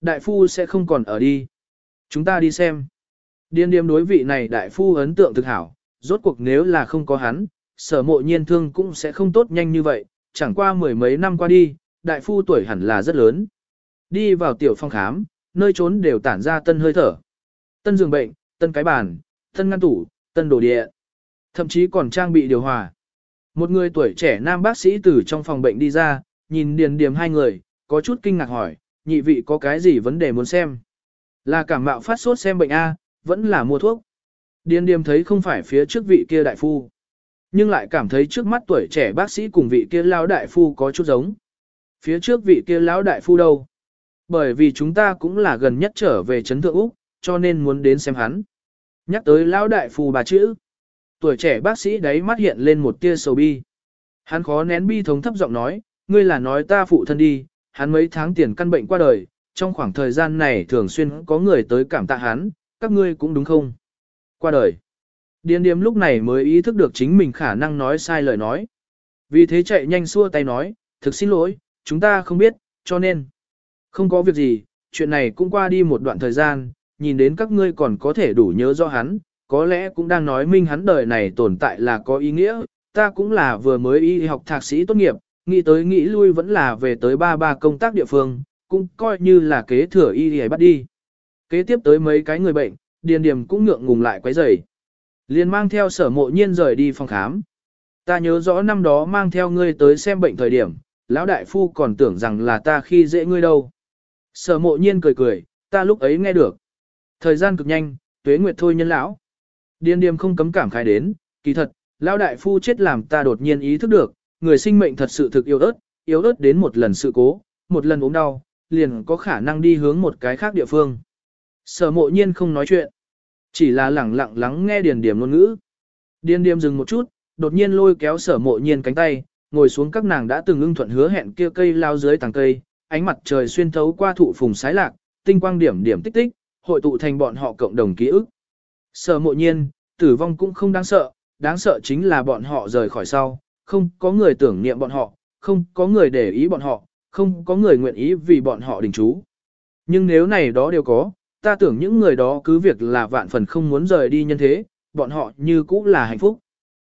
Đại phu sẽ không còn ở đi. Chúng ta đi xem. Điên điềm đối vị này đại phu ấn tượng thực hảo, rốt cuộc nếu là không có hắn, sở mộ nhiên thương cũng sẽ không tốt nhanh như vậy, chẳng qua mười mấy năm qua đi, đại phu tuổi hẳn là rất lớn. Đi vào tiểu phong khám, nơi trốn đều tản ra tân hơi thở. Tân giường bệnh, tân cái bàn, tân ngăn tủ, tân đồ địa. Thậm chí còn trang bị điều hòa. Một người tuổi trẻ nam bác sĩ từ trong phòng bệnh đi ra, nhìn điền điềm hai người, có chút kinh ngạc hỏi, nhị vị có cái gì vấn đề muốn xem? Là cảm mạo phát sốt xem bệnh A, vẫn là mua thuốc. Điền điềm thấy không phải phía trước vị kia đại phu. Nhưng lại cảm thấy trước mắt tuổi trẻ bác sĩ cùng vị kia lão đại phu có chút giống. Phía trước vị kia lão đại phu đâu? Bởi vì chúng ta cũng là gần nhất trở về chấn thượng Úc, cho nên muốn đến xem hắn. Nhắc tới lão đại phu bà chữ. Tuổi trẻ bác sĩ đấy mắt hiện lên một tia sầu bi. Hắn khó nén bi thống thấp giọng nói, ngươi là nói ta phụ thân đi, hắn mấy tháng tiền căn bệnh qua đời, trong khoảng thời gian này thường xuyên có người tới cảm tạ hắn, các ngươi cũng đúng không? Qua đời. Điền điếm lúc này mới ý thức được chính mình khả năng nói sai lời nói. Vì thế chạy nhanh xua tay nói, thực xin lỗi, chúng ta không biết, cho nên. Không có việc gì, chuyện này cũng qua đi một đoạn thời gian, nhìn đến các ngươi còn có thể đủ nhớ rõ hắn, có lẽ cũng đang nói minh hắn đời này tồn tại là có ý nghĩa, ta cũng là vừa mới y học thạc sĩ tốt nghiệp, nghĩ tới nghĩ lui vẫn là về tới ba ba công tác địa phương, cũng coi như là kế thừa y y bắt đi. Kế tiếp tới mấy cái người bệnh, điền điểm cũng ngượng ngùng lại quấy rầy. liền mang theo sở mộ nhiên rời đi phòng khám. Ta nhớ rõ năm đó mang theo ngươi tới xem bệnh thời điểm, lão đại phu còn tưởng rằng là ta khi dễ ngươi đâu. Sở mộ nhiên cười cười, ta lúc ấy nghe được. Thời gian cực nhanh, tuế nguyệt thôi nhân lão. Điền điềm không cấm cảm khai đến, kỳ thật, lão đại phu chết làm ta đột nhiên ý thức được, người sinh mệnh thật sự thực yếu ớt, yếu ớt đến một lần sự cố, một lần ốm đau, liền có khả năng đi hướng một cái khác địa phương. Sở mộ nhiên không nói chuyện, chỉ là lẳng lặng lắng nghe điền điểm ngôn ngữ. Điền điểm dừng một chút, đột nhiên lôi kéo sở mộ nhiên cánh tay, ngồi xuống các nàng đã từng ưng thuận hứa hẹn kia cây lao dưới tàng cây, ánh mặt trời xuyên thấu qua thụ phùng sái lạc, tinh quang điểm điểm tích tích, hội tụ thành bọn họ cộng đồng ký ức. Sở mộ nhiên, tử vong cũng không đáng sợ, đáng sợ chính là bọn họ rời khỏi sau, không có người tưởng niệm bọn họ, không có người để ý bọn họ, không có người nguyện ý vì bọn họ đình chú. Nhưng nếu này đó đều có, ta tưởng những người đó cứ việc là vạn phần không muốn rời đi nhân thế, bọn họ như cũ là hạnh phúc.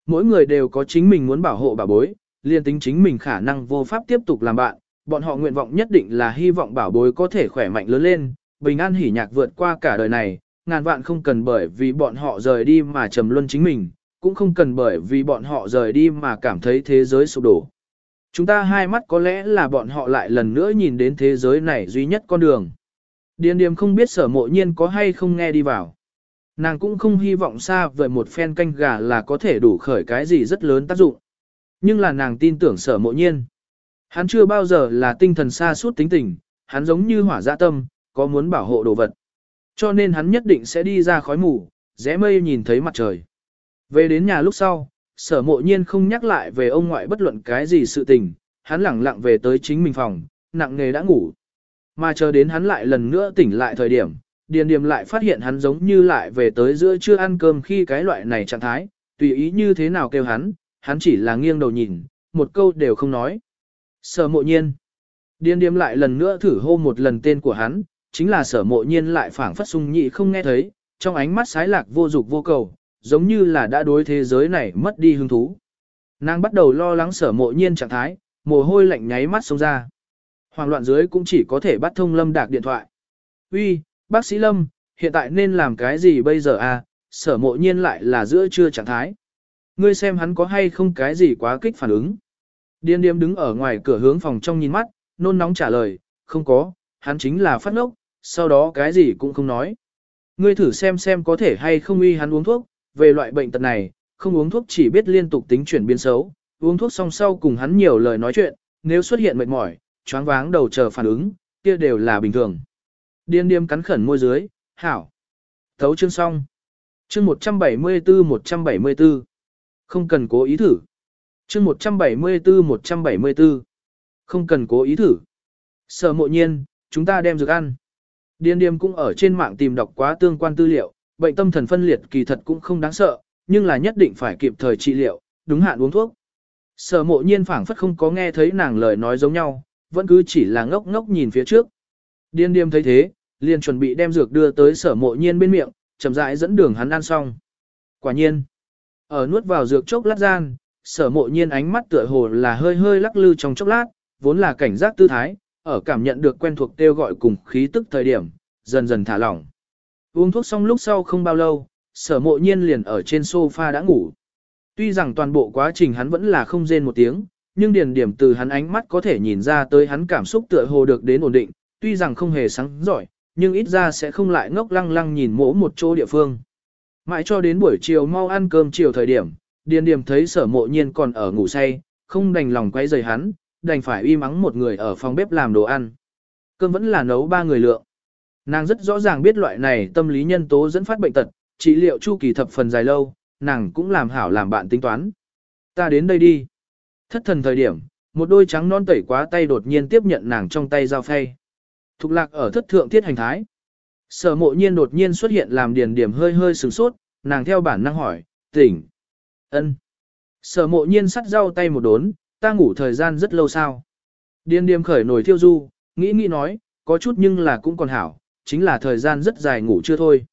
Mỗi người đều có chính mình muốn bảo hộ bảo bối, liên tính chính mình khả năng vô pháp tiếp tục làm bạn, bọn họ nguyện vọng nhất định là hy vọng bảo bối có thể khỏe mạnh lớn lên, bình an hỉ nhạc vượt qua cả đời này, ngàn vạn không cần bởi vì bọn họ rời đi mà trầm luân chính mình, cũng không cần bởi vì bọn họ rời đi mà cảm thấy thế giới sụp đổ. Chúng ta hai mắt có lẽ là bọn họ lại lần nữa nhìn đến thế giới này duy nhất con đường. Điền điềm không biết sở mộ nhiên có hay không nghe đi vào. Nàng cũng không hy vọng xa vời một phen canh gà là có thể đủ khởi cái gì rất lớn tác dụng. Nhưng là nàng tin tưởng sở mộ nhiên. Hắn chưa bao giờ là tinh thần xa suốt tính tình, hắn giống như hỏa dạ tâm, có muốn bảo hộ đồ vật. Cho nên hắn nhất định sẽ đi ra khói mù, rẽ mây nhìn thấy mặt trời. Về đến nhà lúc sau, sở mộ nhiên không nhắc lại về ông ngoại bất luận cái gì sự tình, hắn lẳng lặng về tới chính mình phòng, nặng nề đã ngủ. Mà chờ đến hắn lại lần nữa tỉnh lại thời điểm, điền điềm lại phát hiện hắn giống như lại về tới giữa chưa ăn cơm khi cái loại này trạng thái, tùy ý như thế nào kêu hắn, hắn chỉ là nghiêng đầu nhìn, một câu đều không nói. Sở mộ nhiên. Điền điềm lại lần nữa thử hô một lần tên của hắn, chính là sở mộ nhiên lại phảng phất sung nhị không nghe thấy, trong ánh mắt sái lạc vô dục vô cầu, giống như là đã đối thế giới này mất đi hứng thú. Nàng bắt đầu lo lắng sở mộ nhiên trạng thái, mồ hôi lạnh nháy mắt xông ra. Hoàng loạn dưới cũng chỉ có thể bắt thông Lâm Đạc điện thoại. Uy, bác sĩ Lâm, hiện tại nên làm cái gì bây giờ à, sở mộ nhiên lại là giữa trưa trạng thái. Ngươi xem hắn có hay không cái gì quá kích phản ứng. Điên điếm đứng ở ngoài cửa hướng phòng trong nhìn mắt, nôn nóng trả lời, không có, hắn chính là phát ngốc, sau đó cái gì cũng không nói. Ngươi thử xem xem có thể hay không uy hắn uống thuốc, về loại bệnh tật này, không uống thuốc chỉ biết liên tục tính chuyển biến xấu, uống thuốc xong sau cùng hắn nhiều lời nói chuyện, nếu xuất hiện mệt mỏi, choáng váng đầu chờ phản ứng, kia đều là bình thường. Điên điềm cắn khẩn môi dưới, hảo. Thấu chương xong. Chương 174-174. Không cần cố ý thử. Chương 174-174. Không cần cố ý thử. Sở mộ nhiên, chúng ta đem dược ăn. Điên điềm cũng ở trên mạng tìm đọc quá tương quan tư liệu, bệnh tâm thần phân liệt kỳ thật cũng không đáng sợ, nhưng là nhất định phải kịp thời trị liệu, đúng hạn uống thuốc. Sở mộ nhiên phảng phất không có nghe thấy nàng lời nói giống nhau, vẫn cứ chỉ là ngốc ngốc nhìn phía trước. Điên điềm thấy thế, liền chuẩn bị đem dược đưa tới sở mộ nhiên bên miệng, chậm rãi dẫn đường hắn ăn xong. Quả nhiên, ở nuốt vào dược chốc lát gian, sở mộ nhiên ánh mắt tựa hồ là hơi hơi lắc lư trong chốc lát, vốn là cảnh giác tư thái, ở cảm nhận được quen thuộc kêu gọi cùng khí tức thời điểm, dần dần thả lỏng. Uống thuốc xong lúc sau không bao lâu, sở mộ nhiên liền ở trên sofa đã ngủ. Tuy rằng toàn bộ quá trình hắn vẫn là không rên một tiếng, nhưng điền điểm từ hắn ánh mắt có thể nhìn ra tới hắn cảm xúc tựa hồ được đến ổn định, tuy rằng không hề sáng giỏi, nhưng ít ra sẽ không lại ngốc lăng lăng nhìn mỗ một chỗ địa phương. Mãi cho đến buổi chiều mau ăn cơm chiều thời điểm, điền điểm thấy sở mộ nhiên còn ở ngủ say, không đành lòng quay rời hắn, đành phải uy mắng một người ở phòng bếp làm đồ ăn. Cơm vẫn là nấu ba người lượng. Nàng rất rõ ràng biết loại này tâm lý nhân tố dẫn phát bệnh tật, trị liệu chu kỳ thập phần dài lâu, nàng cũng làm hảo làm bạn tính toán. Ta đến đây đi. Thất thần thời điểm, một đôi trắng non tẩy quá tay đột nhiên tiếp nhận nàng trong tay dao phay. Thục lạc ở thất thượng thiết hành thái. Sở mộ nhiên đột nhiên xuất hiện làm điền điểm hơi hơi sửng sốt, nàng theo bản năng hỏi, tỉnh. ân. Sở mộ nhiên sắt dao tay một đốn, ta ngủ thời gian rất lâu sao. Điền điểm khởi nổi thiêu du, nghĩ nghĩ nói, có chút nhưng là cũng còn hảo, chính là thời gian rất dài ngủ chưa thôi.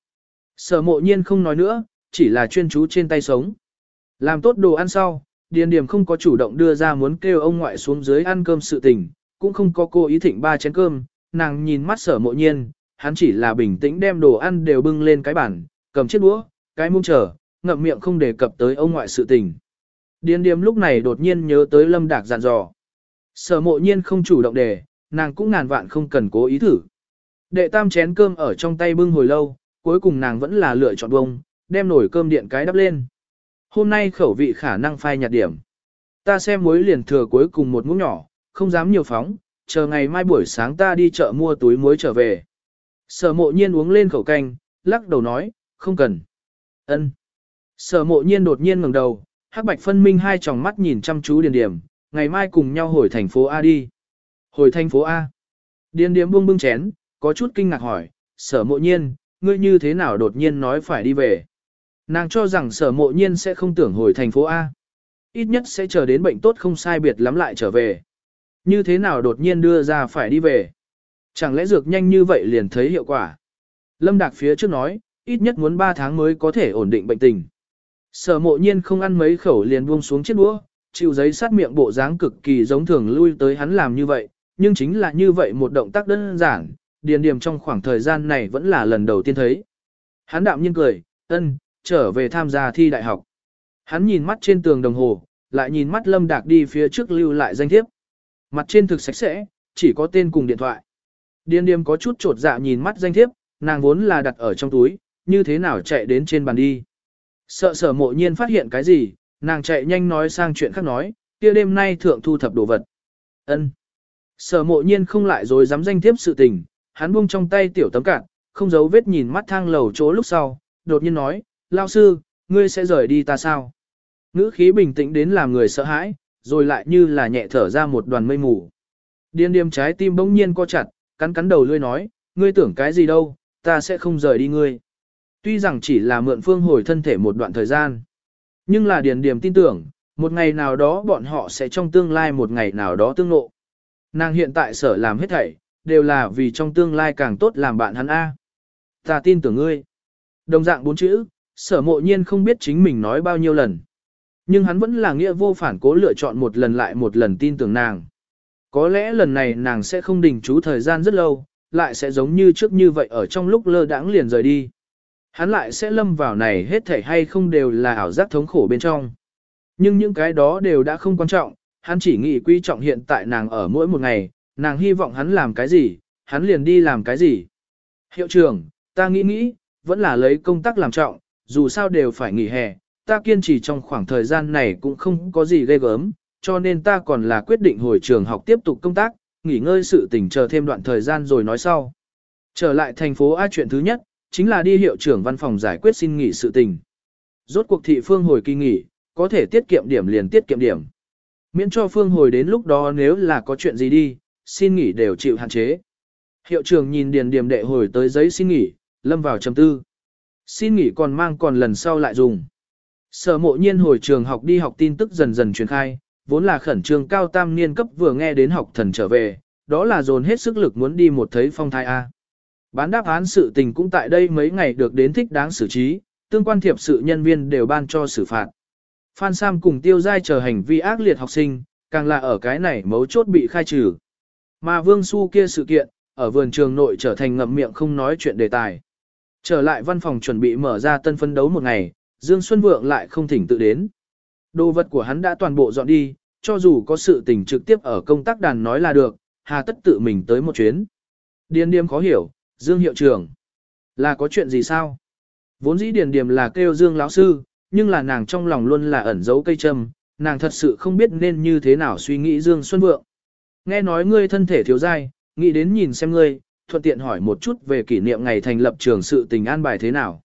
Sở mộ nhiên không nói nữa, chỉ là chuyên chú trên tay sống. Làm tốt đồ ăn sau, Điền Điềm không có chủ động đưa ra muốn kêu ông ngoại xuống dưới ăn cơm sự tình, cũng không có cô ý thịnh ba chén cơm, nàng nhìn mắt sở mộ nhiên, hắn chỉ là bình tĩnh đem đồ ăn đều bưng lên cái bàn, cầm chiếc đũa, cái muông trở, ngậm miệng không đề cập tới ông ngoại sự tình. Điền Điềm lúc này đột nhiên nhớ tới Lâm Đạc dặn dò. Sở mộ nhiên không chủ động đề, nàng cũng ngàn vạn không cần cố ý thử. Đệ tam chén cơm ở trong tay bưng hồi lâu, cuối cùng nàng vẫn là lựa chọn bông, đem nổi cơm điện cái đắp lên. Hôm nay khẩu vị khả năng phai nhạt điểm. Ta xem muối liền thừa cuối cùng một muỗng nhỏ, không dám nhiều phóng, chờ ngày mai buổi sáng ta đi chợ mua túi muối trở về. Sở mộ nhiên uống lên khẩu canh, lắc đầu nói, không cần. ân Sở mộ nhiên đột nhiên ngẩng đầu, hắc bạch phân minh hai tròng mắt nhìn chăm chú điền điểm, ngày mai cùng nhau hồi thành phố A đi. Hồi thành phố A. Điền điểm buông bưng chén, có chút kinh ngạc hỏi, sở mộ nhiên, ngươi như thế nào đột nhiên nói phải đi về. Nàng cho rằng sở mộ nhiên sẽ không tưởng hồi thành phố A. Ít nhất sẽ chờ đến bệnh tốt không sai biệt lắm lại trở về. Như thế nào đột nhiên đưa ra phải đi về. Chẳng lẽ dược nhanh như vậy liền thấy hiệu quả. Lâm Đạc phía trước nói, ít nhất muốn 3 tháng mới có thể ổn định bệnh tình. Sở mộ nhiên không ăn mấy khẩu liền buông xuống chiếc đũa, chịu giấy sát miệng bộ dáng cực kỳ giống thường lui tới hắn làm như vậy, nhưng chính là như vậy một động tác đơn giản, điền điểm trong khoảng thời gian này vẫn là lần đầu tiên thấy. Hắn đạm nhiên cười, ân, trở về tham gia thi đại học. Hắn nhìn mắt trên tường đồng hồ, lại nhìn mắt Lâm Đạc đi phía trước lưu lại danh thiếp. Mặt trên thực sạch sẽ, chỉ có tên cùng điện thoại. Điền điềm có chút trột dạ nhìn mắt danh thiếp, nàng vốn là đặt ở trong túi, như thế nào chạy đến trên bàn đi. Sợ sở mộ nhiên phát hiện cái gì, nàng chạy nhanh nói sang chuyện khác nói, kia đêm nay thượng thu thập đồ vật. ân Sở mộ nhiên không lại rồi dám danh thiếp sự tình, hắn buông trong tay tiểu tấm cạn, không giấu vết nhìn mắt thang lầu chỗ lúc sau, đột nhiên nói, lao sư, ngươi sẽ rời đi ta sao? Ngữ khí bình tĩnh đến làm người sợ hãi, rồi lại như là nhẹ thở ra một đoàn mây mù. Điên điềm trái tim bỗng nhiên co chặt, cắn cắn đầu lươi nói, ngươi tưởng cái gì đâu, ta sẽ không rời đi ngươi. Tuy rằng chỉ là mượn phương hồi thân thể một đoạn thời gian, nhưng là điền điềm tin tưởng, một ngày nào đó bọn họ sẽ trong tương lai một ngày nào đó tương ngộ. Nàng hiện tại sở làm hết thảy, đều là vì trong tương lai càng tốt làm bạn hắn A. Ta tin tưởng ngươi. Đồng dạng bốn chữ, sở mộ nhiên không biết chính mình nói bao nhiêu lần. Nhưng hắn vẫn là nghĩa vô phản cố lựa chọn một lần lại một lần tin tưởng nàng. Có lẽ lần này nàng sẽ không đình chú thời gian rất lâu, lại sẽ giống như trước như vậy ở trong lúc lơ đãng liền rời đi. Hắn lại sẽ lâm vào này hết thể hay không đều là ảo giác thống khổ bên trong. Nhưng những cái đó đều đã không quan trọng, hắn chỉ nghĩ quy trọng hiện tại nàng ở mỗi một ngày, nàng hy vọng hắn làm cái gì, hắn liền đi làm cái gì. Hiệu trưởng, ta nghĩ nghĩ, vẫn là lấy công tác làm trọng, dù sao đều phải nghỉ hè, ta kiên trì trong khoảng thời gian này cũng không có gì ghê gớm, cho nên ta còn là quyết định hồi trường học tiếp tục công tác, nghỉ ngơi sự tỉnh chờ thêm đoạn thời gian rồi nói sau. Trở lại thành phố A chuyện thứ nhất, chính là đi hiệu trưởng văn phòng giải quyết xin nghỉ sự tình. Rốt cuộc thị phương hồi kỳ nghỉ, có thể tiết kiệm điểm liền tiết kiệm điểm. Miễn cho phương hồi đến lúc đó nếu là có chuyện gì đi, xin nghỉ đều chịu hạn chế. Hiệu trưởng nhìn điền điểm đệ hồi tới giấy xin nghỉ, lâm vào trầm tư. Xin nghỉ còn mang còn lần sau lại dùng. Sở mộ nhiên hồi trường học đi học tin tức dần dần truyền khai, vốn là khẩn trương cao tam niên cấp vừa nghe đến học thần trở về, đó là dồn hết sức lực muốn đi một thấy phong thai A. Bán đáp án sự tình cũng tại đây mấy ngày được đến thích đáng xử trí, tương quan thiệp sự nhân viên đều ban cho xử phạt. Phan Sam cùng tiêu giai chờ hành vi ác liệt học sinh, càng là ở cái này mấu chốt bị khai trừ. Mà Vương Xu kia sự kiện, ở vườn trường nội trở thành ngậm miệng không nói chuyện đề tài. Trở lại văn phòng chuẩn bị mở ra tân phân đấu một ngày, Dương Xuân Vượng lại không thỉnh tự đến. Đồ vật của hắn đã toàn bộ dọn đi, cho dù có sự tình trực tiếp ở công tác đàn nói là được, hà tất tự mình tới một chuyến. Điền điềm khó hiểu, Dương hiệu trưởng. Là có chuyện gì sao? Vốn dĩ điền điềm là kêu Dương lão sư, nhưng là nàng trong lòng luôn là ẩn giấu cây châm, nàng thật sự không biết nên như thế nào suy nghĩ Dương Xuân Vượng. Nghe nói ngươi thân thể thiếu dai, nghĩ đến nhìn xem ngươi, thuận tiện hỏi một chút về kỷ niệm ngày thành lập trường sự tình an bài thế nào.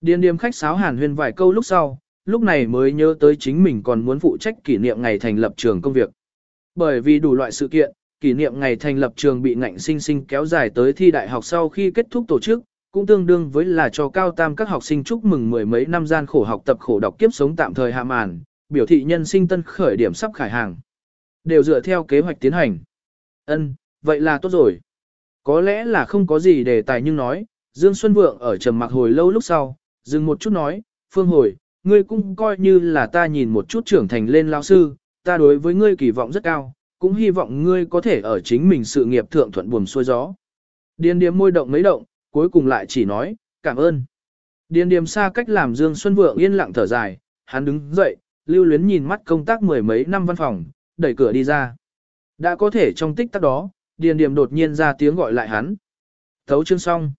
Điền điềm khách sáo hàn huyên vài câu lúc sau, lúc này mới nhớ tới chính mình còn muốn phụ trách kỷ niệm ngày thành lập trường công việc. Bởi vì đủ loại sự kiện, kỷ niệm ngày thành lập trường bị ngạnh sinh sinh kéo dài tới thi đại học sau khi kết thúc tổ chức, cũng tương đương với là cho cao tam các học sinh chúc mừng mười mấy năm gian khổ học tập khổ đọc kiếp sống tạm thời hạ màn, biểu thị nhân sinh tân khởi điểm sắp khải hàng. Đều dựa theo kế hoạch tiến hành. Ân, vậy là tốt rồi. Có lẽ là không có gì để tài nhưng nói, Dương Xuân Vượng ở trầm mặc hồi lâu lúc sau, dừng một chút nói, Phương hồi, ngươi cũng coi như là ta nhìn một chút trưởng thành lên lao sư, ta đối với ngươi kỳ vọng rất cao, cũng hy vọng ngươi có thể ở chính mình sự nghiệp thượng thuận buồm xuôi gió. Điền điếm môi động mấy động, cuối cùng lại chỉ nói, cảm ơn. Điền điếm xa cách làm Dương Xuân Vượng yên lặng thở dài, hắn đứng dậy, lưu luyến nhìn mắt công tác mười mấy năm văn phòng, đẩy cửa đi ra. Đã có thể trong tích tắc đó, điền điềm đột nhiên ra tiếng gọi lại hắn. Thấu chương xong.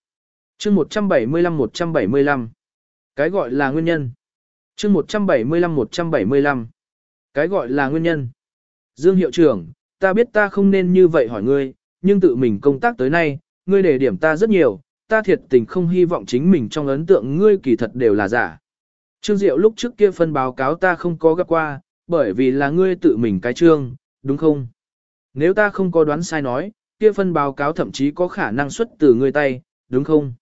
Chương 175-175. Cái gọi là nguyên nhân. Chương 175-175. Cái gọi là nguyên nhân. Dương hiệu trưởng, ta biết ta không nên như vậy hỏi ngươi, nhưng tự mình công tác tới nay, ngươi đề điểm ta rất nhiều, ta thiệt tình không hy vọng chính mình trong ấn tượng ngươi kỳ thật đều là giả. Trương Diệu lúc trước kia phân báo cáo ta không có gặp qua, bởi vì là ngươi tự mình cái trương, đúng không? Nếu ta không có đoán sai nói, kia phân báo cáo thậm chí có khả năng xuất từ ngươi tay, đúng không?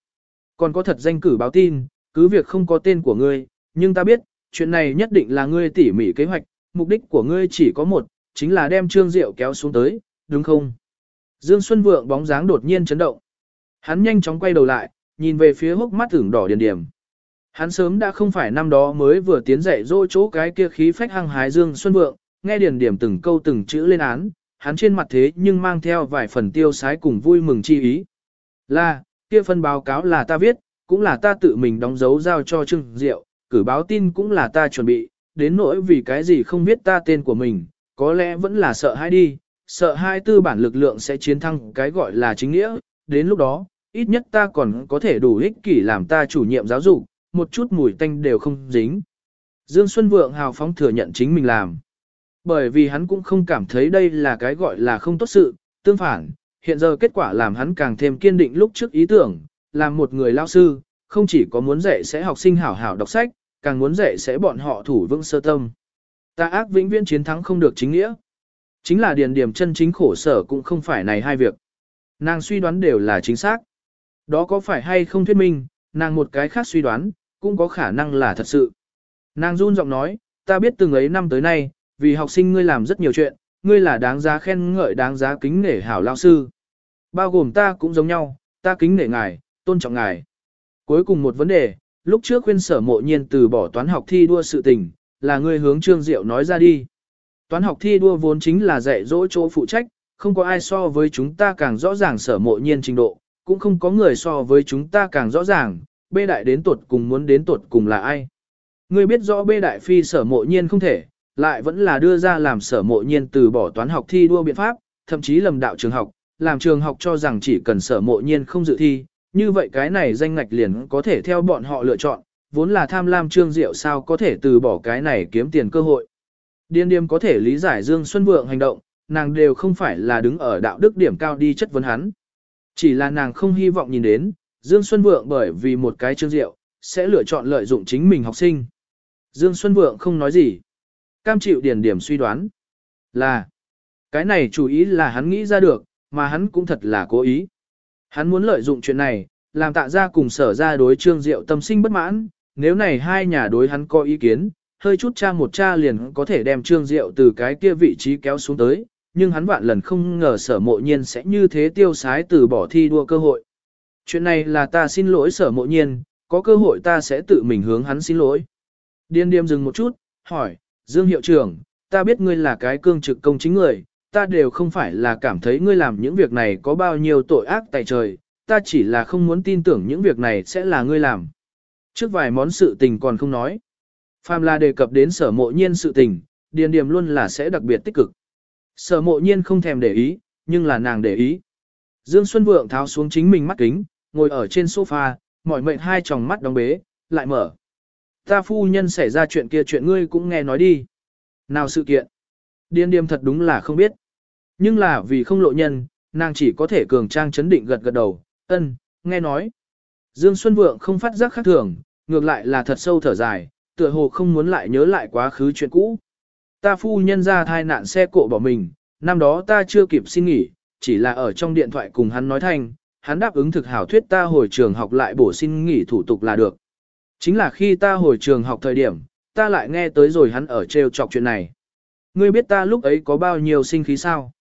Còn có thật danh cử báo tin, cứ việc không có tên của ngươi, nhưng ta biết, chuyện này nhất định là ngươi tỉ mỉ kế hoạch, mục đích của ngươi chỉ có một, chính là đem Trương Diệu kéo xuống tới, đúng không? Dương Xuân Vượng bóng dáng đột nhiên chấn động. Hắn nhanh chóng quay đầu lại, nhìn về phía hốc mắt tưởng đỏ điền điểm. Hắn sớm đã không phải năm đó mới vừa tiến dạy dỗ chỗ cái kia khí phách hăng hái Dương Xuân Vượng, nghe điền điểm từng câu từng chữ lên án, hắn trên mặt thế nhưng mang theo vài phần tiêu sái cùng vui mừng chi ý. Là, kia phân báo cáo là ta viết, cũng là ta tự mình đóng dấu giao cho Trương Diệu, cử báo tin cũng là ta chuẩn bị, đến nỗi vì cái gì không biết ta tên của mình, có lẽ vẫn là sợ hai đi, sợ hai tư bản lực lượng sẽ chiến thắng cái gọi là chính nghĩa, đến lúc đó, ít nhất ta còn có thể đủ ích kỷ làm ta chủ nhiệm giáo dục, một chút mùi tanh đều không dính. Dương Xuân Vượng hào phóng thừa nhận chính mình làm. Bởi vì hắn cũng không cảm thấy đây là cái gọi là không tốt sự, tương phản, hiện giờ kết quả làm hắn càng thêm kiên định lúc trước ý tưởng, làm một người lao sư, không chỉ có muốn dạy sẽ học sinh hảo hảo đọc sách, càng muốn dạy sẽ bọn họ thủ vững sơ tâm. Ta ác vĩnh viễn chiến thắng không được chính nghĩa. Chính là điền điểm chân chính khổ sở cũng không phải này hai việc. Nàng suy đoán đều là chính xác. Đó có phải hay không thuyết minh, nàng một cái khác suy đoán, cũng có khả năng là thật sự. Nàng run giọng nói, ta biết từng ấy năm tới nay, vì học sinh ngươi làm rất nhiều chuyện, ngươi là đáng giá khen ngợi đáng giá kính nể hảo lao sư. Bao gồm ta cũng giống nhau, ta kính nể ngài, tôn trọng ngài. Cuối cùng một vấn đề, lúc trước khuyên sở mộ nhiên từ bỏ toán học thi đua sự tình, là ngươi hướng Trương Diệu nói ra đi. Toán học thi đua vốn chính là dạy dỗ chỗ phụ trách, không có ai so với chúng ta càng rõ ràng sở mộ nhiên trình độ, cũng không có người so với chúng ta càng rõ ràng, bê đại đến tuột cùng muốn đến tuột cùng là ai. Ngươi biết rõ bê đại phi sở mộ nhiên không thể, lại vẫn là đưa ra làm sở mộ nhiên từ bỏ toán học thi đua biện pháp, thậm chí lầm đạo trường học, làm trường học cho rằng chỉ cần sở mộ nhiên không dự thi, như vậy cái này danh ngạch liền có thể theo bọn họ lựa chọn, vốn là tham lam trương diệu sao có thể từ bỏ cái này kiếm tiền cơ hội. Điên điềm có thể lý giải Dương Xuân Vượng hành động, nàng đều không phải là đứng ở đạo đức điểm cao đi chất vấn hắn. Chỉ là nàng không hy vọng nhìn đến, Dương Xuân Vượng bởi vì một cái trương diệu, sẽ lựa chọn lợi dụng chính mình học sinh. Dương Xuân Vượng không nói gì. Cam chịu điển điểm suy đoán. Là, cái này chủ ý là hắn nghĩ ra được, mà hắn cũng thật là cố ý. Hắn muốn lợi dụng chuyện này, làm tạ ra cùng sở ra đối trương diệu tâm sinh bất mãn, nếu này hai nhà đối hắn có ý kiến, hơi chút cha một cha liền có thể đem trương diệu từ cái kia vị trí kéo xuống tới, nhưng hắn vạn lần không ngờ sở mộ nhiên sẽ như thế tiêu sái từ bỏ thi đua cơ hội. Chuyện này là ta xin lỗi sở mộ nhiên, có cơ hội ta sẽ tự mình hướng hắn xin lỗi. Điên điềm dừng một chút, hỏi, Dương hiệu trưởng, ta biết ngươi là cái cương trực công chính người, ta đều không phải là cảm thấy ngươi làm những việc này có bao nhiêu tội ác tại trời, ta chỉ là không muốn tin tưởng những việc này sẽ là ngươi làm. Trước vài món sự tình còn không nói. Phàm là đề cập đến sở mộ nhiên sự tình, điền điềm luôn là sẽ đặc biệt tích cực. Sở mộ nhiên không thèm để ý, nhưng là nàng để ý. Dương Xuân Vượng tháo xuống chính mình mắt kính, ngồi ở trên sofa, mỏi mệnh hai tròng mắt đóng bế, lại mở. Ta phu nhân xảy ra chuyện kia chuyện ngươi cũng nghe nói đi. Nào sự kiện? Điên điềm thật đúng là không biết. Nhưng là vì không lộ nhân, nàng chỉ có thể cường trang chấn định gật gật đầu, ân, nghe nói. Dương Xuân Vượng không phát giác khác thường, ngược lại là thật sâu thở dài, tựa hồ không muốn lại nhớ lại quá khứ chuyện cũ. Ta phu nhân ra thai nạn xe cộ bỏ mình, năm đó ta chưa kịp xin nghỉ, chỉ là ở trong điện thoại cùng hắn nói thanh, hắn đáp ứng thực hảo thuyết ta hồi trường học lại bổ xin nghỉ thủ tục là được. Chính là khi ta hồi trường học thời điểm, ta lại nghe tới rồi hắn ở trêu chọc chuyện này. Ngươi biết ta lúc ấy có bao nhiêu sinh khí sao?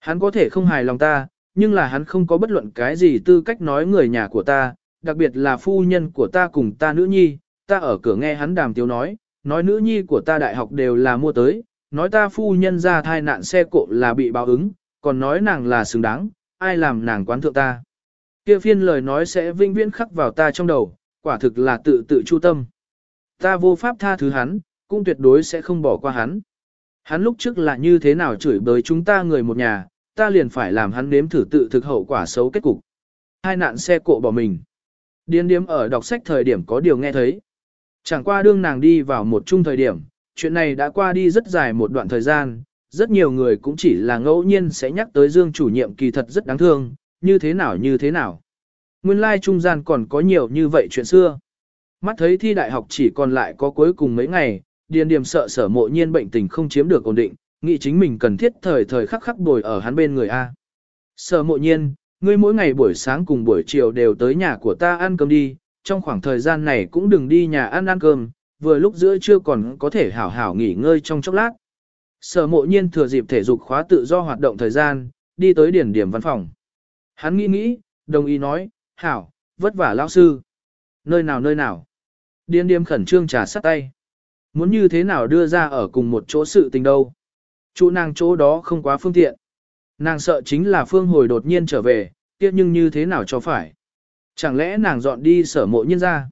Hắn có thể không hài lòng ta, nhưng là hắn không có bất luận cái gì tư cách nói người nhà của ta, đặc biệt là phu nhân của ta cùng ta nữ nhi, ta ở cửa nghe hắn đàm tiếu nói, nói nữ nhi của ta đại học đều là mua tới, nói ta phu nhân ra thai nạn xe cộ là bị báo ứng, còn nói nàng là xứng đáng, ai làm nàng quán thượng ta. Kia phiên lời nói sẽ vinh viễn khắc vào ta trong đầu, quả thực là tự tự chu tâm. Ta vô pháp tha thứ hắn, cũng tuyệt đối sẽ không bỏ qua hắn. Hắn lúc trước là như thế nào chửi bới chúng ta người một nhà, ta liền phải làm hắn nếm thử tự thực hậu quả xấu kết cục. Hai nạn xe cộ bỏ mình. Điên điếm ở đọc sách thời điểm có điều nghe thấy. Chẳng qua đương nàng đi vào một chung thời điểm, chuyện này đã qua đi rất dài một đoạn thời gian, rất nhiều người cũng chỉ là ngẫu nhiên sẽ nhắc tới Dương chủ nhiệm kỳ thật rất đáng thương, như thế nào như thế nào. Nguyên lai trung gian còn có nhiều như vậy chuyện xưa. Mắt thấy thi đại học chỉ còn lại có cuối cùng mấy ngày, điền điểm sợ sở mộ nhiên bệnh tình không chiếm được ổn định, nghĩ chính mình cần thiết thời thời khắc khắc bồi ở hắn bên người A. Sở mộ nhiên, ngươi mỗi ngày buổi sáng cùng buổi chiều đều tới nhà của ta ăn cơm đi, trong khoảng thời gian này cũng đừng đi nhà ăn ăn cơm, vừa lúc giữa trưa còn có thể hảo hảo nghỉ ngơi trong chốc lát. Sở mộ nhiên thừa dịp thể dục khóa tự do hoạt động thời gian, đi tới điển điểm văn phòng. Hắn nghĩ nghĩ, đồng ý nói, hảo, vất vả lão sư. Nơi nào nơi nào. Điên điếm khẩn trương trà sắt tay. Muốn như thế nào đưa ra ở cùng một chỗ sự tình đâu. Chủ nàng chỗ đó không quá phương tiện. Nàng sợ chính là phương hồi đột nhiên trở về, tiếc nhưng như thế nào cho phải. Chẳng lẽ nàng dọn đi sở mộ nhiên ra?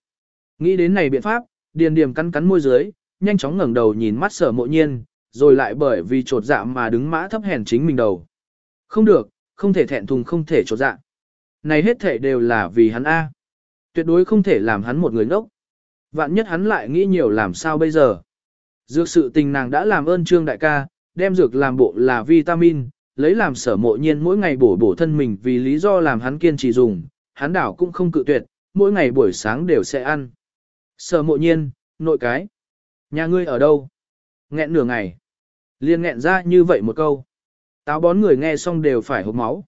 Nghĩ đến này biện pháp, điền điềm cắn cắn môi dưới, nhanh chóng ngẩng đầu nhìn mắt sở mộ nhiên, rồi lại bởi vì trột dạ mà đứng mã thấp hèn chính mình đầu. Không được, không thể thẹn thùng không thể trột dạ. Này hết thể đều là vì hắn A. Tuyệt đối không thể làm hắn một người ngốc. Vạn nhất hắn lại nghĩ nhiều làm sao bây giờ. Dược sự tình nàng đã làm ơn trương đại ca, đem dược làm bộ là vitamin, lấy làm sở mộ nhiên mỗi ngày bổ bổ thân mình vì lý do làm hắn kiên trì dùng, hắn đảo cũng không cự tuyệt, mỗi ngày buổi sáng đều sẽ ăn. Sở mộ nhiên, nội cái. Nhà ngươi ở đâu? Nghẹn nửa ngày. Liên nghẹn ra như vậy một câu. Táo bón người nghe xong đều phải hộp máu.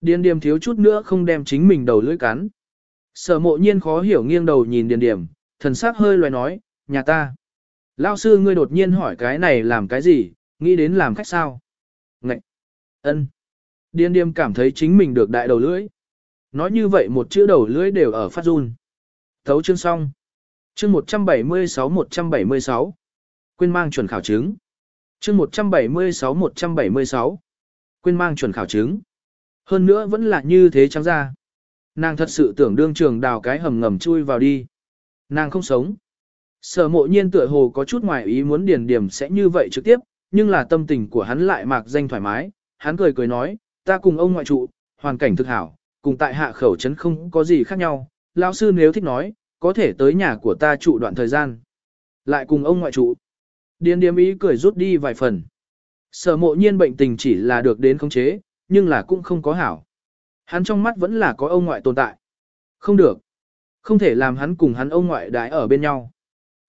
Điền điềm thiếu chút nữa không đem chính mình đầu lưỡi cắn. Sở mộ nhiên khó hiểu nghiêng đầu nhìn điền điềm, thần sắc hơi loài nói, nhà ta. Lao sư ngươi đột nhiên hỏi cái này làm cái gì, nghĩ đến làm khách sao? Ngậy! ân. Điền điềm cảm thấy chính mình được đại đầu lưỡi. Nói như vậy một chữ đầu lưỡi đều ở phát run. Thấu chương xong. Chương 176-176. Quên mang chuẩn khảo chứng. Chương 176-176. Quên mang chuẩn khảo chứng. Hơn nữa vẫn là như thế trắng ra. Nàng thật sự tưởng đương trường đào cái hầm ngầm chui vào đi. Nàng không sống. Sở mộ nhiên tựa hồ có chút ngoài ý muốn điền điểm sẽ như vậy trực tiếp, nhưng là tâm tình của hắn lại mạc danh thoải mái. Hắn cười cười nói, ta cùng ông ngoại trụ, hoàn cảnh thực hảo, cùng tại hạ khẩu trấn không có gì khác nhau. Lão sư nếu thích nói, có thể tới nhà của ta trụ đoạn thời gian. Lại cùng ông ngoại trụ. Điền điếm ý cười rút đi vài phần. Sở mộ nhiên bệnh tình chỉ là được đến khống chế, nhưng là cũng không có hảo. Hắn trong mắt vẫn là có ông ngoại tồn tại. Không được. Không thể làm hắn cùng hắn ông ngoại đái ở bên nhau.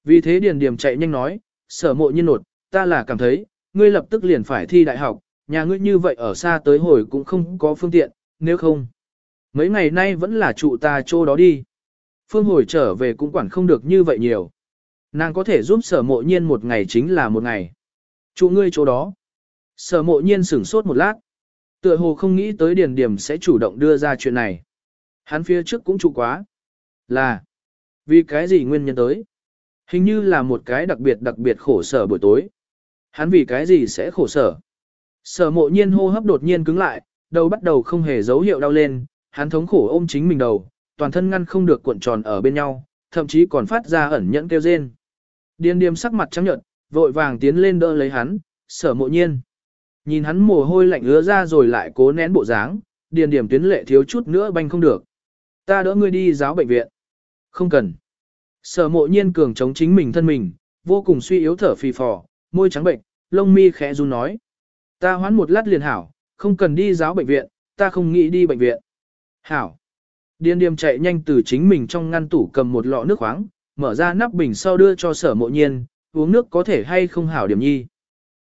Vì thế Điền Điềm chạy nhanh nói, sở mộ nhiên nột, ta là cảm thấy, ngươi lập tức liền phải thi đại học, nhà ngươi như vậy ở xa tới hồi cũng không có phương tiện, nếu không. Mấy ngày nay vẫn là trụ ta chỗ đó đi. Phương hồi trở về cũng quản không được như vậy nhiều. Nàng có thể giúp sở mộ nhiên một ngày chính là một ngày. Trụ ngươi chỗ đó. Sở mộ nhiên sửng sốt một lát. Tựa hồ không nghĩ tới điền điểm sẽ chủ động đưa ra chuyện này. Hắn phía trước cũng trụ quá. Là, vì cái gì nguyên nhân tới? Hình như là một cái đặc biệt đặc biệt khổ sở buổi tối. Hắn vì cái gì sẽ khổ sở? Sở mộ nhiên hô hấp đột nhiên cứng lại, đầu bắt đầu không hề dấu hiệu đau lên, hắn thống khổ ôm chính mình đầu, toàn thân ngăn không được cuộn tròn ở bên nhau, thậm chí còn phát ra ẩn nhẫn kêu rên. Điên điềm sắc mặt trắng nhợt, vội vàng tiến lên đỡ lấy hắn, sở mộ nhiên. Nhìn hắn mồ hôi lạnh ứa ra rồi lại cố nén bộ dáng, điền điểm tuyến lệ thiếu chút nữa banh không được. Ta đỡ ngươi đi giáo bệnh viện. Không cần. Sở mộ nhiên cường chống chính mình thân mình, vô cùng suy yếu thở phì phò, môi trắng bệnh, lông mi khẽ run nói. Ta hoán một lát liền hảo, không cần đi giáo bệnh viện, ta không nghĩ đi bệnh viện. Hảo. Điền điềm chạy nhanh từ chính mình trong ngăn tủ cầm một lọ nước khoáng, mở ra nắp bình sau đưa cho sở mộ nhiên, uống nước có thể hay không hảo điểm nhi.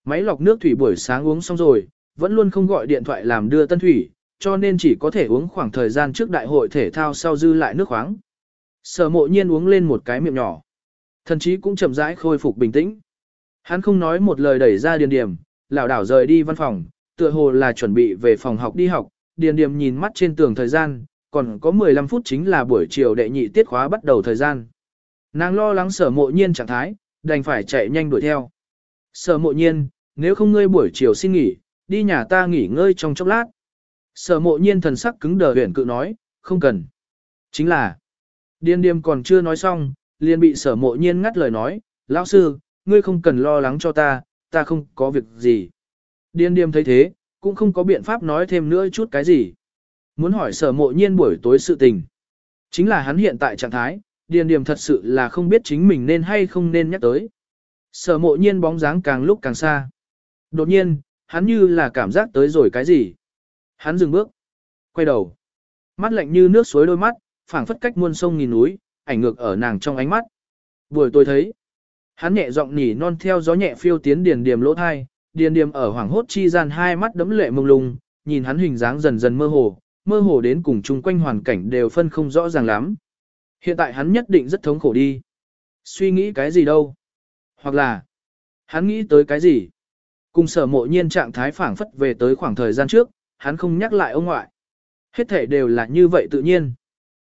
Máy lọc nước thủy buổi sáng uống xong rồi, vẫn luôn không gọi điện thoại làm đưa tân thủy, cho nên chỉ có thể uống khoảng thời gian trước đại hội thể thao sau dư lại nước khoáng. Sở mộ nhiên uống lên một cái miệng nhỏ. Thần chí cũng chậm rãi khôi phục bình tĩnh. Hắn không nói một lời đẩy ra điền điểm, lảo đảo rời đi văn phòng, tựa hồ là chuẩn bị về phòng học đi học, điền điểm nhìn mắt trên tường thời gian, còn có 15 phút chính là buổi chiều đệ nhị tiết khóa bắt đầu thời gian. Nàng lo lắng sở mộ nhiên trạng thái, đành phải chạy nhanh đuổi theo. Sở mộ nhiên, nếu không ngươi buổi chiều xin nghỉ, đi nhà ta nghỉ ngơi trong chốc lát. Sở mộ nhiên thần sắc cứng đờ huyền cự nói, không cần. Chính là, điên điềm còn chưa nói xong, liền bị sở mộ nhiên ngắt lời nói, lão sư, ngươi không cần lo lắng cho ta, ta không có việc gì. Điên điềm thấy thế, cũng không có biện pháp nói thêm nữa chút cái gì. Muốn hỏi sở mộ nhiên buổi tối sự tình. Chính là hắn hiện tại trạng thái, điền điềm thật sự là không biết chính mình nên hay không nên nhắc tới. Sở mộ nhiên bóng dáng càng lúc càng xa. Đột nhiên, hắn như là cảm giác tới rồi cái gì. Hắn dừng bước, quay đầu. Mắt lạnh như nước suối đôi mắt, phảng phất cách muôn sông nghìn núi, ảnh ngược ở nàng trong ánh mắt. Buổi tôi thấy, hắn nhẹ giọng nỉ non theo gió nhẹ phiêu tiến điền điềm lỗ thai, điền điềm ở hoàng hốt chi gian hai mắt đấm lệ mông lung, nhìn hắn hình dáng dần dần mơ hồ, mơ hồ đến cùng chung quanh hoàn cảnh đều phân không rõ ràng lắm. Hiện tại hắn nhất định rất thống khổ đi. Suy nghĩ cái gì đâu? Hoặc là, hắn nghĩ tới cái gì? Cùng sở mộ nhiên trạng thái phảng phất về tới khoảng thời gian trước, hắn không nhắc lại ông ngoại. Hết thể đều là như vậy tự nhiên.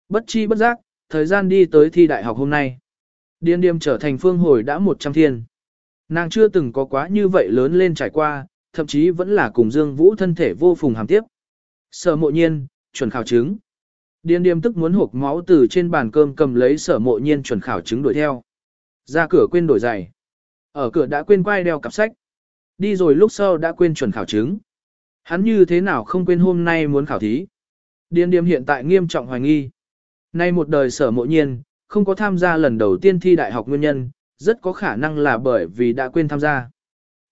Bất chi bất giác, thời gian đi tới thi đại học hôm nay. Điên điềm trở thành phương hồi đã 100 thiên. Nàng chưa từng có quá như vậy lớn lên trải qua, thậm chí vẫn là cùng Dương Vũ thân thể vô phùng hàm tiếp. Sở mộ nhiên, chuẩn khảo chứng. Điên điềm tức muốn hộp máu từ trên bàn cơm cầm lấy sở mộ nhiên chuẩn khảo chứng đuổi theo. Ra cửa quên đổi giày. Ở cửa đã quên quay đeo cặp sách. Đi rồi lúc sau đã quên chuẩn khảo chứng. Hắn như thế nào không quên hôm nay muốn khảo thí. Điên điềm hiện tại nghiêm trọng hoài nghi. Nay một đời sở mộ nhiên, không có tham gia lần đầu tiên thi đại học nguyên nhân, rất có khả năng là bởi vì đã quên tham gia.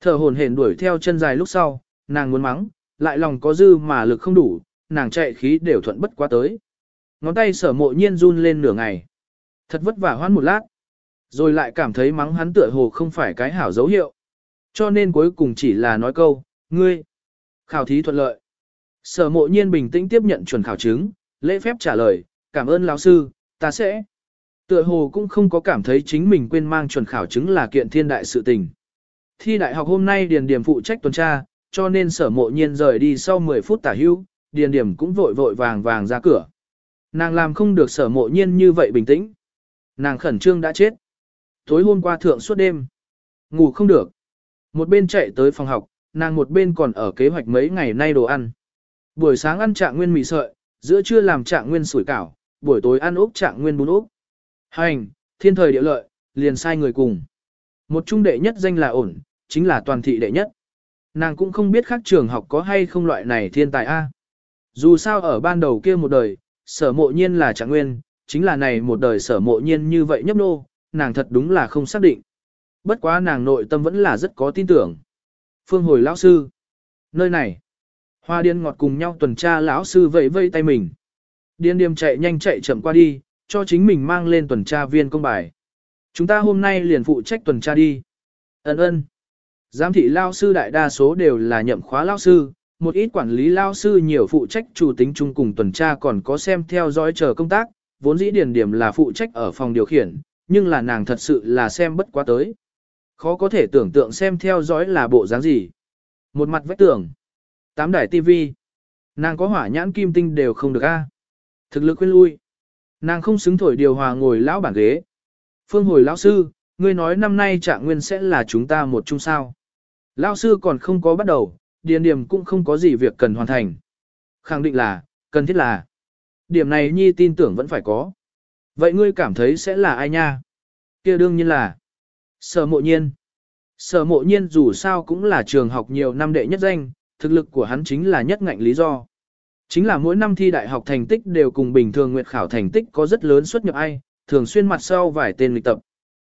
Thở hồn hển đuổi theo chân dài lúc sau, nàng muốn mắng, lại lòng có dư mà lực không đủ, nàng chạy khí đều thuận bất quá tới. Ngón tay sở mộ nhiên run lên nửa ngày. Thật vất vả hoan một lát. Rồi lại cảm thấy mắng hắn tựa hồ không phải cái hảo dấu hiệu. Cho nên cuối cùng chỉ là nói câu, ngươi. Khảo thí thuận lợi. Sở mộ nhiên bình tĩnh tiếp nhận chuẩn khảo chứng, lễ phép trả lời, cảm ơn lão sư, ta sẽ. Tựa hồ cũng không có cảm thấy chính mình quên mang chuẩn khảo chứng là kiện thiên đại sự tình. Thi đại học hôm nay điền điểm phụ trách tuần tra, cho nên sở mộ nhiên rời đi sau 10 phút tả hưu, điền điểm cũng vội vội vàng vàng ra cửa. Nàng làm không được sở mộ nhiên như vậy bình tĩnh. Nàng khẩn trương đã chết. Tối hôm qua thượng suốt đêm. Ngủ không được. Một bên chạy tới phòng học, nàng một bên còn ở kế hoạch mấy ngày nay đồ ăn. Buổi sáng ăn trạng nguyên mì sợi, giữa trưa làm trạng nguyên sủi cảo, buổi tối ăn ốc trạng nguyên bún ốc. Hành, thiên thời địa lợi, liền sai người cùng. Một trung đệ nhất danh là ổn, chính là toàn thị đệ nhất. Nàng cũng không biết khác trường học có hay không loại này thiên tài A. Dù sao ở ban đầu kia một đời, sở mộ nhiên là trạng nguyên, chính là này một đời sở mộ nhiên như vậy nhấp nô, nàng thật đúng là không xác định. Bất quá nàng nội tâm vẫn là rất có tin tưởng. Phương hồi lão sư. Nơi này. Hoa điên ngọt cùng nhau tuần tra lão sư vẫy vây tay mình. Điên điềm chạy nhanh chạy chậm qua đi, cho chính mình mang lên tuần tra viên công bài. Chúng ta hôm nay liền phụ trách tuần tra đi. Ấn ơn. Giám thị lao sư đại đa số đều là nhậm khóa lao sư, một ít quản lý lao sư nhiều phụ trách chủ tính chung cùng tuần tra còn có xem theo dõi chờ công tác, vốn dĩ điển điểm là phụ trách ở phòng điều khiển, nhưng là nàng thật sự là xem bất quá tới. Khó có thể tưởng tượng xem theo dõi là bộ dáng gì. Một mặt vách tưởng. Tám đài tivi. Nàng có hỏa nhãn kim tinh đều không được a. Thực lực quên lui. Nàng không xứng thổi điều hòa ngồi lão bản ghế. Phương hồi lão sư, ngươi nói năm nay trạng nguyên sẽ là chúng ta một chung sao. Lão sư còn không có bắt đầu, điền điểm cũng không có gì việc cần hoàn thành. Khẳng định là, cần thiết là. Điểm này nhi tin tưởng vẫn phải có. Vậy ngươi cảm thấy sẽ là ai nha? kia đương nhiên là sở mộ nhiên. Sở mộ nhiên dù sao cũng là trường học nhiều năm đệ nhất danh, thực lực của hắn chính là nhất ngạnh lý do. Chính là mỗi năm thi đại học thành tích đều cùng bình thường nguyệt khảo thành tích có rất lớn xuất nhập ai, thường xuyên mặt sau vài tên lịch tập.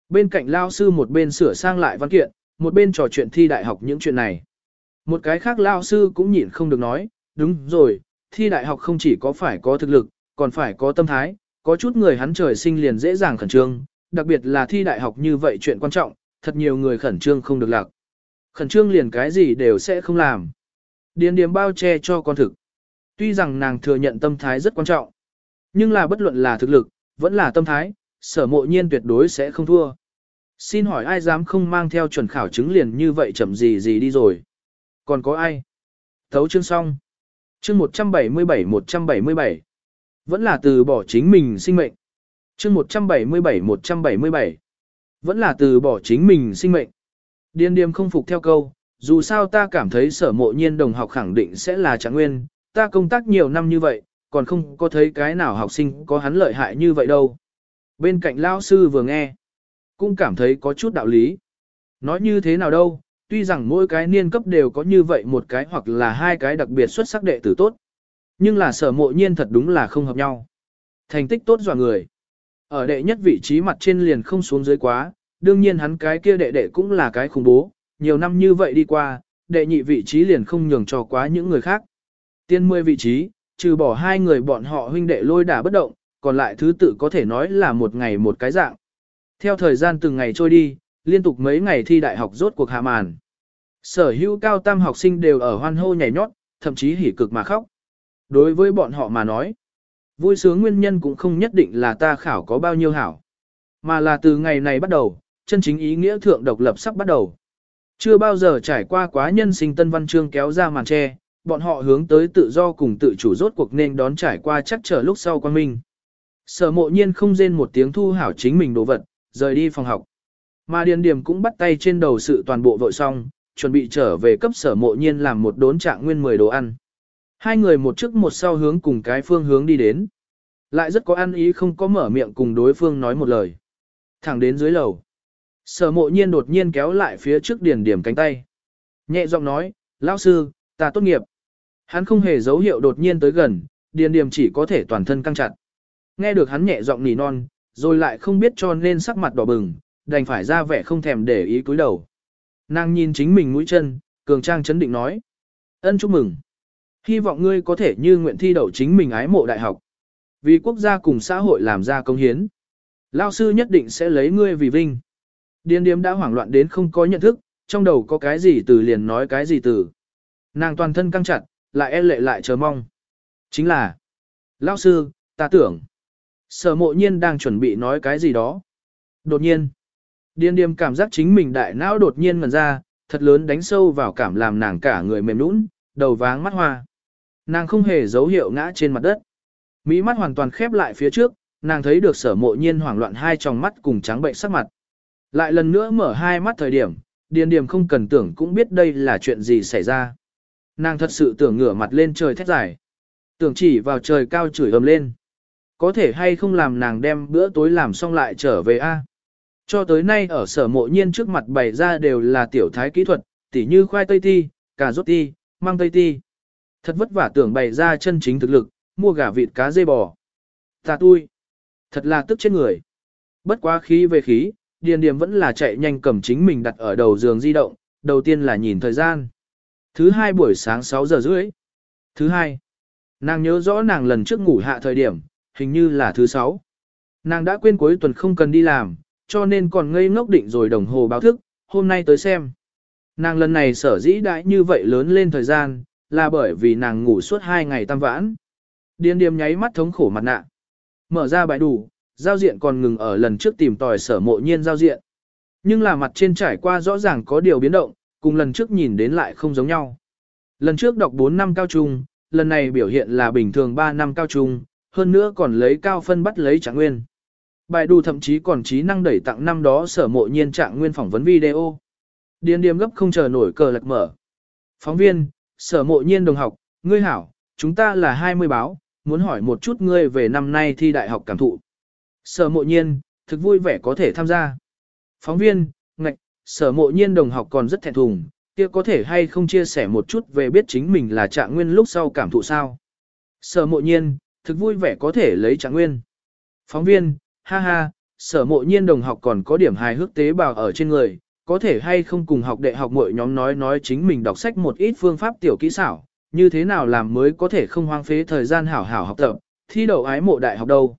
Bên cạnh lao sư một bên sửa sang lại văn kiện, một bên trò chuyện thi đại học những chuyện này. Một cái khác lao sư cũng nhịn không được nói, đúng rồi, thi đại học không chỉ có phải có thực lực, còn phải có tâm thái, có chút người hắn trời sinh liền dễ dàng khẩn trương, đặc biệt là thi đại học như vậy chuyện quan trọng, thật nhiều người khẩn trương không được lạc. Khẩn trương liền cái gì đều sẽ không làm. Điền điểm bao che cho con thực. Tuy rằng nàng thừa nhận tâm thái rất quan trọng, nhưng là bất luận là thực lực, vẫn là tâm thái, sở mộ nhiên tuyệt đối sẽ không thua. Xin hỏi ai dám không mang theo chuẩn khảo chứng liền như vậy chậm gì gì đi rồi. Còn có ai? Thấu chương xong. Chương 177-177. Vẫn là từ bỏ chính mình sinh mệnh. Chương 177-177. Vẫn là từ bỏ chính mình sinh mệnh. Điên điềm không phục theo câu, dù sao ta cảm thấy sở mộ nhiên đồng học khẳng định sẽ là trạng nguyên, ta công tác nhiều năm như vậy, còn không có thấy cái nào học sinh có hắn lợi hại như vậy đâu. Bên cạnh lao sư vừa nghe, cũng cảm thấy có chút đạo lý. Nói như thế nào đâu, tuy rằng mỗi cái niên cấp đều có như vậy một cái hoặc là hai cái đặc biệt xuất sắc đệ tử tốt. Nhưng là sở mộ nhiên thật đúng là không hợp nhau. Thành tích tốt dọa người. Ở đệ nhất vị trí mặt trên liền không xuống dưới quá, đương nhiên hắn cái kia đệ đệ cũng là cái khủng bố, nhiều năm như vậy đi qua, đệ nhị vị trí liền không nhường cho quá những người khác. Tiên mười vị trí, trừ bỏ hai người bọn họ huynh đệ lôi đả bất động, còn lại thứ tự có thể nói là một ngày một cái dạng. Theo thời gian từng ngày trôi đi, liên tục mấy ngày thi đại học rốt cuộc hạ màn. Sở hữu cao tam học sinh đều ở hoan hô nhảy nhót, thậm chí hỉ cực mà khóc. Đối với bọn họ mà nói, vui sướng nguyên nhân cũng không nhất định là ta khảo có bao nhiêu hảo, mà là từ ngày này bắt đầu, chân chính ý nghĩa thượng độc lập sắp bắt đầu. Chưa bao giờ trải qua quá nhân sinh tân văn chương kéo ra màn tre, bọn họ hướng tới tự do cùng tự chủ rốt cuộc nên đón trải qua chắc trở lúc sau quan minh. Sở mộ nhiên không rên một tiếng thu hảo chính mình đồ vật, rời đi phòng học. Mà điền điểm cũng bắt tay trên đầu sự toàn bộ vội xong, chuẩn bị trở về cấp sở mộ nhiên làm một đốn trạng nguyên 10 đồ ăn. Hai người một trước một sau hướng cùng cái phương hướng đi đến. Lại rất có ăn ý không có mở miệng cùng đối phương nói một lời. Thẳng đến dưới lầu. Sở mộ nhiên đột nhiên kéo lại phía trước điền điểm cánh tay. Nhẹ giọng nói, lão sư, ta tốt nghiệp. Hắn không hề dấu hiệu đột nhiên tới gần, điền điềm chỉ có thể toàn thân căng chặt. Nghe được hắn nhẹ giọng nỉ non, rồi lại không biết cho nên sắc mặt đỏ bừng, đành phải ra vẻ không thèm để ý cúi đầu. Nàng nhìn chính mình mũi chân, cường trang chấn định nói. Ân chúc mừng. Hy vọng ngươi có thể như nguyện thi đậu chính mình ái mộ đại học. Vì quốc gia cùng xã hội làm ra công hiến. Lao sư nhất định sẽ lấy ngươi vì vinh. Điên điếm đã hoảng loạn đến không có nhận thức, trong đầu có cái gì từ liền nói cái gì từ. Nàng toàn thân căng chặt, lại e lệ lại chờ mong. Chính là, lão sư, ta tưởng, sở mộ nhiên đang chuẩn bị nói cái gì đó. Đột nhiên, điên điềm cảm giác chính mình đại não đột nhiên ngần ra, thật lớn đánh sâu vào cảm làm nàng cả người mềm nũng, đầu váng mắt hoa. Nàng không hề dấu hiệu ngã trên mặt đất. Mỹ mắt hoàn toàn khép lại phía trước, nàng thấy được sở mộ nhiên hoảng loạn hai tròng mắt cùng trắng bệnh sắc mặt. Lại lần nữa mở hai mắt thời điểm, điền điểm không cần tưởng cũng biết đây là chuyện gì xảy ra. Nàng thật sự tưởng ngửa mặt lên trời thét dài. Tưởng chỉ vào trời cao chửi ầm lên. Có thể hay không làm nàng đem bữa tối làm xong lại trở về a? Cho tới nay ở sở mộ nhiên trước mặt bày ra đều là tiểu thái kỹ thuật, tỉ như khoai tây ti, cà rốt ti, mang tây ti. Thật vất vả tưởng bày ra chân chính thực lực, mua gà vịt cá dê bò. Ta tui. Thật là tức chết người. Bất quá khí về khí, Điền điểm vẫn là chạy nhanh cầm chính mình đặt ở đầu giường di động, đầu tiên là nhìn thời gian. Thứ hai buổi sáng 6 giờ rưỡi. Thứ hai, nàng nhớ rõ nàng lần trước ngủ hạ thời điểm, hình như là thứ sáu. Nàng đã quên cuối tuần không cần đi làm, cho nên còn ngây ngốc định rồi đồng hồ báo thức, hôm nay tới xem. Nàng lần này sở dĩ đãi như vậy lớn lên thời gian, là bởi vì nàng ngủ suốt hai ngày tam vãn. Điên điềm nháy mắt thống khổ mặt nạ. Mở ra bài đủ, giao diện còn ngừng ở lần trước tìm tòi sở mộ nhiên giao diện. Nhưng là mặt trên trải qua rõ ràng có điều biến động, cùng lần trước nhìn đến lại không giống nhau. Lần trước đọc 4 năm cao trung, lần này biểu hiện là bình thường 3 năm cao trung, hơn nữa còn lấy cao phân bắt lấy trạng nguyên. Bài đủ thậm chí còn trí năng đẩy tặng năm đó sở mộ nhiên trạng nguyên phỏng vấn video. Điền điềm gấp không chờ nổi cờ lật mở. Phóng viên, sở mộ nhiên đồng học, ngươi hảo, chúng ta là 20 báo, muốn hỏi một chút ngươi về năm nay thi đại học cảm thụ. Sở mộ nhiên, thực vui vẻ có thể tham gia. Phóng viên, sở mộ nhiên đồng học còn rất thẹn thùng, kia có thể hay không chia sẻ một chút về biết chính mình là trạng nguyên lúc sau cảm thụ sao. Sở mộ nhiên, thực vui vẻ có thể lấy trạng nguyên. Phóng viên, ha ha, sở mộ nhiên đồng học còn có điểm hài hước tế bào ở trên người, có thể hay không cùng học đệ học mỗi nhóm nói nói chính mình đọc sách một ít phương pháp tiểu kỹ xảo, như thế nào làm mới có thể không hoang phí thời gian hảo hảo học tập, thi đậu ái mộ đại học đâu.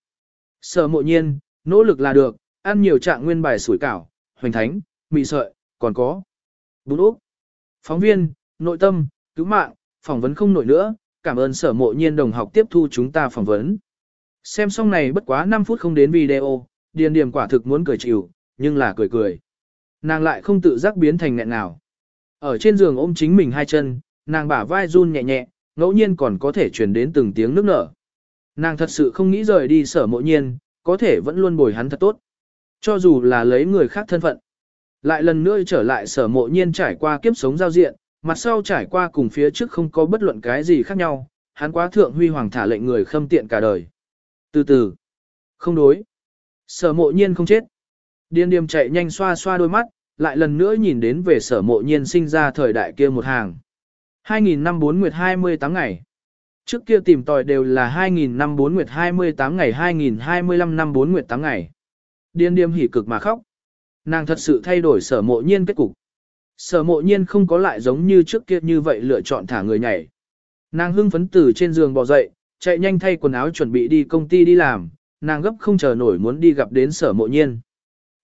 Sở mộ nhiên, nỗ lực là được, ăn nhiều trạng nguyên bài sủi cảo, hoành thánh, mì sợi, còn có bún úp. Phóng viên, nội tâm, cứu mạng, phỏng vấn không nổi nữa, cảm ơn sở mộ nhiên đồng học tiếp thu chúng ta phỏng vấn. Xem xong này bất quá 5 phút không đến video, điền điểm quả thực muốn cười chịu, nhưng là cười cười. Nàng lại không tự giác biến thành nghẹn nào. Ở trên giường ôm chính mình hai chân, nàng bả vai run nhẹ nhẹ, ngẫu nhiên còn có thể truyền đến từng tiếng nước nở. Nàng thật sự không nghĩ rời đi sở mộ nhiên, có thể vẫn luôn bồi hắn thật tốt. Cho dù là lấy người khác thân phận. Lại lần nữa trở lại sở mộ nhiên trải qua kiếp sống giao diện, mặt sau trải qua cùng phía trước không có bất luận cái gì khác nhau, hắn quá thượng huy hoàng thả lệnh người khâm tiện cả đời. Từ từ, không đối. Sở mộ nhiên không chết. Điên điềm chạy nhanh xoa xoa đôi mắt, lại lần nữa nhìn đến về sở mộ nhiên sinh ra thời đại kia một hàng. 2000 năm 4 nguyệt 28 ngày. Trước kia tìm tòi đều là 2000 năm 4 nguyệt 28 ngày 2025 năm 4 nguyệt 8 ngày. Điên điềm hỉ cực mà khóc. Nàng thật sự thay đổi sở mộ nhiên kết cục. Sở mộ nhiên không có lại giống như trước kia như vậy lựa chọn thả người nhảy. Nàng hưng phấn từ trên giường bò dậy, chạy nhanh thay quần áo chuẩn bị đi công ty đi làm, nàng gấp không chờ nổi muốn đi gặp đến sở mộ nhiên.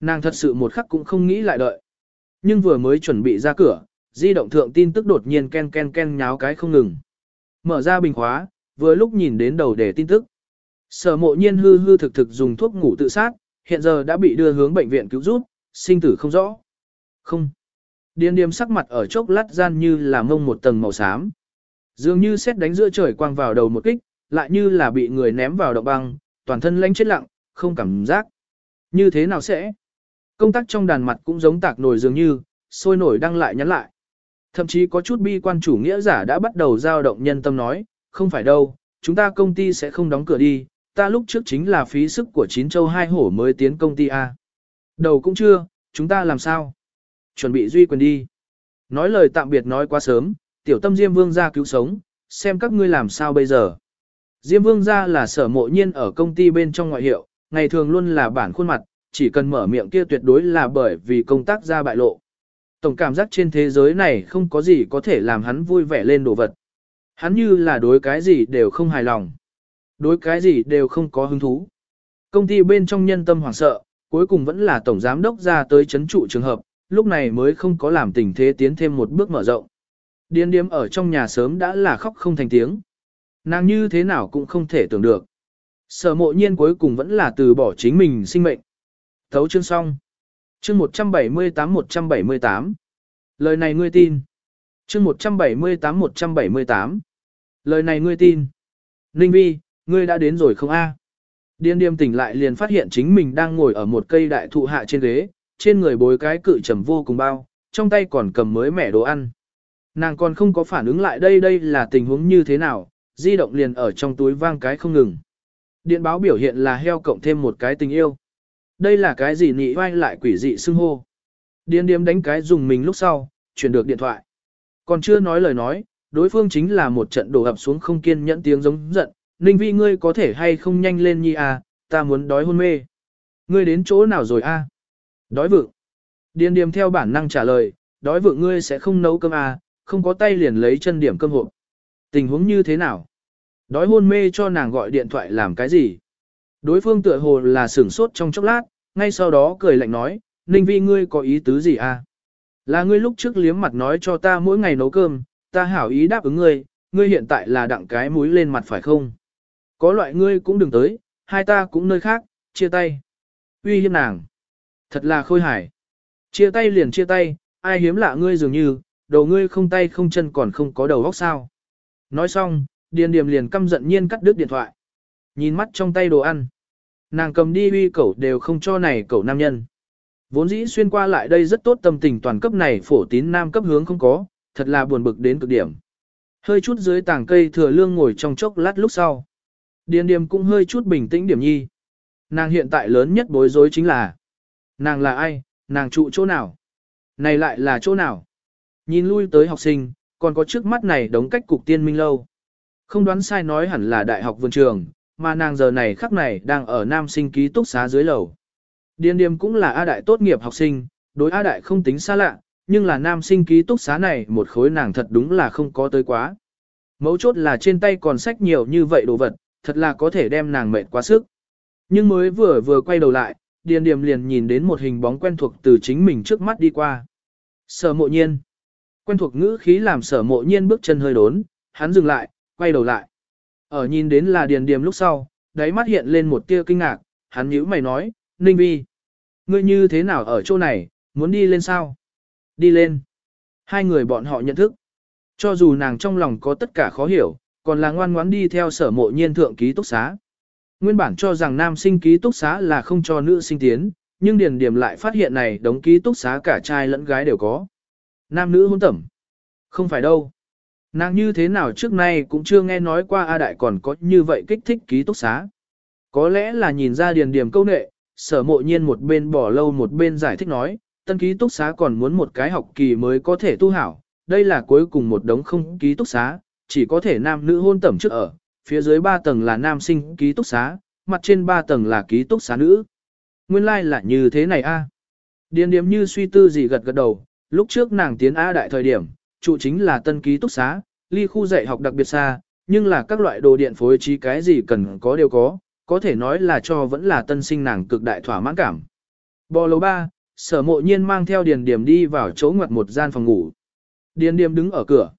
Nàng thật sự một khắc cũng không nghĩ lại đợi. Nhưng vừa mới chuẩn bị ra cửa, di động thượng tin tức đột nhiên ken ken ken nháo cái không ngừng. Mở ra bình khóa, vừa lúc nhìn đến đầu đề tin tức. Sở mộ nhiên hư hư thực thực dùng thuốc ngủ tự sát, hiện giờ đã bị đưa hướng bệnh viện cứu giúp, sinh tử không rõ. Không. Điên điềm sắc mặt ở chốc lát gian như là mông một tầng màu xám. Dường như xét đánh giữa trời quang vào đầu một kích, lại như là bị người ném vào động băng, toàn thân lánh chết lặng, không cảm giác. Như thế nào sẽ? Công tác trong đàn mặt cũng giống tạc nổi dường như, sôi nổi đăng lại nhắn lại. Thậm chí có chút bi quan chủ nghĩa giả đã bắt đầu giao động nhân tâm nói, không phải đâu, chúng ta công ty sẽ không đóng cửa đi, ta lúc trước chính là phí sức của chín châu hai hổ mới tiến công ty A. Đầu cũng chưa, chúng ta làm sao? Chuẩn bị duy quyền đi. Nói lời tạm biệt nói quá sớm, tiểu tâm Diêm Vương ra cứu sống, xem các ngươi làm sao bây giờ. Diêm Vương ra là sở mộ nhiên ở công ty bên trong ngoại hiệu, ngày thường luôn là bản khuôn mặt, chỉ cần mở miệng kia tuyệt đối là bởi vì công tác ra bại lộ. Tổng cảm giác trên thế giới này không có gì có thể làm hắn vui vẻ lên đồ vật. Hắn như là đối cái gì đều không hài lòng. Đối cái gì đều không có hứng thú. Công ty bên trong nhân tâm hoảng sợ, cuối cùng vẫn là tổng giám đốc ra tới chấn trụ trường hợp, lúc này mới không có làm tình thế tiến thêm một bước mở rộng. Điên điếm ở trong nhà sớm đã là khóc không thành tiếng. Nàng như thế nào cũng không thể tưởng được. Sở mộ nhiên cuối cùng vẫn là từ bỏ chính mình sinh mệnh. Thấu chương xong. Chương 178-178. Lời này ngươi tin. Chương 178-178. Lời này ngươi tin. Ninh Vi, ngươi đã đến rồi không a? Điên điềm tỉnh lại liền phát hiện chính mình đang ngồi ở một cây đại thụ hạ trên ghế, trên người bối cái cự trầm vô cùng bao, trong tay còn cầm mới mẻ đồ ăn. Nàng còn không có phản ứng lại đây đây là tình huống như thế nào, di động liền ở trong túi vang cái không ngừng. Điện báo biểu hiện là heo cộng thêm một cái tình yêu. Đây là cái gì nị oai lại quỷ dị xưng hô. Điên điếm đánh cái dùng mình lúc sau, chuyển được điện thoại. Còn chưa nói lời nói, đối phương chính là một trận đổ ập xuống không kiên nhẫn tiếng giống giận. Ninh vi ngươi có thể hay không nhanh lên nhi à, ta muốn đói hôn mê. Ngươi đến chỗ nào rồi a? À? Đói vượng. Điền điềm theo bản năng trả lời, đói vượng ngươi sẽ không nấu cơm à, không có tay liền lấy chân điểm cơm hộp. Tình huống như thế nào? Đói hôn mê cho nàng gọi điện thoại làm cái gì? Đối phương tựa hồ là sửng sốt trong chốc lát, ngay sau đó cười lạnh nói, Ninh Vi ngươi có ý tứ gì à? Là ngươi lúc trước liếm mặt nói cho ta mỗi ngày nấu cơm, ta hảo ý đáp ứng ngươi, ngươi hiện tại là đặng cái mũi lên mặt phải không? Có loại ngươi cũng đừng tới, hai ta cũng nơi khác, chia tay. Uy hiếp nàng. Thật là khôi hài. Chia tay liền chia tay, ai hiếm lạ ngươi dường như, đầu ngươi không tay không chân còn không có đầu óc sao. Nói xong, điền điềm liền căm giận nhiên cắt đứt điện thoại. Nhìn mắt trong tay đồ ăn. Nàng cầm đi uy cẩu đều không cho này cẩu nam nhân. Vốn dĩ xuyên qua lại đây rất tốt tâm tình toàn cấp này phổ tín nam cấp hướng không có, thật là buồn bực đến cực điểm. Hơi chút dưới tảng cây thừa lương ngồi trong chốc lát lúc sau. Điền điềm cũng hơi chút bình tĩnh điểm nhi. Nàng hiện tại lớn nhất bối rối chính là Nàng là ai, nàng trụ chỗ nào? Này lại là chỗ nào? Nhìn lui tới học sinh, còn có trước mắt này đống cách cục tiên minh lâu. Không đoán sai nói hẳn là đại học vườn trường, mà nàng giờ này khắc này đang ở nam sinh ký túc xá dưới lầu. Điền điềm cũng là A đại tốt nghiệp học sinh, đối A đại không tính xa lạ, nhưng là nam sinh ký túc xá này một khối nàng thật đúng là không có tới quá. Mấu chốt là trên tay còn sách nhiều như vậy đồ vật, thật là có thể đem nàng mệt quá sức. Nhưng mới vừa vừa quay đầu lại, Điền Điềm liền nhìn đến một hình bóng quen thuộc từ chính mình trước mắt đi qua. Sở mộ nhiên. Quen thuộc ngữ khí làm sở mộ nhiên bước chân hơi đốn, hắn dừng lại, quay đầu lại. Ở nhìn đến là Điền Điềm lúc sau, đáy mắt hiện lên một tia kinh ngạc, hắn nhíu mày nói, Ninh Vi. Ngươi như thế nào ở chỗ này, muốn đi lên sao? Đi lên. Hai người bọn họ nhận thức. Cho dù nàng trong lòng có tất cả khó hiểu, còn là ngoan ngoãn đi theo sở mộ nhiên thượng ký túc xá. Nguyên bản cho rằng nam sinh ký túc xá là không cho nữ sinh tiến, nhưng điền điểm lại phát hiện này đống ký túc xá cả trai lẫn gái đều có. Nam nữ hôn tẩm. Không phải đâu. Nàng như thế nào trước nay cũng chưa nghe nói qua A Đại còn có như vậy kích thích ký túc xá. Có lẽ là nhìn ra điền điểm câu nệ, sở mộ nhiên một bên bỏ lâu một bên giải thích nói, tân ký túc xá còn muốn một cái học kỳ mới có thể tu hảo, đây là cuối cùng một đống không ký túc xá, chỉ có thể nam nữ hôn tẩm trước ở, phía dưới 3 tầng là nam sinh ký túc xá, mặt trên 3 tầng là ký túc xá nữ. Nguyên lai like là như thế này a. À. Điền điểm như suy tư gì gật gật đầu, lúc trước nàng tiến A đại thời điểm, trụ chính là tân ký túc xá, ly khu dạy học đặc biệt xa, nhưng là các loại đồ điện phối trí cái gì cần có đều có, có thể nói là cho vẫn là tân sinh nàng cực đại thỏa mãn cảm. Bò lầu 3, sở mộ nhiên mang theo điền điểm đi vào chỗ ngoặt một gian phòng ngủ. Điền điểm đứng ở cửa.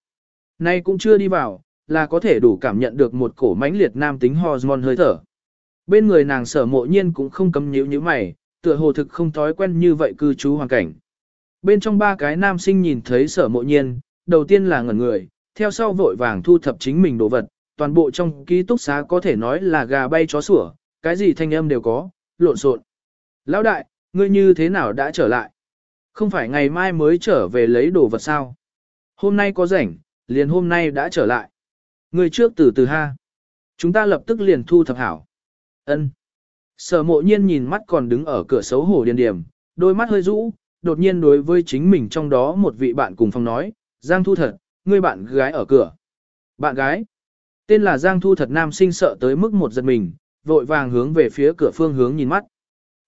Nay cũng chưa đi vào, là có thể đủ cảm nhận được một cổ mãnh liệt nam tính hormone hơi thở. Bên người nàng sở mộ nhiên cũng không cấm nhíu như mày, tựa hồ thực không thói quen như vậy cư trú hoàn cảnh. Bên trong ba cái nam sinh nhìn thấy sở mộ nhiên, đầu tiên là ngẩn người, theo sau vội vàng thu thập chính mình đồ vật, toàn bộ trong ký túc xá có thể nói là gà bay chó sủa, cái gì thanh âm đều có, lộn xộn. Lão đại, ngươi như thế nào đã trở lại? Không phải ngày mai mới trở về lấy đồ vật sao? Hôm nay có rảnh, liền hôm nay đã trở lại. người trước từ từ ha. Chúng ta lập tức liền thu thập hảo. Ân. Sở mộ nhiên nhìn mắt còn đứng ở cửa xấu hổ điền điểm, đôi mắt hơi rũ, đột nhiên đối với chính mình trong đó một vị bạn cùng phòng nói, Giang Thu Thật, ngươi bạn gái ở cửa. Bạn gái? Tên là Giang Thu Thật nam sinh sợ tới mức một giật mình, vội vàng hướng về phía cửa phương hướng nhìn mắt.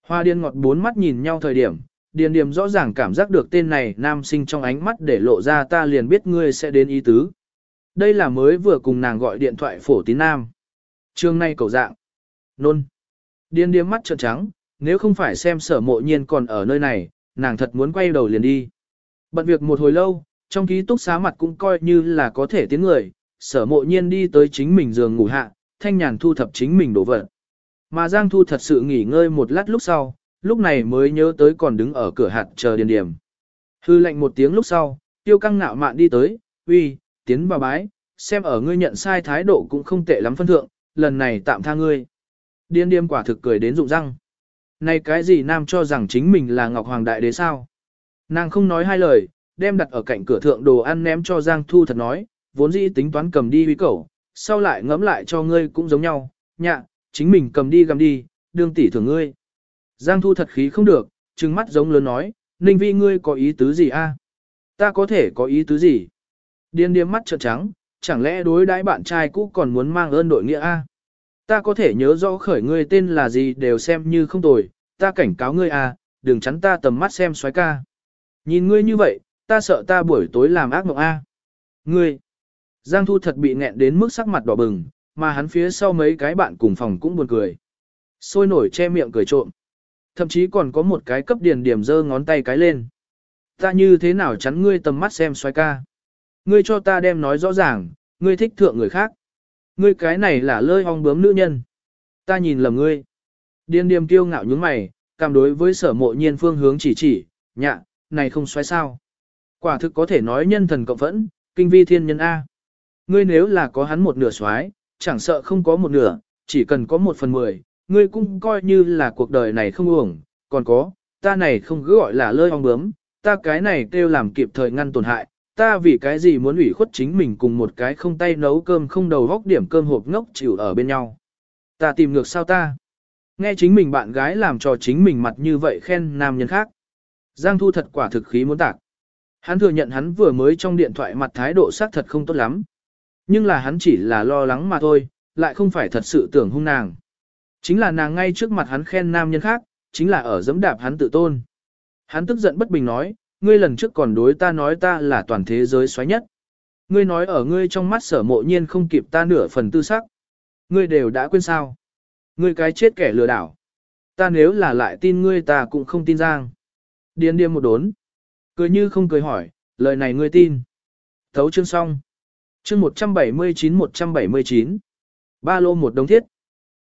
Hoa điên ngọt bốn mắt nhìn nhau thời điểm, điền điểm rõ ràng cảm giác được tên này nam sinh trong ánh mắt để lộ ra ta liền biết ngươi sẽ đến ý tứ. Đây là mới vừa cùng nàng gọi điện thoại phổ tín nam. Trương nay cầu dạng. Nôn. Điền Điềm mắt trợn trắng, nếu không phải xem sở mộ nhiên còn ở nơi này, nàng thật muốn quay đầu liền đi. Bận việc một hồi lâu, trong ký túc xá mặt cũng coi như là có thể tiếng người, sở mộ nhiên đi tới chính mình giường ngủ hạ, thanh nhàn thu thập chính mình đổ vật. Mà Giang Thu thật sự nghỉ ngơi một lát lúc sau, lúc này mới nhớ tới còn đứng ở cửa hạt chờ điền điểm. Hư lệnh một tiếng lúc sau, tiêu căng ngạo mạn đi tới, uy, tiến vào bái, xem ở ngươi nhận sai thái độ cũng không tệ lắm phân thượng, lần này tạm tha ngươi. Điên điềm quả thực cười đến rụng răng. Này cái gì nam cho rằng chính mình là Ngọc Hoàng Đại Đế sao? Nàng không nói hai lời, đem đặt ở cạnh cửa thượng đồ ăn ném cho Giang Thu thật nói, vốn dĩ tính toán cầm đi huy cẩu, sau lại ngẫm lại cho ngươi cũng giống nhau, nhạ, chính mình cầm đi gầm đi, đương tỷ thưởng ngươi. Giang Thu thật khí không được, trừng mắt giống lớn nói, Ninh Vi ngươi có ý tứ gì a? Ta có thể có ý tứ gì? Điên điếm mắt trợn trắng, chẳng lẽ đối đãi bạn trai cũ còn muốn mang ơn đội nghĩa a? Ta có thể nhớ rõ khởi ngươi tên là gì đều xem như không tồi, ta cảnh cáo ngươi a, đừng chắn ta tầm mắt xem xoái ca. Nhìn ngươi như vậy, ta sợ ta buổi tối làm ác mộng a. Ngươi. Giang Thu thật bị nghẹn đến mức sắc mặt đỏ bừng, mà hắn phía sau mấy cái bạn cùng phòng cũng buồn cười. Sôi nổi che miệng cười trộm. Thậm chí còn có một cái cấp điền điểm giơ ngón tay cái lên. Ta như thế nào chắn ngươi tầm mắt xem xoay ca. Ngươi cho ta đem nói rõ ràng, ngươi thích thượng người khác. Ngươi cái này là lơi hong bướm nữ nhân. Ta nhìn lầm ngươi. Điền điềm kiêu ngạo nhướng mày, cảm đối với sở mộ nhiên phương hướng chỉ chỉ, nhạ, này không xoáy sao. Quả thực có thể nói nhân thần cộng phẫn, kinh vi thiên nhân A. Ngươi nếu là có hắn một nửa xoáy, chẳng sợ không có một nửa, chỉ cần có một phần mười, ngươi cũng coi như là cuộc đời này không uổng, còn có, ta này không cứ gọi là lơi ong bướm, ta cái này kêu làm kịp thời ngăn tổn hại, ta vì cái gì muốn ủy khuất chính mình cùng một cái không tay nấu cơm không đầu góc điểm cơm hộp ngốc chịu ở bên nhau. Ta tìm ngược sao ta? Nghe chính mình bạn gái làm cho chính mình mặt như vậy khen nam nhân khác. Giang Thu thật quả thực khí muốn tạc. Hắn thừa nhận hắn vừa mới trong điện thoại mặt thái độ xác thật không tốt lắm. Nhưng là hắn chỉ là lo lắng mà thôi, lại không phải thật sự tưởng hung nàng. Chính là nàng ngay trước mặt hắn khen nam nhân khác, chính là ở dẫm đạp hắn tự tôn. Hắn tức giận bất bình nói, ngươi lần trước còn đối ta nói ta là toàn thế giới xoáy nhất. Ngươi nói ở ngươi trong mắt sở mộ nhiên không kịp ta nửa phần tư sắc. Ngươi đều đã quên sao. Ngươi cái chết kẻ lừa đảo. Ta nếu là lại tin ngươi ta cũng không tin giang. Điên điên một đốn. Cười như không cười hỏi, lời này ngươi tin. Thấu chương xong. Chương 179-179. Ba lô một đống thiết.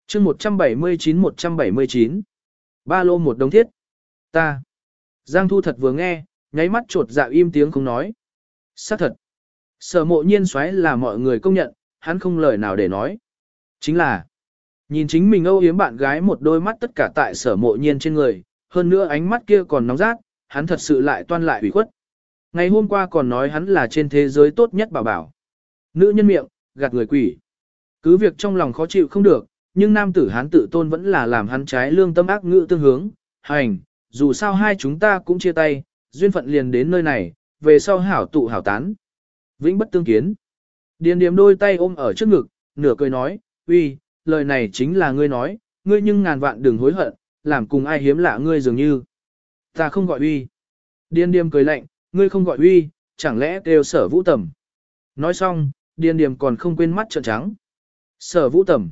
Chương 179-179. Ba lô một đống thiết. Ta. Giang Thu thật vừa nghe, nháy mắt trột dạ im tiếng không nói. Xác thật. Sở mộ nhiên xoáy là mọi người công nhận, hắn không lời nào để nói. Chính là, nhìn chính mình âu yếm bạn gái một đôi mắt tất cả tại sở mộ nhiên trên người, hơn nữa ánh mắt kia còn nóng rát, hắn thật sự lại toan lại ủy khuất. Ngày hôm qua còn nói hắn là trên thế giới tốt nhất bảo bảo. Nữ nhân miệng, gạt người quỷ. Cứ việc trong lòng khó chịu không được, nhưng nam tử hán tự tôn vẫn là làm hắn trái lương tâm ác ngữ tương hướng. Hành, dù sao hai chúng ta cũng chia tay, duyên phận liền đến nơi này, về sau hảo tụ hảo tán. Vĩnh bất tương kiến. Điền điếm đôi tay ôm ở trước ngực, nửa cười nói, uy, lời này chính là ngươi nói, ngươi nhưng ngàn vạn đừng hối hận, làm cùng ai hiếm lạ ngươi dường như. Ta không gọi uy. Điền điếm cười lạnh, ngươi không gọi uy, chẳng lẽ đều sở vũ tầm. Nói xong, điền điếm còn không quên mắt trợn trắng. Sở vũ tầm.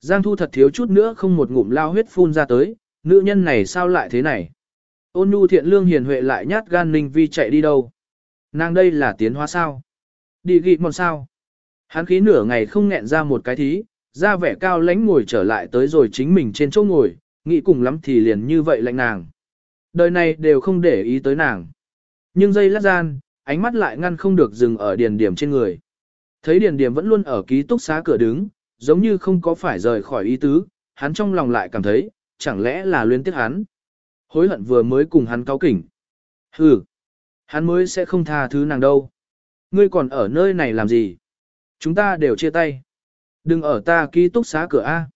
Giang thu thật thiếu chút nữa không một ngụm lao huyết phun ra tới, nữ nhân này sao lại thế này. Ôn nhu thiện lương hiền huệ lại nhát gan ninh vi chạy đi đâu. Nàng đây là tiến hóa sao? Đi gị mòn sao? Hắn khí nửa ngày không nghẹn ra một cái thí, ra vẻ cao lãnh ngồi trở lại tới rồi chính mình trên chỗ ngồi, nghĩ cùng lắm thì liền như vậy lạnh nàng. Đời này đều không để ý tới nàng. Nhưng dây lát gian, ánh mắt lại ngăn không được dừng ở điền điểm trên người. Thấy điền điểm vẫn luôn ở ký túc xá cửa đứng, giống như không có phải rời khỏi ý tứ, hắn trong lòng lại cảm thấy, chẳng lẽ là luyến tiếc hắn. Hối hận vừa mới cùng hắn cáo kỉnh. Hừ, hắn mới sẽ không tha thứ nàng đâu. Ngươi còn ở nơi này làm gì? Chúng ta đều chia tay. Đừng ở ta ký túc xá cửa A.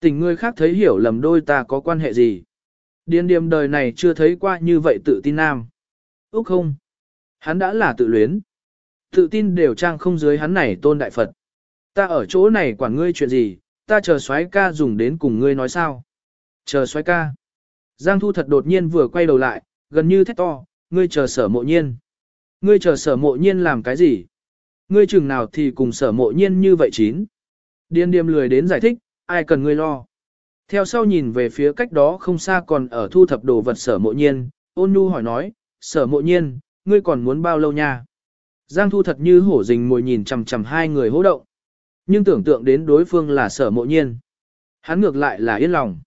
Tình ngươi khác thấy hiểu lầm đôi ta có quan hệ gì. Điên điềm đời này chưa thấy qua như vậy tự tin nam. Úc không. Hắn đã là tự luyến. Tự tin đều trang không dưới hắn này tôn đại Phật. Ta ở chỗ này quản ngươi chuyện gì, ta chờ soái ca dùng đến cùng ngươi nói sao. Chờ soái ca. Giang Thu thật đột nhiên vừa quay đầu lại, gần như thét to, ngươi chờ sở mộ nhiên. Ngươi chờ sở mộ nhiên làm cái gì? Ngươi chừng nào thì cùng sở mộ nhiên như vậy chín. Điên điềm lười đến giải thích, ai cần ngươi lo. Theo sau nhìn về phía cách đó không xa còn ở thu thập đồ vật sở mộ nhiên, ôn nhu hỏi nói, sở mộ nhiên, ngươi còn muốn bao lâu nha? Giang thu thật như hổ rình mồi nhìn chằm chằm hai người hỗ động. Nhưng tưởng tượng đến đối phương là sở mộ nhiên. Hắn ngược lại là yên lòng.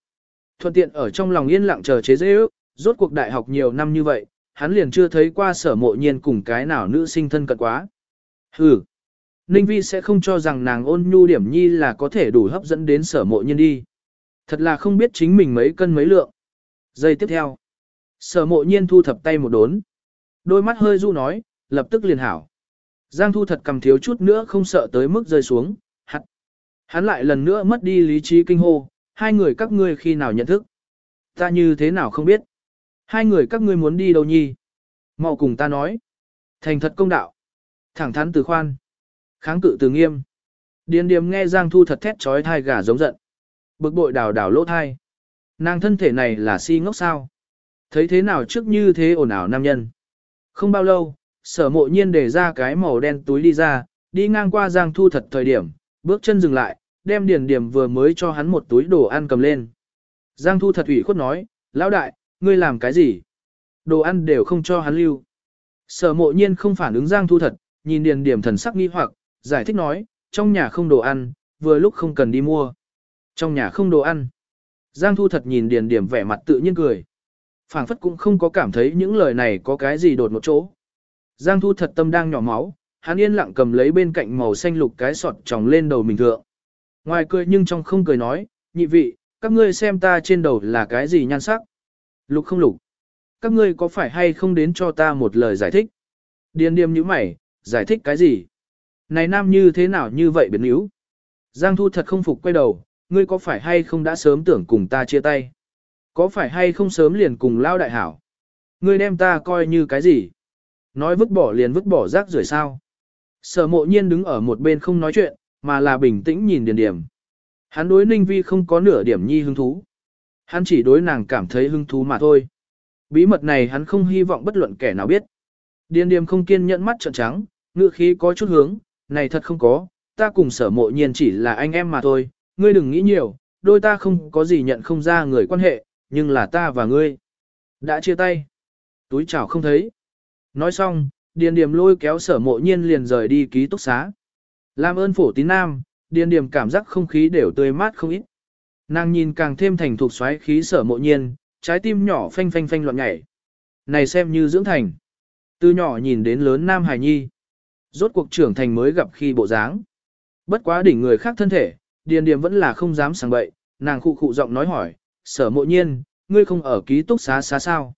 Thuận tiện ở trong lòng yên lặng chờ chế dễ ước, rốt cuộc đại học nhiều năm như vậy, hắn liền chưa thấy qua sở mộ nhiên cùng cái nào nữ sinh thân cận quá. Hừ, Ninh Vi sẽ không cho rằng nàng ôn nhu điểm nhi là có thể đủ hấp dẫn đến sở mộ nhiên đi. Thật là không biết chính mình mấy cân mấy lượng. Giây tiếp theo, sở mộ nhiên thu thập tay một đốn. Đôi mắt hơi du nói, lập tức liền hảo. Giang thu thật cầm thiếu chút nữa không sợ tới mức rơi xuống, hắn. Lại lần nữa mất đi lý trí kinh hô, hai người các ngươi khi nào nhận thức. Ta như thế nào không biết. Hai người các ngươi muốn đi đâu nhi? Mau cùng ta nói. Thành thật công đạo. Thẳng thắn từ khoan. Kháng cự từ nghiêm. Điền điềm nghe Giang Thu thật thét trói thai gà giống giận. Bực bội đào đào lỗ thai. Nàng thân thể này là si ngốc sao. Thấy thế nào trước như thế ồn ào nam nhân. Không bao lâu, sở mộ nhiên để ra cái màu đen túi đi ra, đi ngang qua Giang Thu thật thời điểm, bước chân dừng lại, đem điền điểm vừa mới cho hắn một túi đồ ăn cầm lên. Giang Thu thật ủy khuất nói, lão đại, ngươi làm cái gì? Đồ ăn đều không cho hắn lưu. Sở mộ nhiên không phản ứng Giang Thu thật, nhìn điền điểm thần sắc nghi hoặc, giải thích nói, trong nhà không đồ ăn, vừa lúc không cần đi mua. Trong nhà không đồ ăn. Giang Thu thật nhìn điền điểm vẻ mặt tự nhiên cười. phảng phất cũng không có cảm thấy những lời này có cái gì đột một chỗ. Giang Thu thật tâm đang nhỏ máu, hắn yên lặng cầm lấy bên cạnh màu xanh lục cái sọt tròng lên đầu mình thượng. Ngoài cười nhưng trong không cười nói, nhị vị, các ngươi xem ta trên đầu là cái gì nhan sắc. Lục không lục. Các ngươi có phải hay không đến cho ta một lời giải thích? Điền điềm như mày, giải thích cái gì? Này nam như thế nào như vậy biến yếu? Giang Thu thật không phục quay đầu, ngươi có phải hay không đã sớm tưởng cùng ta chia tay? Có phải hay không sớm liền cùng lao đại hảo? Ngươi đem ta coi như cái gì? Nói vứt bỏ liền vứt bỏ rác rưởi sao? Sở mộ nhiên đứng ở một bên không nói chuyện, mà là bình tĩnh nhìn điền điểm. Hắn đối ninh vi không có nửa điểm nhi hứng thú. Hắn chỉ đối nàng cảm thấy hứng thú mà thôi. Bí mật này hắn không hy vọng bất luận kẻ nào biết. Điền điểm không kiên nhẫn mắt trợn trắng, ngựa khí có chút hướng, này thật không có, ta cùng sở mộ nhiên chỉ là anh em mà thôi, ngươi đừng nghĩ nhiều, đôi ta không có gì nhận không ra người quan hệ, nhưng là ta và ngươi. Đã chia tay. Túi chảo không thấy. Nói xong, Điền Điềm lôi kéo sở mộ nhiên liền rời đi ký túc xá. Làm ơn phổ tín nam, Điền Điềm cảm giác không khí đều tươi mát không ít. Nàng nhìn càng thêm thành thục xoáy khí sở mộ nhiên, trái tim nhỏ phanh phanh phanh loạn nhảy. Này xem như dưỡng thành. Từ nhỏ nhìn đến lớn nam hài nhi. Rốt cuộc trưởng thành mới gặp khi bộ dáng. Bất quá đỉnh người khác thân thể, Điền Điềm vẫn là không dám sang bậy, nàng khụ khụ giọng nói hỏi, sở mộ nhiên, ngươi không ở ký túc xá xá sao?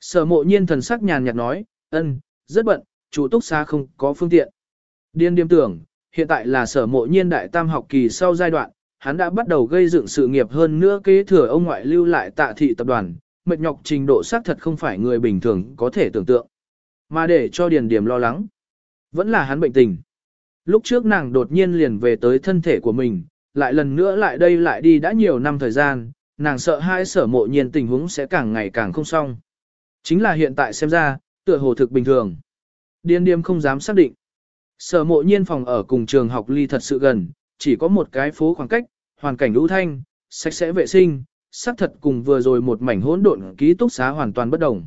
Sở mộ nhiên thần sắc nhàn nhạt nói, ân, rất bận, chủ túc xá không có phương tiện. Điền Điềm tưởng, hiện tại là sở mộ nhiên đại tam học kỳ sau giai đoạn, hắn đã bắt đầu gây dựng sự nghiệp hơn nữa kế thừa ông ngoại lưu lại tạ thị tập đoàn, mệt nhọc trình độ xác thật không phải người bình thường có thể tưởng tượng. Mà để cho Điền điểm lo lắng, vẫn là hắn bệnh tình. Lúc trước nàng đột nhiên liền về tới thân thể của mình, lại lần nữa lại đây lại đi đã nhiều năm thời gian, nàng sợ hai sở mộ nhiên tình huống sẽ càng ngày càng không xong. Chính là hiện tại xem ra, tựa hồ thực bình thường. Điên điềm không dám xác định. Sở mộ nhiên phòng ở cùng trường học ly thật sự gần, chỉ có một cái phố khoảng cách, hoàn cảnh lũ thanh, sạch sẽ vệ sinh, xác thật cùng vừa rồi một mảnh hỗn độn ký túc xá hoàn toàn bất đồng.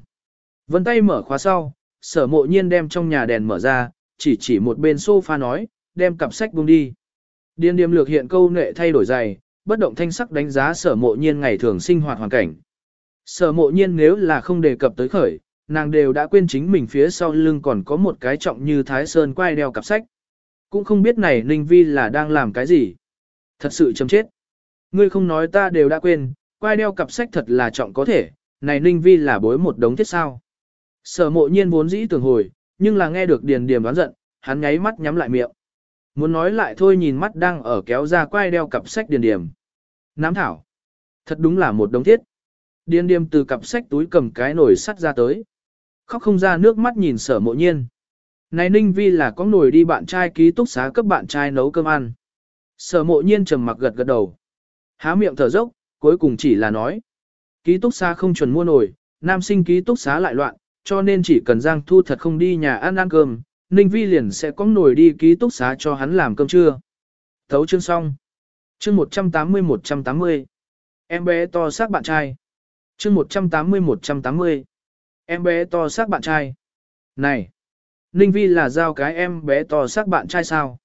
Vân tay mở khóa sau, sở mộ nhiên đem trong nhà đèn mở ra, chỉ chỉ một bên sofa nói, đem cặp sách buông đi. Điên điềm lược hiện câu nệ thay đổi dày, bất động thanh sắc đánh giá sở mộ nhiên ngày thường sinh hoạt hoàn cảnh. Sở mộ nhiên nếu là không đề cập tới khởi, nàng đều đã quên chính mình phía sau lưng còn có một cái trọng như Thái Sơn quay đeo cặp sách. Cũng không biết này Ninh Vi là đang làm cái gì. Thật sự chấm chết. Ngươi không nói ta đều đã quên, quay đeo cặp sách thật là trọng có thể, này Ninh Vi là bối một đống thiết sao. Sở mộ nhiên vốn dĩ tưởng hồi, nhưng là nghe được điền điểm đoán giận, hắn nháy mắt nhắm lại miệng. Muốn nói lại thôi nhìn mắt đang ở kéo ra quay đeo cặp sách điền điểm. Nám thảo. Thật đúng là một đống thiết. Điền điểm từ cặp sách túi cầm cái nồi sắt ra tới. Khóc không ra nước mắt nhìn sở mộ nhiên. Này Ninh Vi là có nồi đi bạn trai ký túc xá cấp bạn trai nấu cơm ăn. Sở mộ nhiên trầm mặc gật gật đầu. Há miệng thở dốc, cuối cùng chỉ là nói. Ký túc xá không chuẩn mua nồi, nam sinh ký túc xá lại loạn, cho nên chỉ cần Giang Thu thật không đi nhà ăn ăn cơm, Ninh Vi liền sẽ có nồi đi ký túc xá cho hắn làm cơm trưa. Thấu chương xong. Chương 180-180. Em bé to xác bạn trai. Chương 180-180. Em bé to xác bạn trai. Này! Ninh Vi là giao cái em bé to xác bạn trai sao?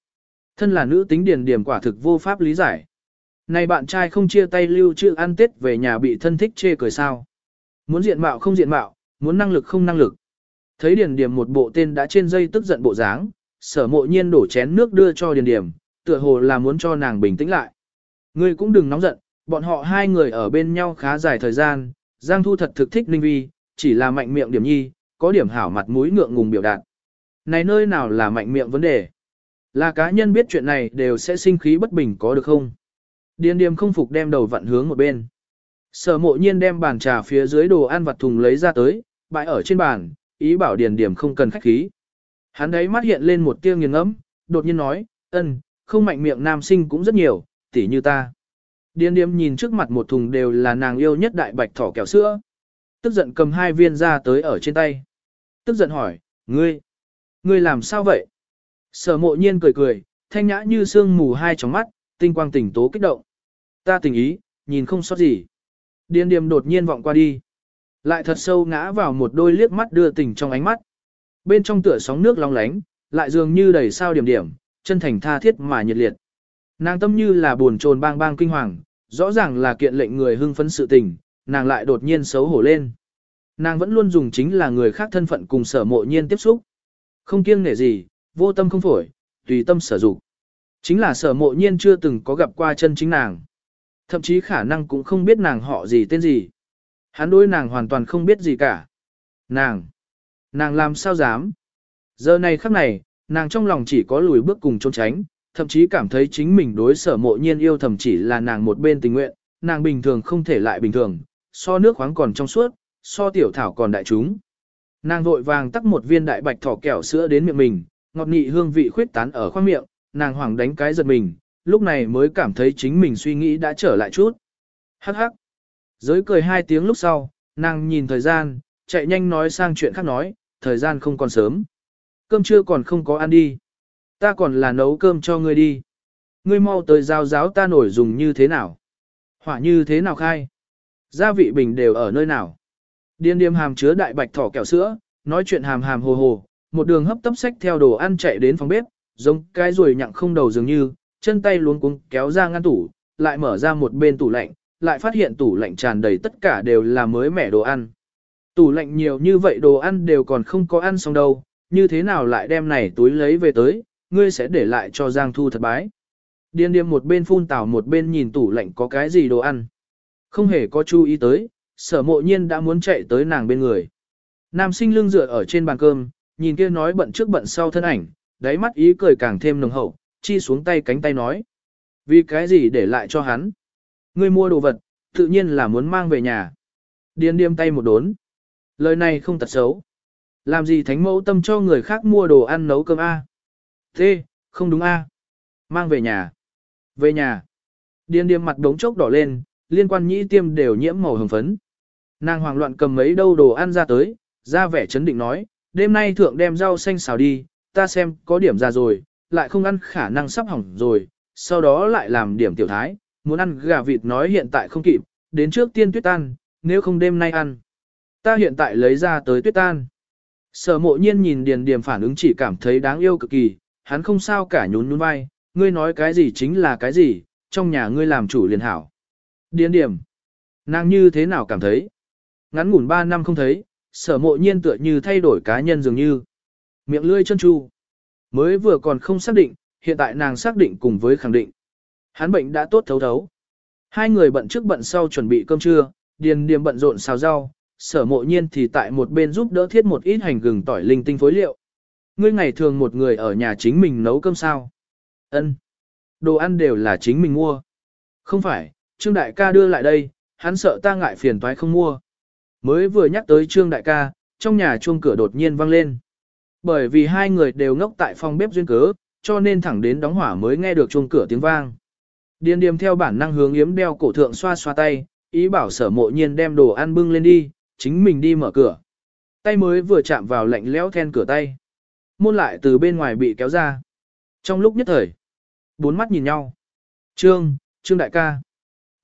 Thân là nữ tính Điền điểm quả thực vô pháp lý giải. Này bạn trai không chia tay lưu trữ ăn tết về nhà bị thân thích chê cười sao? Muốn diện mạo không diện mạo, muốn năng lực không năng lực. Thấy Điền Điểm một bộ tên đã trên dây tức giận bộ dáng, sở mộ nhiên đổ chén nước đưa cho Điền Điểm, tựa hồ là muốn cho nàng bình tĩnh lại. Ngươi cũng đừng nóng giận, bọn họ hai người ở bên nhau khá dài thời gian, Giang Thu thật thực thích Ninh Vi, chỉ là mạnh miệng điểm nhi, có điểm hảo mặt mũi ngượng ngùng biểu đạt. Này nơi nào là mạnh miệng vấn đề? Là cá nhân biết chuyện này đều sẽ sinh khí bất bình có được không? Điền Điểm không phục đem đầu vặn hướng một bên. Sở mộ nhiên đem bàn trà phía dưới đồ ăn vặt thùng lấy ra tới, bãi ở trên bàn, ý bảo điền điểm không cần khách khí. Hắn đấy mắt hiện lên một tia nghiền ngẫm, đột nhiên nói, ân, không mạnh miệng nam sinh cũng rất nhiều, tỉ như ta. Điền điểm nhìn trước mặt một thùng đều là nàng yêu nhất đại bạch thỏ kẹo sữa. Tức giận cầm hai viên ra tới ở trên tay. Tức giận hỏi, ngươi, ngươi làm sao vậy? Sở mộ nhiên cười cười, thanh nhã như sương mù hai tròng mắt, tinh quang tỉnh tố kích động. Ta tình ý, nhìn không sót gì. Điên điềm đột nhiên vọng qua đi. Lại thật sâu ngã vào một đôi liếc mắt đưa tình trong ánh mắt. Bên trong tựa sóng nước long lánh, lại dường như đầy sao điểm điểm, chân thành tha thiết mà nhiệt liệt. Nàng tâm như là buồn trồn bang bang kinh hoàng, rõ ràng là kiện lệnh người hưng phấn sự tình, nàng lại đột nhiên xấu hổ lên. Nàng vẫn luôn dùng chính là người khác thân phận cùng sở mộ nhiên tiếp xúc. Không kiêng nể gì, vô tâm không phổi, tùy tâm sở dụng. Chính là sở mộ nhiên chưa từng có gặp qua chân chính nàng. Thậm chí khả năng cũng không biết nàng họ gì tên gì. Hắn đối nàng hoàn toàn không biết gì cả. Nàng! Nàng làm sao dám? Giờ này khắc này, nàng trong lòng chỉ có lùi bước cùng trốn tránh, thậm chí cảm thấy chính mình đối sở mộ nhiên yêu thầm chỉ là nàng một bên tình nguyện, nàng bình thường không thể lại bình thường, so nước khoáng còn trong suốt, so tiểu thảo còn đại chúng. Nàng vội vàng tắt một viên đại bạch thỏ kẹo sữa đến miệng mình, ngọt nị hương vị khuyết tán ở khoang miệng, nàng hoảng đánh cái giật mình, lúc này mới cảm thấy chính mình suy nghĩ đã trở lại chút. Hắc hắc. Giới cười hai tiếng lúc sau, nàng nhìn thời gian, chạy nhanh nói sang chuyện khác nói, thời gian không còn sớm. Cơm trưa còn không có ăn đi. Ta còn là nấu cơm cho ngươi đi. Ngươi mau tới giao giáo ta nổi dùng như thế nào. Hỏa như thế nào khai. Gia vị bình đều ở nơi nào. Điên điềm hàm chứa đại bạch thỏ kẹo sữa, nói chuyện hàm hàm hồ hồ, một đường hấp tấp sách theo đồ ăn chạy đến phòng bếp, giống cái ruồi nhặng không đầu dường như, chân tay luống cuống kéo ra ngăn tủ, lại mở ra một bên tủ lạnh, lại phát hiện tủ lạnh tràn đầy tất cả đều là mới mẻ đồ ăn. Tủ lạnh nhiều như vậy đồ ăn đều còn không có ăn xong đâu, như thế nào lại đem này túi lấy về tới, ngươi sẽ để lại cho Giang Thu thật bái. Điên điềm một bên phun tảo một bên nhìn tủ lạnh có cái gì đồ ăn. Không hề có chú ý tới, sở mộ nhiên đã muốn chạy tới nàng bên người. Nam sinh lưng dựa ở trên bàn cơm, nhìn kia nói bận trước bận sau thân ảnh, đáy mắt ý cười càng thêm nồng hậu, chi xuống tay cánh tay nói. Vì cái gì để lại cho hắn? Ngươi mua đồ vật, tự nhiên là muốn mang về nhà. Điên điềm tay một đốn. Lời này không tật xấu. Làm gì thánh mẫu tâm cho người khác mua đồ ăn nấu cơm A? Thế, không đúng A. Mang về nhà. Về nhà. Điên điềm mặt đống chốc đỏ lên, liên quan nhĩ tiêm đều nhiễm màu hồng phấn. Nàng hoảng loạn cầm mấy đâu đồ ăn ra tới, ra vẻ chấn định nói, đêm nay thượng đem rau xanh xào đi, ta xem có điểm ra rồi, lại không ăn khả năng sắp hỏng rồi, sau đó lại làm điểm tiểu thái, muốn ăn gà vịt nói hiện tại không kịp, đến trước tiên tuyết tan, nếu không đêm nay ăn. Ta hiện tại lấy ra tới tuyết tan. Sở mộ nhiên nhìn điền điểm phản ứng chỉ cảm thấy đáng yêu cực kỳ, hắn không sao cả nhún nhún vai, ngươi nói cái gì chính là cái gì, trong nhà ngươi làm chủ liền hảo. Điền điểm, nàng như thế nào cảm thấy? Ngắn ngủn 3 năm không thấy, sở mộ nhiên tựa như thay đổi cá nhân dường như. Miệng lươi chân chu. Mới vừa còn không xác định, hiện tại nàng xác định cùng với khẳng định. Hắn bệnh đã tốt thấu thấu. Hai người bận trước bận sau chuẩn bị cơm trưa, điền điềm bận rộn xào rau, sở mộ nhiên thì tại một bên giúp đỡ thiết một ít hành gừng tỏi linh tinh phối liệu. Ngươi ngày thường một người ở nhà chính mình nấu cơm sao? Ân, Đồ ăn đều là chính mình mua. Không phải, Trương Đại ca đưa lại đây, hắn sợ ta ngại phiền toái không mua. Mới vừa nhắc tới Trương Đại ca, trong nhà chuông cửa đột nhiên vang lên. Bởi vì hai người đều ngốc tại phòng bếp duyên cớ, cho nên thẳng đến đóng hỏa mới nghe được chuông cửa tiếng vang. Điền điềm theo bản năng hướng yếm đeo cổ thượng xoa xoa tay, ý bảo sở mộ nhiên đem đồ ăn bưng lên đi, chính mình đi mở cửa. Tay mới vừa chạm vào lạnh lẽo then cửa tay. Môn lại từ bên ngoài bị kéo ra. Trong lúc nhất thời, bốn mắt nhìn nhau. Trương, Trương đại ca.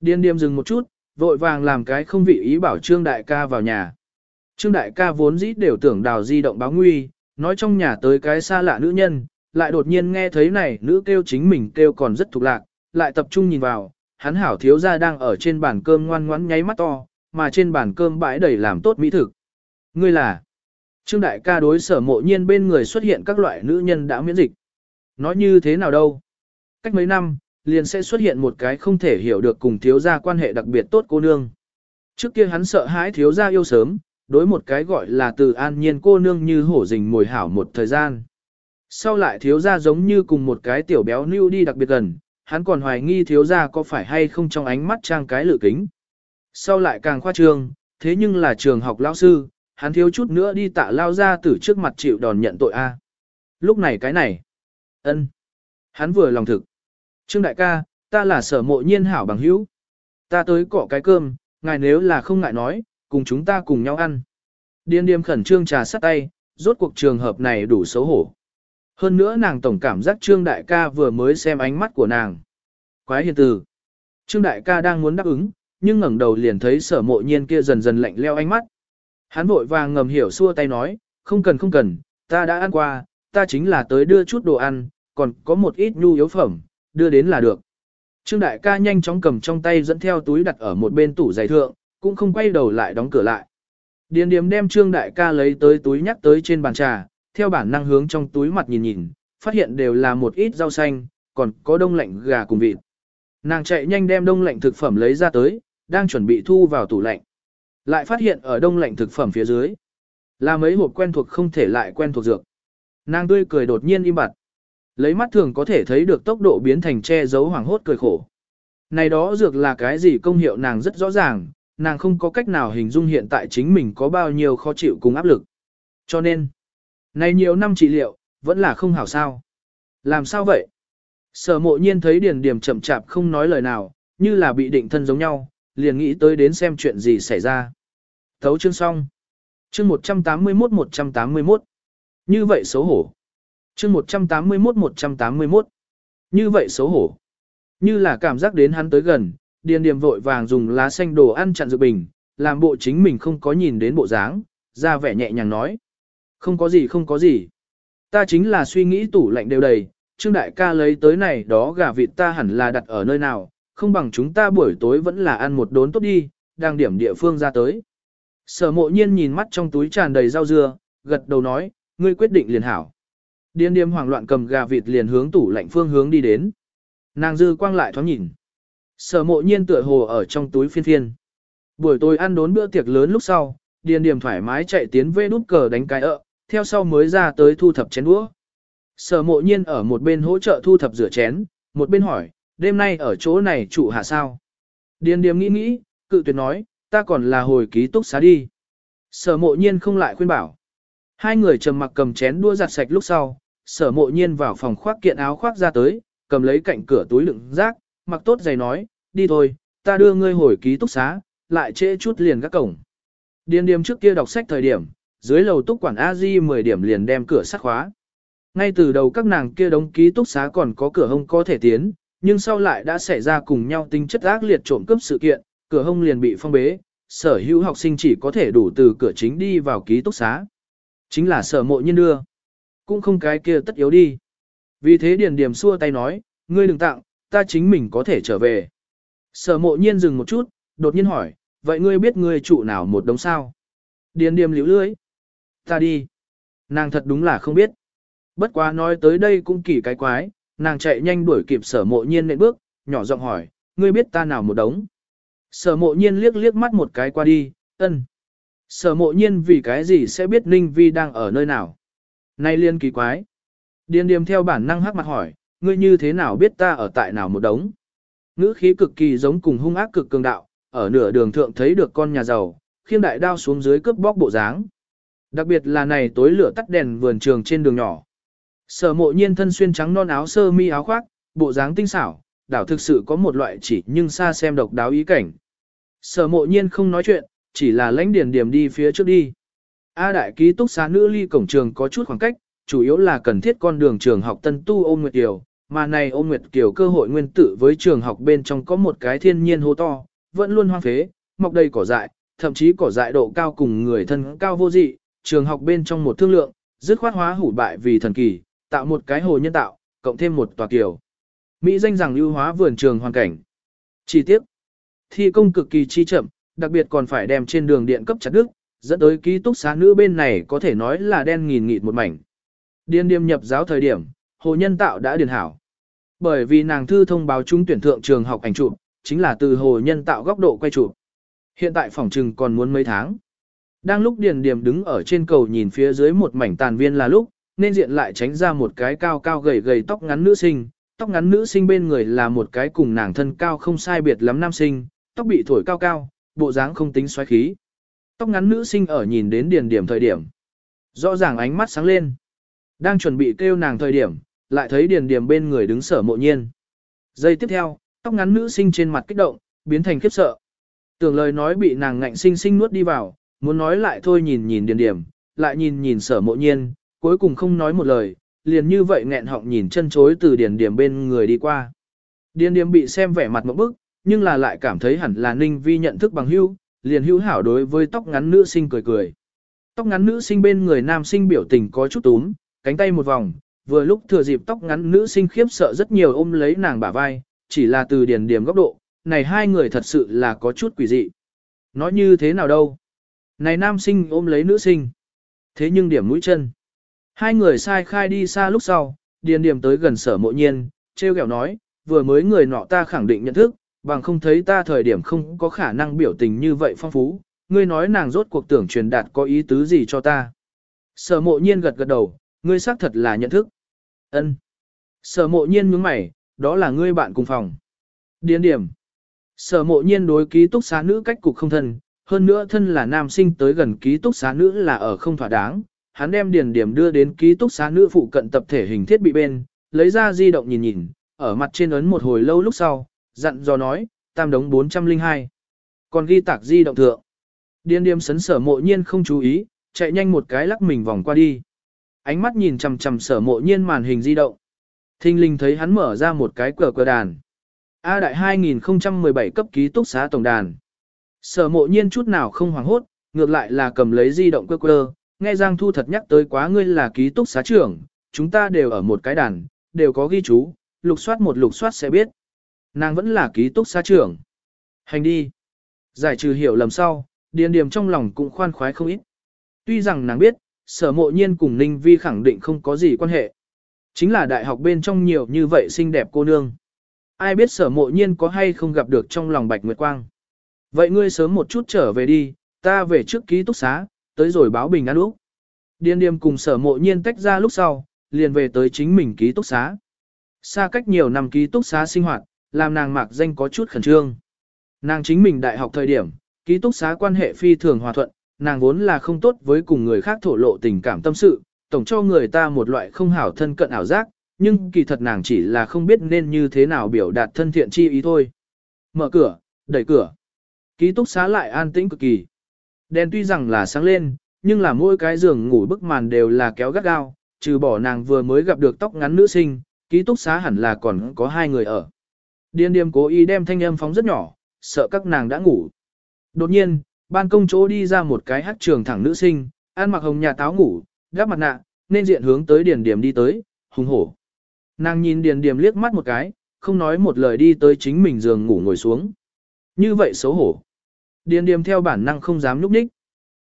Điên điềm dừng một chút, vội vàng làm cái không vị ý bảo Trương đại ca vào nhà. Trương đại ca vốn dĩ đều tưởng đào di động báo nguy, nói trong nhà tới cái xa lạ nữ nhân, lại đột nhiên nghe thấy này nữ kêu chính mình kêu còn rất thuộc lạc, lại tập trung nhìn vào, hắn hảo thiếu gia đang ở trên bàn cơm ngoan ngoãn nháy mắt to, mà trên bàn cơm bãi đầy làm tốt mỹ thực. Ngươi là Trương đại ca đối sở mộ nhiên bên người xuất hiện các loại nữ nhân đã miễn dịch. Nói như thế nào đâu? Cách mấy năm, liền sẽ xuất hiện một cái không thể hiểu được cùng thiếu gia quan hệ đặc biệt tốt cô nương. Trước kia hắn sợ hãi thiếu gia yêu sớm, đối một cái gọi là từ an nhiên cô nương như hổ rình mồi hảo một thời gian. Sau lại thiếu gia giống như cùng một cái tiểu béo nưu đi đặc biệt gần, hắn còn hoài nghi thiếu gia có phải hay không trong ánh mắt trang cái lự kính. Sau lại càng khoa trương, thế nhưng là trường học lão sư, hắn thiếu chút nữa đi tạ lao ra từ trước mặt chịu đòn nhận tội a. Lúc này cái này, ân, hắn vừa lòng thực. Trương đại ca, ta là sở mộ nhiên hảo bằng hữu. Ta tới cọ cái cơm, ngài nếu là không ngại nói, cùng chúng ta cùng nhau ăn. Điên điềm khẩn trương trà sắt tay, rốt cuộc trường hợp này đủ xấu hổ. Hơn nữa nàng tổng cảm giác Trương Đại ca vừa mới xem ánh mắt của nàng. Quái hiền từ. Trương Đại ca đang muốn đáp ứng, nhưng ngẩng đầu liền thấy sở mộ nhiên kia dần dần lạnh leo ánh mắt. Hắn vội vàng ngầm hiểu xua tay nói, không cần không cần, ta đã ăn qua, ta chính là tới đưa chút đồ ăn, còn có một ít nhu yếu phẩm, đưa đến là được. Trương Đại ca nhanh chóng cầm trong tay dẫn theo túi đặt ở một bên tủ giày thượng, cũng không quay đầu lại đóng cửa lại. Điền điếm đem Trương Đại ca lấy tới túi nhắc tới trên bàn trà, theo bản năng hướng trong túi mặt nhìn nhìn, phát hiện đều là một ít rau xanh, còn có đông lạnh gà cùng vịt. Nàng chạy nhanh đem đông lạnh thực phẩm lấy ra tới, đang chuẩn bị thu vào tủ lạnh. Lại phát hiện ở đông lạnh thực phẩm phía dưới. Là mấy hộp quen thuộc không thể lại quen thuộc dược. Nàng tươi cười đột nhiên im bặt. Lấy mắt thường có thể thấy được tốc độ biến thành che giấu hoảng hốt cười khổ. Này đó dược là cái gì công hiệu nàng rất rõ ràng, nàng không có cách nào hình dung hiện tại chính mình có bao nhiêu khó chịu cùng áp lực. Cho nên, này nhiều năm trị liệu, vẫn là không hảo sao. Làm sao vậy? Sở mộ nhiên thấy điền điểm chậm chạp không nói lời nào, như là bị định thân giống nhau, liền nghĩ tới đến xem chuyện gì xảy ra. Thấu chương xong. Chương 181-181. Như vậy xấu hổ. Chương 181-181. Như vậy xấu hổ. Như là cảm giác đến hắn tới gần, điền điềm vội vàng dùng lá xanh đồ ăn chặn dự bình, làm bộ chính mình không có nhìn đến bộ dáng, ra vẻ nhẹ nhàng nói. Không có gì không có gì. Ta chính là suy nghĩ tủ lạnh đều đầy, Trương Đại ca lấy tới này đó gà vịt ta hẳn là đặt ở nơi nào, không bằng chúng ta buổi tối vẫn là ăn một đốn tốt đi, đang điểm địa phương ra tới. Sở mộ nhiên nhìn mắt trong túi tràn đầy rau dưa, gật đầu nói, ngươi quyết định liền hảo. Điên điềm hoảng loạn cầm gà vịt liền hướng tủ lạnh phương hướng đi đến. Nàng dư quang lại thoáng nhìn. Sở mộ nhiên tựa hồ ở trong túi phiên phiên. Buổi tối ăn đốn bữa tiệc lớn lúc sau, điền Điềm thoải mái chạy tiến về nút cờ đánh cái ợ, theo sau mới ra tới thu thập chén đũa. Sở mộ nhiên ở một bên hỗ trợ thu thập rửa chén, một bên hỏi, đêm nay ở chỗ này trụ hạ sao? Điền điềm nghĩ nghĩ, cự tuyệt nói, ta còn là hồi ký túc xá đi. Sở mộ nhiên không lại khuyên bảo. Hai người trầm mặc cầm chén đua giặt sạch lúc sau, sở mộ nhiên vào phòng khoác kiện áo khoác ra tới, cầm lấy cạnh cửa túi đựng rác, mặc tốt giày nói, đi thôi, ta đưa ngươi hồi ký túc xá, lại trễ chút liền các cổng. Điền điềm trước kia đọc sách thời điểm, dưới lầu túc quản A-di 10 điểm liền đem cửa sắt khóa. Ngay từ đầu các nàng kia đóng ký túc xá còn có cửa hông có thể tiến, nhưng sau lại đã xảy ra cùng nhau tính chất ác liệt trộm cướp sự kiện, cửa hông liền bị phong bế, sở hữu học sinh chỉ có thể đủ từ cửa chính đi vào ký túc xá. Chính là sở mộ nhiên đưa. Cũng không cái kia tất yếu đi. Vì thế Điền Điềm xua tay nói, ngươi đừng tặng, ta chính mình có thể trở về. Sở mộ nhiên dừng một chút, đột nhiên hỏi, vậy ngươi biết ngươi trụ nào một đống sao? Điền Điềm liễu lưới. Ta đi. Nàng thật đúng là không biết. Bất quá nói tới đây cũng kỳ cái quái, nàng chạy nhanh đuổi kịp sở mộ nhiên nện bước, nhỏ giọng hỏi, ngươi biết ta nào một đống. Sở mộ nhiên liếc liếc mắt một cái qua đi, ân. Sở mộ nhiên vì cái gì sẽ biết Ninh Vi đang ở nơi nào. Nay liên kỳ quái. Điền điềm theo bản năng hắc mặt hỏi, ngươi như thế nào biết ta ở tại nào một đống. Ngữ khí cực kỳ giống cùng hung ác cực cường đạo, ở nửa đường thượng thấy được con nhà giàu, khiêng đại đao xuống dưới cướp bóc bộ dáng. Đặc biệt là này tối lửa tắt đèn vườn trường trên đường nhỏ. Sở mộ nhiên thân xuyên trắng non áo sơ mi áo khoác, bộ dáng tinh xảo, đảo thực sự có một loại chỉ nhưng xa xem độc đáo ý cảnh. Sở mộ nhiên không nói chuyện, chỉ là lãnh điền điểm đi phía trước đi. A đại ký túc xá nữ ly cổng trường có chút khoảng cách, chủ yếu là cần thiết con đường trường học tân tu ôn nguyệt kiều, mà này ôn nguyệt kiều cơ hội nguyên tử với trường học bên trong có một cái thiên nhiên hô to, vẫn luôn hoang phế, mọc đầy cỏ dại, thậm chí cỏ dại độ cao cùng người thân cao vô dị, trường học bên trong một thương lượng, dứt khoát hóa hủ bại vì thần kỳ, tạo một cái hồ nhân tạo, cộng thêm một tòa kiều. Mỹ danh rằng lưu hóa vườn trường hoàn cảnh. Chi tiết. Thi công cực kỳ chi chậm, đặc biệt còn phải đem trên đường điện cấp chặt đứt dẫn tới ký túc xá nữ bên này có thể nói là đen nghìn nghịt một mảnh. Điên điềm nhập giáo thời điểm, hồ nhân tạo đã điền hảo. Bởi vì nàng thư thông báo chúng tuyển thượng trường học ảnh chụp, chính là từ hồ nhân tạo góc độ quay chụp. Hiện tại phòng trừng còn muốn mấy tháng. Đang lúc Điền Điềm đứng ở trên cầu nhìn phía dưới một mảnh tàn viên là lúc, nên diện lại tránh ra một cái cao cao gầy gầy tóc ngắn nữ sinh, tóc ngắn nữ sinh bên người là một cái cùng nàng thân cao không sai biệt lắm nam sinh, tóc bị thổi cao cao, bộ dáng không tính xoáy khí. Tóc ngắn nữ sinh ở nhìn đến Điền Điểm thời điểm, rõ ràng ánh mắt sáng lên. Đang chuẩn bị kêu nàng thời điểm, lại thấy Điền Điểm bên người đứng sở mộ nhiên. Giây tiếp theo, tóc ngắn nữ sinh trên mặt kích động, biến thành khiếp sợ. Tưởng lời nói bị nàng ngạnh sinh sinh nuốt đi vào, muốn nói lại thôi nhìn nhìn điền điểm, lại nhìn nhìn sở mộ nhiên, cuối cùng không nói một lời, liền như vậy nghẹn họng nhìn chân chối từ điền điểm bên người đi qua. Điền điểm bị xem vẻ mặt một bức, nhưng là lại cảm thấy hẳn là ninh vi nhận thức bằng hữu, liền hữu hảo đối với tóc ngắn nữ sinh cười cười. Tóc ngắn nữ sinh bên người nam sinh biểu tình có chút túm, cánh tay một vòng, vừa lúc thừa dịp tóc ngắn nữ sinh khiếp sợ rất nhiều ôm lấy nàng bả vai, chỉ là từ điển điểm góc độ, này hai người thật sự là có chút quỷ dị. Nói như thế nào đâu? Này nam sinh ôm lấy nữ sinh. Thế nhưng điểm mũi chân. Hai người sai khai đi xa lúc sau, điền điểm tới gần sở mộ nhiên, treo kẹo nói, vừa mới người nọ ta khẳng định nhận thức, bằng không thấy ta thời điểm không có khả năng biểu tình như vậy phong phú, ngươi nói nàng rốt cuộc tưởng truyền đạt có ý tứ gì cho ta. Sở mộ nhiên gật gật đầu, ngươi xác thật là nhận thức. ân Sở mộ nhiên nhướng mày, đó là ngươi bạn cùng phòng. Điền điểm. Sở mộ nhiên đối ký túc xá nữ cách cục không thân, hơn nữa thân là nam sinh tới gần ký túc xá nữ là ở không thỏa đáng. Hắn đem điền điểm đưa đến ký túc xá nữ phụ cận tập thể hình thiết bị bên, lấy ra di động nhìn nhìn, ở mặt trên ấn một hồi lâu lúc sau, dặn dò nói, tam đống 402. Còn ghi tạc di động thượng. Điên điểm sấn sở mộ nhiên không chú ý, chạy nhanh một cái lắc mình vòng qua đi. Ánh mắt nhìn chằm chằm sở mộ nhiên màn hình di động. Thinh linh thấy hắn mở ra một cái cờ cờ đàn. A đại 2017 cấp ký túc xá tổng đàn. Sở mộ nhiên chút nào không hoảng hốt, ngược lại là cầm lấy di động quơ quơ, nghe Giang Thu thật nhắc tới quá ngươi là ký túc xá trưởng, chúng ta đều ở một cái đàn, đều có ghi chú, lục soát một lục soát sẽ biết. Nàng vẫn là ký túc xá trưởng. Hành đi. Giải trừ hiểu lầm sau, điền điểm trong lòng cũng khoan khoái không ít. Tuy rằng nàng biết, sở mộ nhiên cùng Ninh Vi khẳng định không có gì quan hệ. Chính là đại học bên trong nhiều như vậy xinh đẹp cô nương. Ai biết sở mộ nhiên có hay không gặp được trong lòng bạch nguyệt quang. Vậy ngươi sớm một chút trở về đi, ta về trước ký túc xá, tới rồi báo bình ăn úc. Điên điềm cùng sở mộ nhiên tách ra lúc sau, liền về tới chính mình ký túc xá. Xa cách nhiều năm ký túc xá sinh hoạt, làm nàng mạc danh có chút khẩn trương. Nàng chính mình đại học thời điểm, ký túc xá quan hệ phi thường hòa thuận, nàng vốn là không tốt với cùng người khác thổ lộ tình cảm tâm sự, tổng cho người ta một loại không hảo thân cận ảo giác, nhưng kỳ thật nàng chỉ là không biết nên như thế nào biểu đạt thân thiện chi ý thôi. Mở cửa, đẩy cửa. Ký túc xá lại an tĩnh cực kỳ. Đèn tuy rằng là sáng lên, nhưng là mỗi cái giường ngủ bức màn đều là kéo gắt gao, trừ bỏ nàng vừa mới gặp được tóc ngắn nữ sinh, ký túc xá hẳn là còn có hai người ở. Điên điềm cố ý đem thanh âm phóng rất nhỏ, sợ các nàng đã ngủ. Đột nhiên, ban công chỗ đi ra một cái hát trường thẳng nữ sinh, ăn mặc hồng nhà táo ngủ, gác mặt nạ, nên diện hướng tới điền điểm đi tới, hùng hổ. Nàng nhìn điền điểm liếc mắt một cái, không nói một lời đi tới chính mình giường ngủ ngồi xuống. Như vậy xấu hổ. Điền điểm theo bản năng không dám nhúc nhích.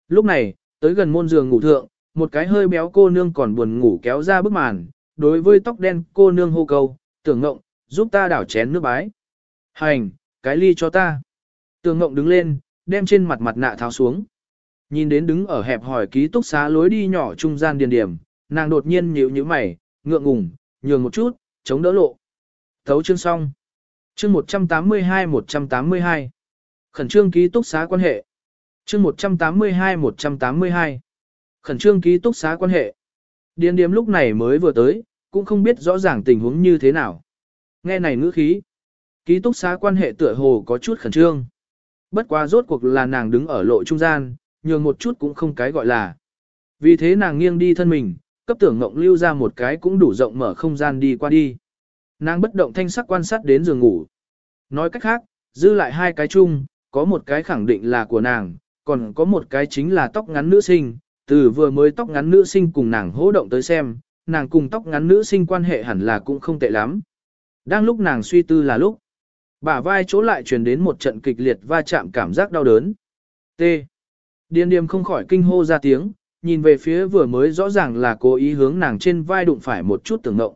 Lúc này, tới gần môn giường ngủ thượng, một cái hơi béo cô nương còn buồn ngủ kéo ra bức màn, đối với tóc đen cô nương hô câu, tưởng ngộng, giúp ta đảo chén nước bái. Hành, cái ly cho ta. Tường ngộng đứng lên, đem trên mặt mặt nạ tháo xuống. Nhìn đến đứng ở hẹp hỏi ký túc xá lối đi nhỏ trung gian điền điểm, nàng đột nhiên nhíu nhíu mày, ngượng ngùng, nhường một chút, chống đỡ lộ. Thấu chương xong. Chương 182-182. Khẩn trương ký túc xá quan hệ. Chương 182-182. Khẩn trương ký túc xá quan hệ. Điền điểm lúc này mới vừa tới, cũng không biết rõ ràng tình huống như thế nào. Nghe này ngữ khí. Ký túc xá quan hệ tựa hồ có chút khẩn trương. Bất quá rốt cuộc là nàng đứng ở lộ trung gian, nhường một chút cũng không cái gọi là. Vì thế nàng nghiêng đi thân mình, cấp tưởng ngộng lưu ra một cái cũng đủ rộng mở không gian đi qua đi. Nàng bất động thanh sắc quan sát đến giường ngủ. Nói cách khác, dư lại hai cái chung, có một cái khẳng định là của nàng, còn có một cái chính là tóc ngắn nữ sinh, từ vừa mới tóc ngắn nữ sinh cùng nàng hỗ động tới xem, nàng cùng tóc ngắn nữ sinh quan hệ hẳn là cũng không tệ lắm. Đang lúc nàng suy tư là lúc, bả vai chỗ lại truyền đến một trận kịch liệt va chạm cảm giác đau đớn. T. Điên điềm không khỏi kinh hô ra tiếng, nhìn về phía vừa mới rõ ràng là cố ý hướng nàng trên vai đụng phải một chút tưởng ngộng.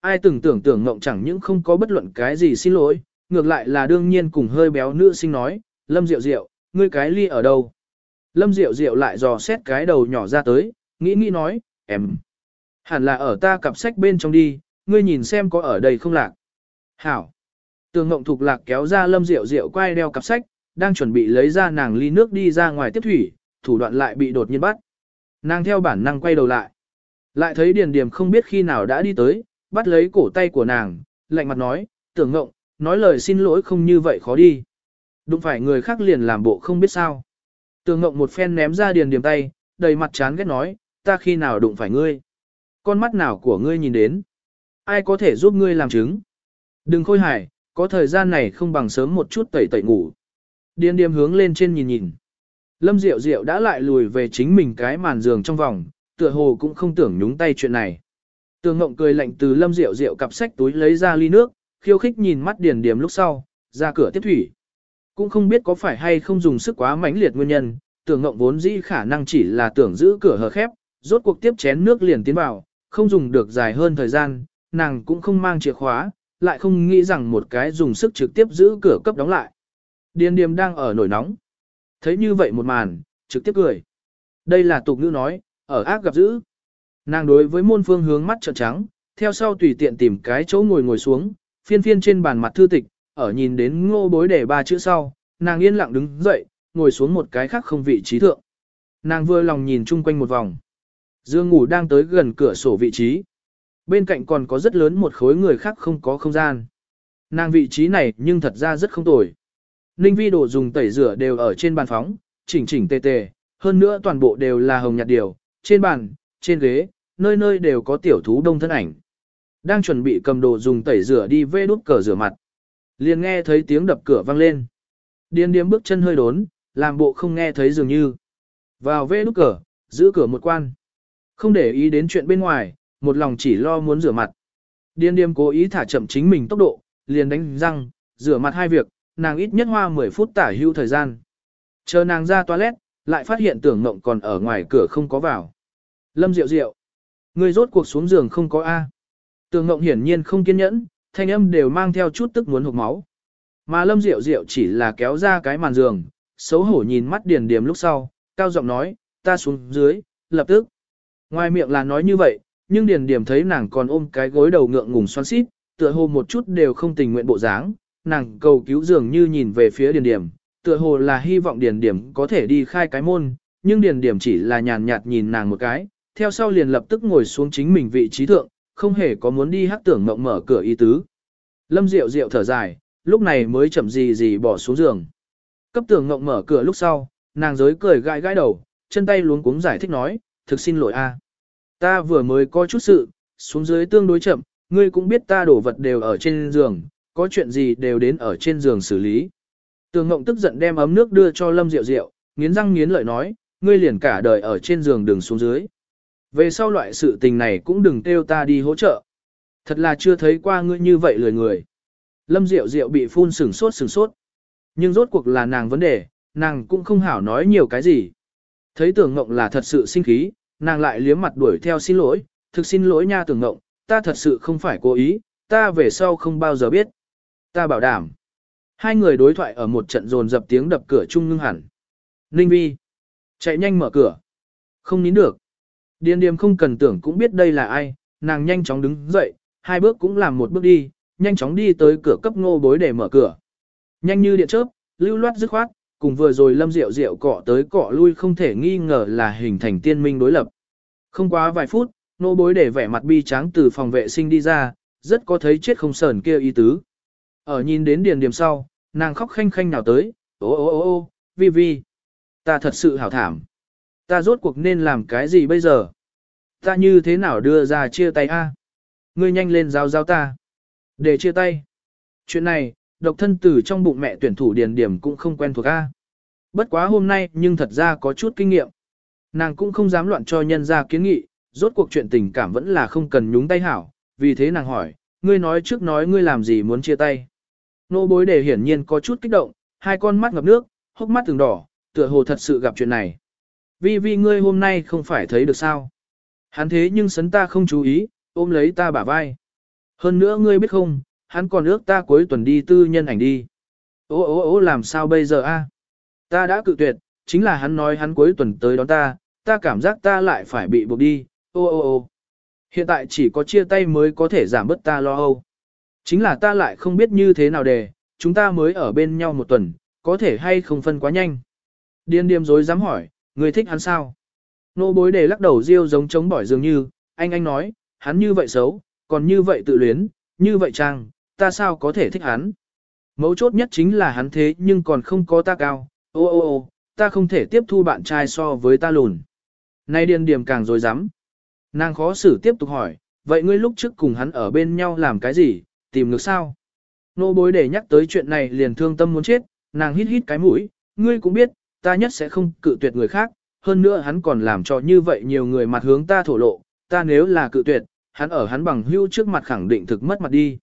Ai từng tưởng tưởng ngộng chẳng những không có bất luận cái gì xin lỗi, ngược lại là đương nhiên cùng hơi béo nữ sinh nói, Lâm Diệu Diệu, ngươi cái ly ở đâu? Lâm Diệu Diệu lại dò xét cái đầu nhỏ ra tới, nghĩ nghĩ nói, em, hẳn là ở ta cặp sách bên trong đi, ngươi nhìn xem có ở đây không lạc. Hảo. Tường Ngộng Thục Lạc kéo ra Lâm Diệu Diệu quay đeo cặp sách, đang chuẩn bị lấy ra nàng ly nước đi ra ngoài tiếp thủy, thủ đoạn lại bị đột nhiên bắt. Nàng theo bản năng quay đầu lại. Lại thấy Điền Điềm không biết khi nào đã đi tới, bắt lấy cổ tay của nàng, lạnh mặt nói, tưởng ngộng, nói lời xin lỗi không như vậy khó đi. Đụng phải người khác liền làm bộ không biết sao. Tưởng ngộng một phen ném ra Điền Điềm tay, đầy mặt chán ghét nói, ta khi nào đụng phải ngươi. Con mắt nào của ngươi nhìn đến. Ai có thể giúp ngươi làm chứng. Đừng khôi hài, có thời gian này không bằng sớm một chút tẩy tẩy ngủ. Điên điềm hướng lên trên nhìn nhìn. Lâm Diệu Diệu đã lại lùi về chính mình cái màn giường trong vòng, tựa hồ cũng không tưởng nhúng tay chuyện này. Tường Ngộng cười lạnh từ Lâm Diệu Diệu cặp sách túi lấy ra ly nước, khiêu khích nhìn mắt Điền Điềm lúc sau, ra cửa tiếp thủy. Cũng không biết có phải hay không dùng sức quá mãnh liệt nguyên nhân, Tường Ngộng vốn dĩ khả năng chỉ là tưởng giữ cửa hờ khép, rốt cuộc tiếp chén nước liền tiến vào, không dùng được dài hơn thời gian, nàng cũng không mang chìa khóa, lại không nghĩ rằng một cái dùng sức trực tiếp giữ cửa cấp đóng lại. Điền điềm đang ở nổi nóng. Thấy như vậy một màn, trực tiếp cười. Đây là tục ngữ nói, ở ác gặp dữ. Nàng đối với môn phương hướng mắt trợn trắng, theo sau tùy tiện tìm cái chỗ ngồi ngồi xuống, phiên phiên trên bàn mặt thư tịch, ở nhìn đến ngô bối để ba chữ sau, nàng yên lặng đứng dậy, ngồi xuống một cái khác không vị trí thượng. Nàng vừa lòng nhìn chung quanh một vòng. Dương ngủ đang tới gần cửa sổ vị trí. Bên cạnh còn có rất lớn một khối người khác không có không gian. Nàng vị trí này nhưng thật ra rất không tồi. Ninh vi đồ dùng tẩy rửa đều ở trên bàn phóng, chỉnh chỉnh tề tề, hơn nữa toàn bộ đều là hồng nhạt điều, trên bàn, trên ghế, nơi nơi đều có tiểu thú đông thân ảnh. Đang chuẩn bị cầm đồ dùng tẩy rửa đi vê đút cờ rửa mặt. Liền nghe thấy tiếng đập cửa vang lên. Điên điếm bước chân hơi đốn, làm bộ không nghe thấy dường như. Vào vê đút cờ, giữ cửa một quan. Không để ý đến chuyện bên ngoài, một lòng chỉ lo muốn rửa mặt. Điên điếm cố ý thả chậm chính mình tốc độ, liền đánh răng, rửa mặt hai việc, nàng ít nhất hoa 10 phút tả hưu thời gian. Chờ nàng ra toilet, lại phát hiện tưởng ngộng còn ở ngoài cửa không có vào. Lâm Diệu Diệu, người rốt cuộc xuống giường không có A. Tưởng ngộng hiển nhiên không kiên nhẫn, thanh âm đều mang theo chút tức muốn hụt máu. Mà Lâm Diệu Diệu chỉ là kéo ra cái màn giường, xấu hổ nhìn mắt điền điềm lúc sau, cao giọng nói, ta xuống dưới, lập tức. Ngoài miệng là nói như vậy, nhưng điền điểm thấy nàng còn ôm cái gối đầu ngượng ngùng xoắn xít, tựa hồ một chút đều không tình nguyện bộ dáng, nàng cầu cứu dường như nhìn về phía điền điểm, tựa hồ là hy vọng điền điểm có thể đi khai cái môn, nhưng điền điểm chỉ là nhàn nhạt nhìn nàng một cái, theo sau liền lập tức ngồi xuống chính mình vị trí thượng, không hề có muốn đi hát tưởng mộng mở cửa ý tứ. Lâm Diệu Diệu thở dài, lúc này mới chậm gì gì bỏ xuống giường. Cấp tưởng mộng mở cửa lúc sau, nàng giới cười gãi gãi đầu, chân tay luống cuống giải thích nói, thực xin lỗi a, Ta vừa mới có chút sự, xuống dưới tương đối chậm, ngươi cũng biết ta đổ vật đều ở trên giường, có chuyện gì đều đến ở trên giường xử lý. Tường Ngộng tức giận đem ấm nước đưa cho Lâm Diệu Diệu, nghiến răng nghiến lợi nói, ngươi liền cả đời ở trên giường đừng xuống dưới. Về sau loại sự tình này cũng đừng kêu ta đi hỗ trợ. Thật là chưa thấy qua ngươi như vậy lười người. Lâm Diệu Diệu bị phun sừng sốt sừng sốt. Nhưng rốt cuộc là nàng vấn đề, nàng cũng không hảo nói nhiều cái gì. Thấy tưởng ngộng là thật sự sinh khí, nàng lại liếm mặt đuổi theo xin lỗi, thực xin lỗi nha tưởng ngộng, ta thật sự không phải cố ý, ta về sau không bao giờ biết. Ta bảo đảm. Hai người đối thoại ở một trận dồn dập tiếng đập cửa chung ngưng hẳn. Ninh Vi. Chạy nhanh mở cửa. Không nín được. Điền điềm không cần tưởng cũng biết đây là ai, nàng nhanh chóng đứng dậy, hai bước cũng làm một bước đi, nhanh chóng đi tới cửa cấp ngô bối để mở cửa. Nhanh như điện chớp, lưu loát dứt khoát, cùng vừa rồi lâm rượu rượu cọ tới cọ lui không thể nghi ngờ là hình thành tiên minh đối lập. Không quá vài phút, nô bối để vẻ mặt bi tráng từ phòng vệ sinh đi ra, rất có thấy chết không sờn kia ý tứ. Ở nhìn đến điền điểm sau, nàng khóc khanh khanh nào tới, ô ô ô ô, vi vi. Ta thật sự hảo thảm. Ta rốt cuộc nên làm cái gì bây giờ? Ta như thế nào đưa ra chia tay a? Ngươi nhanh lên giao giao ta. Để chia tay. Chuyện này, độc thân tử trong bụng mẹ tuyển thủ điền điểm cũng không quen thuộc a. Bất quá hôm nay nhưng thật ra có chút kinh nghiệm. Nàng cũng không dám loạn cho nhân ra kiến nghị, rốt cuộc chuyện tình cảm vẫn là không cần nhúng tay hảo, vì thế nàng hỏi, ngươi nói trước nói ngươi làm gì muốn chia tay. Nô bối đề hiển nhiên có chút kích động, hai con mắt ngập nước, hốc mắt từng đỏ, tựa hồ thật sự gặp chuyện này. Vi vi ngươi hôm nay không phải thấy được sao. Hắn thế nhưng sấn ta không chú ý, ôm lấy ta bả vai. Hơn nữa ngươi biết không, hắn còn ước ta cuối tuần đi tư nhân ảnh đi. Ô ô ô làm sao bây giờ a? Ta đã cự tuyệt, chính là hắn nói hắn cuối tuần tới đón ta, ta cảm giác ta lại phải bị buộc đi, ô ô ô. Hiện tại chỉ có chia tay mới có thể giảm bớt ta lo âu. Chính là ta lại không biết như thế nào để, chúng ta mới ở bên nhau một tuần, có thể hay không phân quá nhanh. Điên điềm dối dám hỏi, người thích hắn sao? Nô bối đề lắc đầu riêu giống chống bỏi dường như, anh anh nói, hắn như vậy xấu, còn như vậy tự luyến, như vậy trang, ta sao có thể thích hắn? Mấu chốt nhất chính là hắn thế nhưng còn không có ta cao, ô ô ô, ta không thể tiếp thu bạn trai so với ta lùn. Nay điền điểm càng dối dám. Nàng khó xử tiếp tục hỏi, vậy ngươi lúc trước cùng hắn ở bên nhau làm cái gì, tìm được sao? Nô bối để nhắc tới chuyện này liền thương tâm muốn chết, nàng hít hít cái mũi, ngươi cũng biết, ta nhất sẽ không cự tuyệt người khác, hơn nữa hắn còn làm cho như vậy nhiều người mặt hướng ta thổ lộ, ta nếu là cự tuyệt, hắn ở hắn bằng hưu trước mặt khẳng định thực mất mặt đi.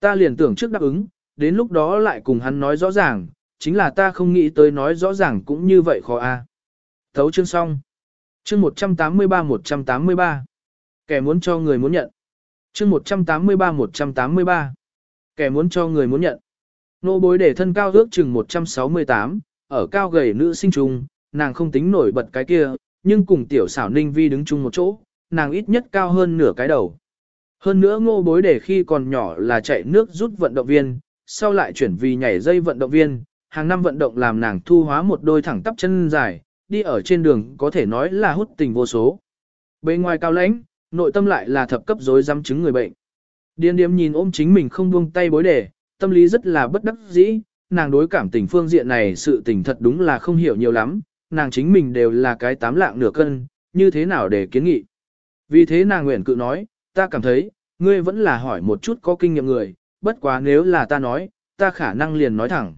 Ta liền tưởng trước đáp ứng, đến lúc đó lại cùng hắn nói rõ ràng, chính là ta không nghĩ tới nói rõ ràng cũng như vậy khó a. À. Thấu chương xong. chương 183-183. Kẻ muốn cho người muốn nhận. chương 183-183. Kẻ muốn cho người muốn nhận. Nô bối để thân cao ước chừng 168, ở cao gầy nữ sinh trùng, nàng không tính nổi bật cái kia, nhưng cùng tiểu xảo ninh vi đứng chung một chỗ, nàng ít nhất cao hơn nửa cái đầu. Hơn nữa ngô bối để khi còn nhỏ là chạy nước rút vận động viên, sau lại chuyển vì nhảy dây vận động viên, hàng năm vận động làm nàng thu hóa một đôi thẳng tắp chân dài, đi ở trên đường có thể nói là hút tình vô số. Bên ngoài cao lãnh, nội tâm lại là thập cấp rối dám chứng người bệnh. Điên điếm nhìn ôm chính mình không buông tay bối đề, tâm lý rất là bất đắc dĩ, nàng đối cảm tình phương diện này sự tình thật đúng là không hiểu nhiều lắm, nàng chính mình đều là cái tám lạng nửa cân, như thế nào để kiến nghị. Vì thế nàng nguyện cự nói, ta cảm thấy, ngươi vẫn là hỏi một chút có kinh nghiệm người, bất quá nếu là ta nói, ta khả năng liền nói thẳng.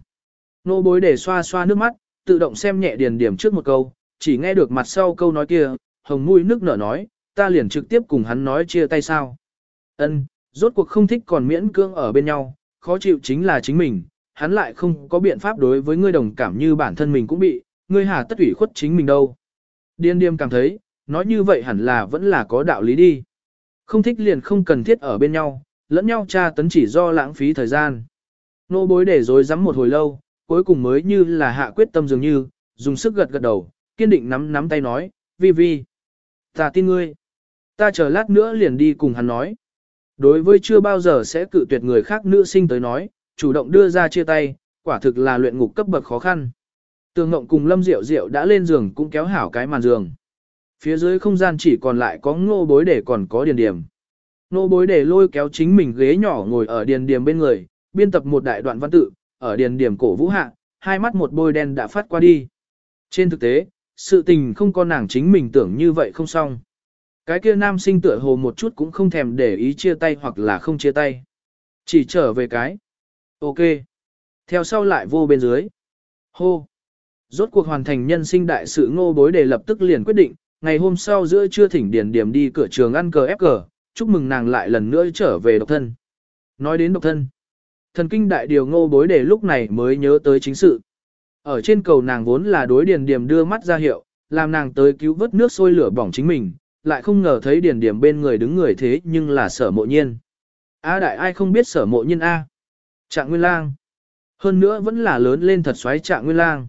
Nô bối để xoa xoa nước mắt, tự động xem nhẹ điền điểm trước một câu, chỉ nghe được mặt sau câu nói kia, hồng mũi nước nở nói, ta liền trực tiếp cùng hắn nói chia tay sao. Ân, rốt cuộc không thích còn miễn cưỡng ở bên nhau, khó chịu chính là chính mình, hắn lại không có biện pháp đối với ngươi đồng cảm như bản thân mình cũng bị, ngươi hà tất ủy khuất chính mình đâu. Điên điềm cảm thấy, nói như vậy hẳn là vẫn là có đạo lý đi. Không thích liền không cần thiết ở bên nhau, lẫn nhau tra tấn chỉ do lãng phí thời gian. Nô bối để dối rắm một hồi lâu, cuối cùng mới như là hạ quyết tâm dường như, dùng sức gật gật đầu, kiên định nắm nắm tay nói, vi vi. Ta tin ngươi. Ta chờ lát nữa liền đi cùng hắn nói. Đối với chưa bao giờ sẽ cự tuyệt người khác nữ sinh tới nói, chủ động đưa ra chia tay, quả thực là luyện ngục cấp bậc khó khăn. Tường Ngộng cùng Lâm Diệu Diệu đã lên giường cũng kéo hảo cái màn giường. Phía dưới không gian chỉ còn lại có ngô bối để còn có điền điểm. Ngô bối để lôi kéo chính mình ghế nhỏ ngồi ở điền điểm bên người, biên tập một đại đoạn văn tự, ở điền điểm cổ vũ hạ, hai mắt một bôi đen đã phát qua đi. Trên thực tế, sự tình không có nàng chính mình tưởng như vậy không xong. Cái kia nam sinh tựa hồ một chút cũng không thèm để ý chia tay hoặc là không chia tay. Chỉ trở về cái. Ok. Theo sau lại vô bên dưới. Hô. Rốt cuộc hoàn thành nhân sinh đại sự ngô bối để lập tức liền quyết định, ngày hôm sau giữa trưa thỉnh Điền điểm đi cửa trường ăn cờ ép cờ, chúc mừng nàng lại lần nữa trở về độc thân. Nói đến độc thân. Thần kinh đại điều ngô bối để lúc này mới nhớ tới chính sự. Ở trên cầu nàng vốn là đối điền điểm đưa mắt ra hiệu, làm nàng tới cứu vớt nước sôi lửa bỏng chính mình, lại không ngờ thấy điền điểm bên người đứng người thế nhưng là sở mộ nhiên. A đại ai không biết sở mộ nhiên A. Trạng Nguyên Lang. Hơn nữa vẫn là lớn lên thật xoáy Trạng Nguyên Lang.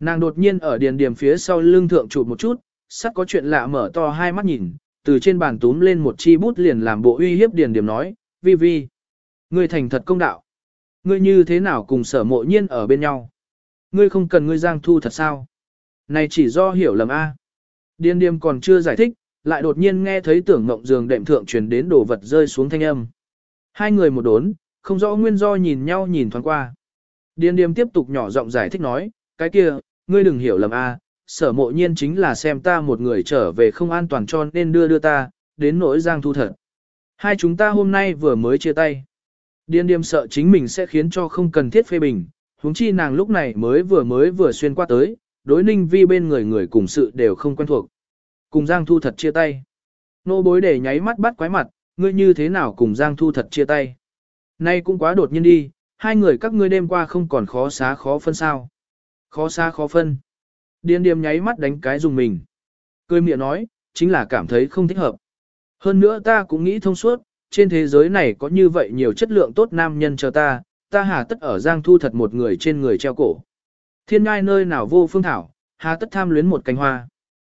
Nàng đột nhiên ở điền điểm phía sau lưng thượng chụp một chút, sắt có chuyện lạ mở to hai mắt nhìn, từ trên bàn túm lên một chi bút liền làm bộ uy hiếp điền điểm nói, vi vi. Ngươi thành thật công đạo. Ngươi như thế nào cùng sở mộ nhiên ở bên nhau? Ngươi không cần ngươi giang thu thật sao? Này chỉ do hiểu lầm A. Điền điểm còn chưa giải thích, lại đột nhiên nghe thấy tưởng ngộng giường đệm thượng truyền đến đồ vật rơi xuống thanh âm. Hai người một đốn, không rõ nguyên do nhìn nhau nhìn thoáng qua. Điền điềm tiếp tục nhỏ giọng giải thích nói, cái kia, ngươi đừng hiểu lầm a, sở mộ nhiên chính là xem ta một người trở về không an toàn cho nên đưa đưa ta, đến nỗi giang thu thật. Hai chúng ta hôm nay vừa mới chia tay. điên điềm sợ chính mình sẽ khiến cho không cần thiết phê bình, huống chi nàng lúc này mới vừa mới vừa xuyên qua tới, đối ninh vi bên người người cùng sự đều không quen thuộc. Cùng Giang Thu thật chia tay. Nô bối để nháy mắt bắt quái mặt, ngươi như thế nào cùng Giang Thu thật chia tay. Nay cũng quá đột nhiên đi, hai người các ngươi đêm qua không còn khó xá khó phân sao. Khó xa khó phân. Điền điềm nháy mắt đánh cái dùng mình. Cười miệng nói, chính là cảm thấy không thích hợp. Hơn nữa ta cũng nghĩ thông suốt, trên thế giới này có như vậy nhiều chất lượng tốt nam nhân cho ta, ta hà tất ở Giang Thu thật một người trên người treo cổ. Thiên ngai nơi nào vô phương thảo, hà tất tham luyến một cánh hoa.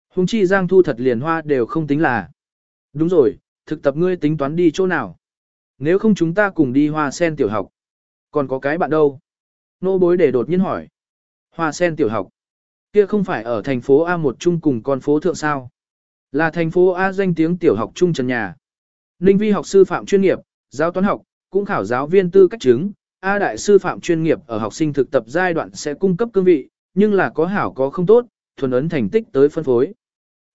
Hùng chi Giang Thu thật liền hoa đều không tính là. Đúng rồi, thực tập ngươi tính toán đi chỗ nào. Nếu không chúng ta cùng đi hoa sen tiểu học. Còn có cái bạn đâu? Nô bối để đột nhiên hỏi. Hoa sen tiểu học. Kia không phải ở thành phố A một chung cùng con phố thượng sao. Là thành phố A danh tiếng tiểu học trung trần nhà. Ninh vi học sư phạm chuyên nghiệp, giáo toán học, cũng khảo giáo viên tư cách chứng. A đại sư phạm chuyên nghiệp ở học sinh thực tập giai đoạn sẽ cung cấp cương vị, nhưng là có hảo có không tốt, thuần ấn thành tích tới phân phối.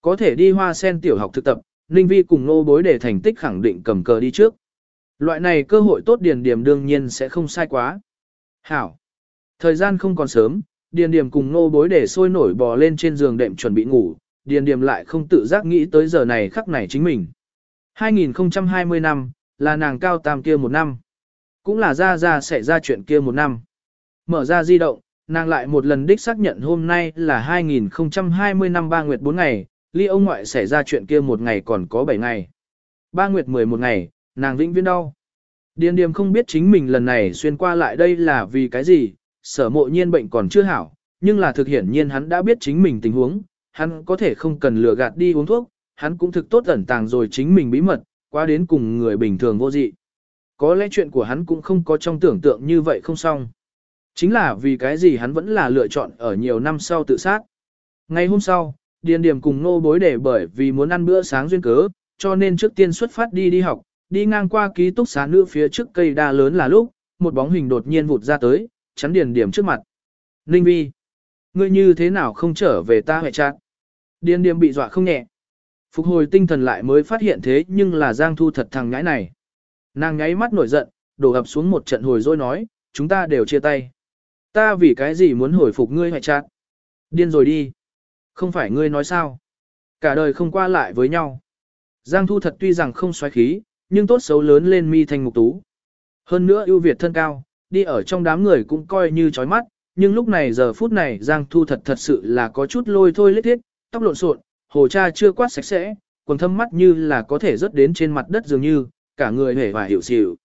Có thể đi hoa sen tiểu học thực tập, Ninh Vi cùng nô bối để thành tích khẳng định cầm cờ đi trước. Loại này cơ hội tốt điền điểm đương nhiên sẽ không sai quá. Hảo. Thời gian không còn sớm, điền Điềm cùng nô bối để sôi nổi bò lên trên giường đệm chuẩn bị ngủ, điền Điềm lại không tự giác nghĩ tới giờ này khắc này chính mình. 2020 năm, là nàng cao tam kia một năm. Cũng là ra ra sẽ ra chuyện kia một năm. Mở ra di động, nàng lại một lần đích xác nhận hôm nay là 2020 năm 3 nguyệt 4 ngày, ly ông ngoại xảy ra chuyện kia một ngày còn có 7 ngày. Ba nguyệt 11 ngày, nàng vĩnh viễn đau. Điền điềm không biết chính mình lần này xuyên qua lại đây là vì cái gì, sở mộ nhiên bệnh còn chưa hảo, nhưng là thực hiển nhiên hắn đã biết chính mình tình huống, hắn có thể không cần lừa gạt đi uống thuốc, hắn cũng thực tốt ẩn tàng rồi chính mình bí mật, qua đến cùng người bình thường vô dị. Có lẽ chuyện của hắn cũng không có trong tưởng tượng như vậy không xong. Chính là vì cái gì hắn vẫn là lựa chọn ở nhiều năm sau tự sát. Ngày hôm sau, Điền Điểm cùng nô bối để bởi vì muốn ăn bữa sáng duyên cớ, cho nên trước tiên xuất phát đi đi học, đi ngang qua ký túc xá nữ phía trước cây đa lớn là lúc, một bóng hình đột nhiên vụt ra tới, chắn Điền Điểm trước mặt. Ninh Vi, ngươi như thế nào không trở về ta hệ chát? Điền Điểm bị dọa không nhẹ. Phục hồi tinh thần lại mới phát hiện thế nhưng là Giang Thu thật thằng ngãi này. Nàng nháy mắt nổi giận, đổ ập xuống một trận hồi rồi nói, chúng ta đều chia tay. Ta vì cái gì muốn hồi phục ngươi hệ chát? Điên rồi đi. Không phải ngươi nói sao? Cả đời không qua lại với nhau. Giang Thu thật tuy rằng không xoáy khí, nhưng tốt xấu lớn lên mi thành mục tú. Hơn nữa ưu việt thân cao, đi ở trong đám người cũng coi như chói mắt, nhưng lúc này giờ phút này Giang Thu thật thật sự là có chút lôi thôi lết thiết, tóc lộn xộn, hồ cha chưa quát sạch sẽ, quần thâm mắt như là có thể rớt đến trên mặt đất dường như, cả người hề và hiểu xỉu.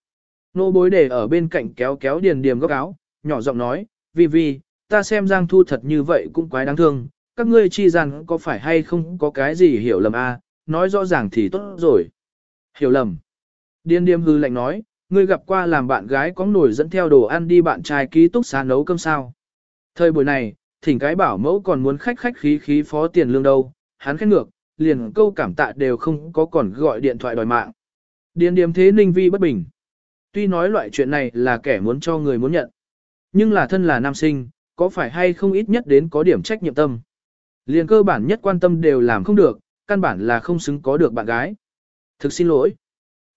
Nô bối để ở bên cạnh kéo kéo điền điềm góc áo, nhỏ giọng nói, vì vì, ta xem Giang Thu thật như vậy cũng quái đáng thương, các ngươi chi rằng có phải hay không có cái gì hiểu lầm a? À? nói rõ ràng thì tốt rồi. Hiểu lầm. Điên điềm hư lạnh nói, ngươi gặp qua làm bạn gái có nổi dẫn theo đồ ăn đi bạn trai ký túc xá nấu cơm sao. Thời buổi này, thỉnh cái bảo mẫu còn muốn khách khách khí khí phó tiền lương đâu, hắn khét ngược, liền câu cảm tạ đều không có còn gọi điện thoại đòi mạng. Điền điềm thế ninh vi bất bình. Tuy nói loại chuyện này là kẻ muốn cho người muốn nhận. Nhưng là thân là nam sinh, có phải hay không ít nhất đến có điểm trách nhiệm tâm. Liền cơ bản nhất quan tâm đều làm không được, căn bản là không xứng có được bạn gái. Thực xin lỗi.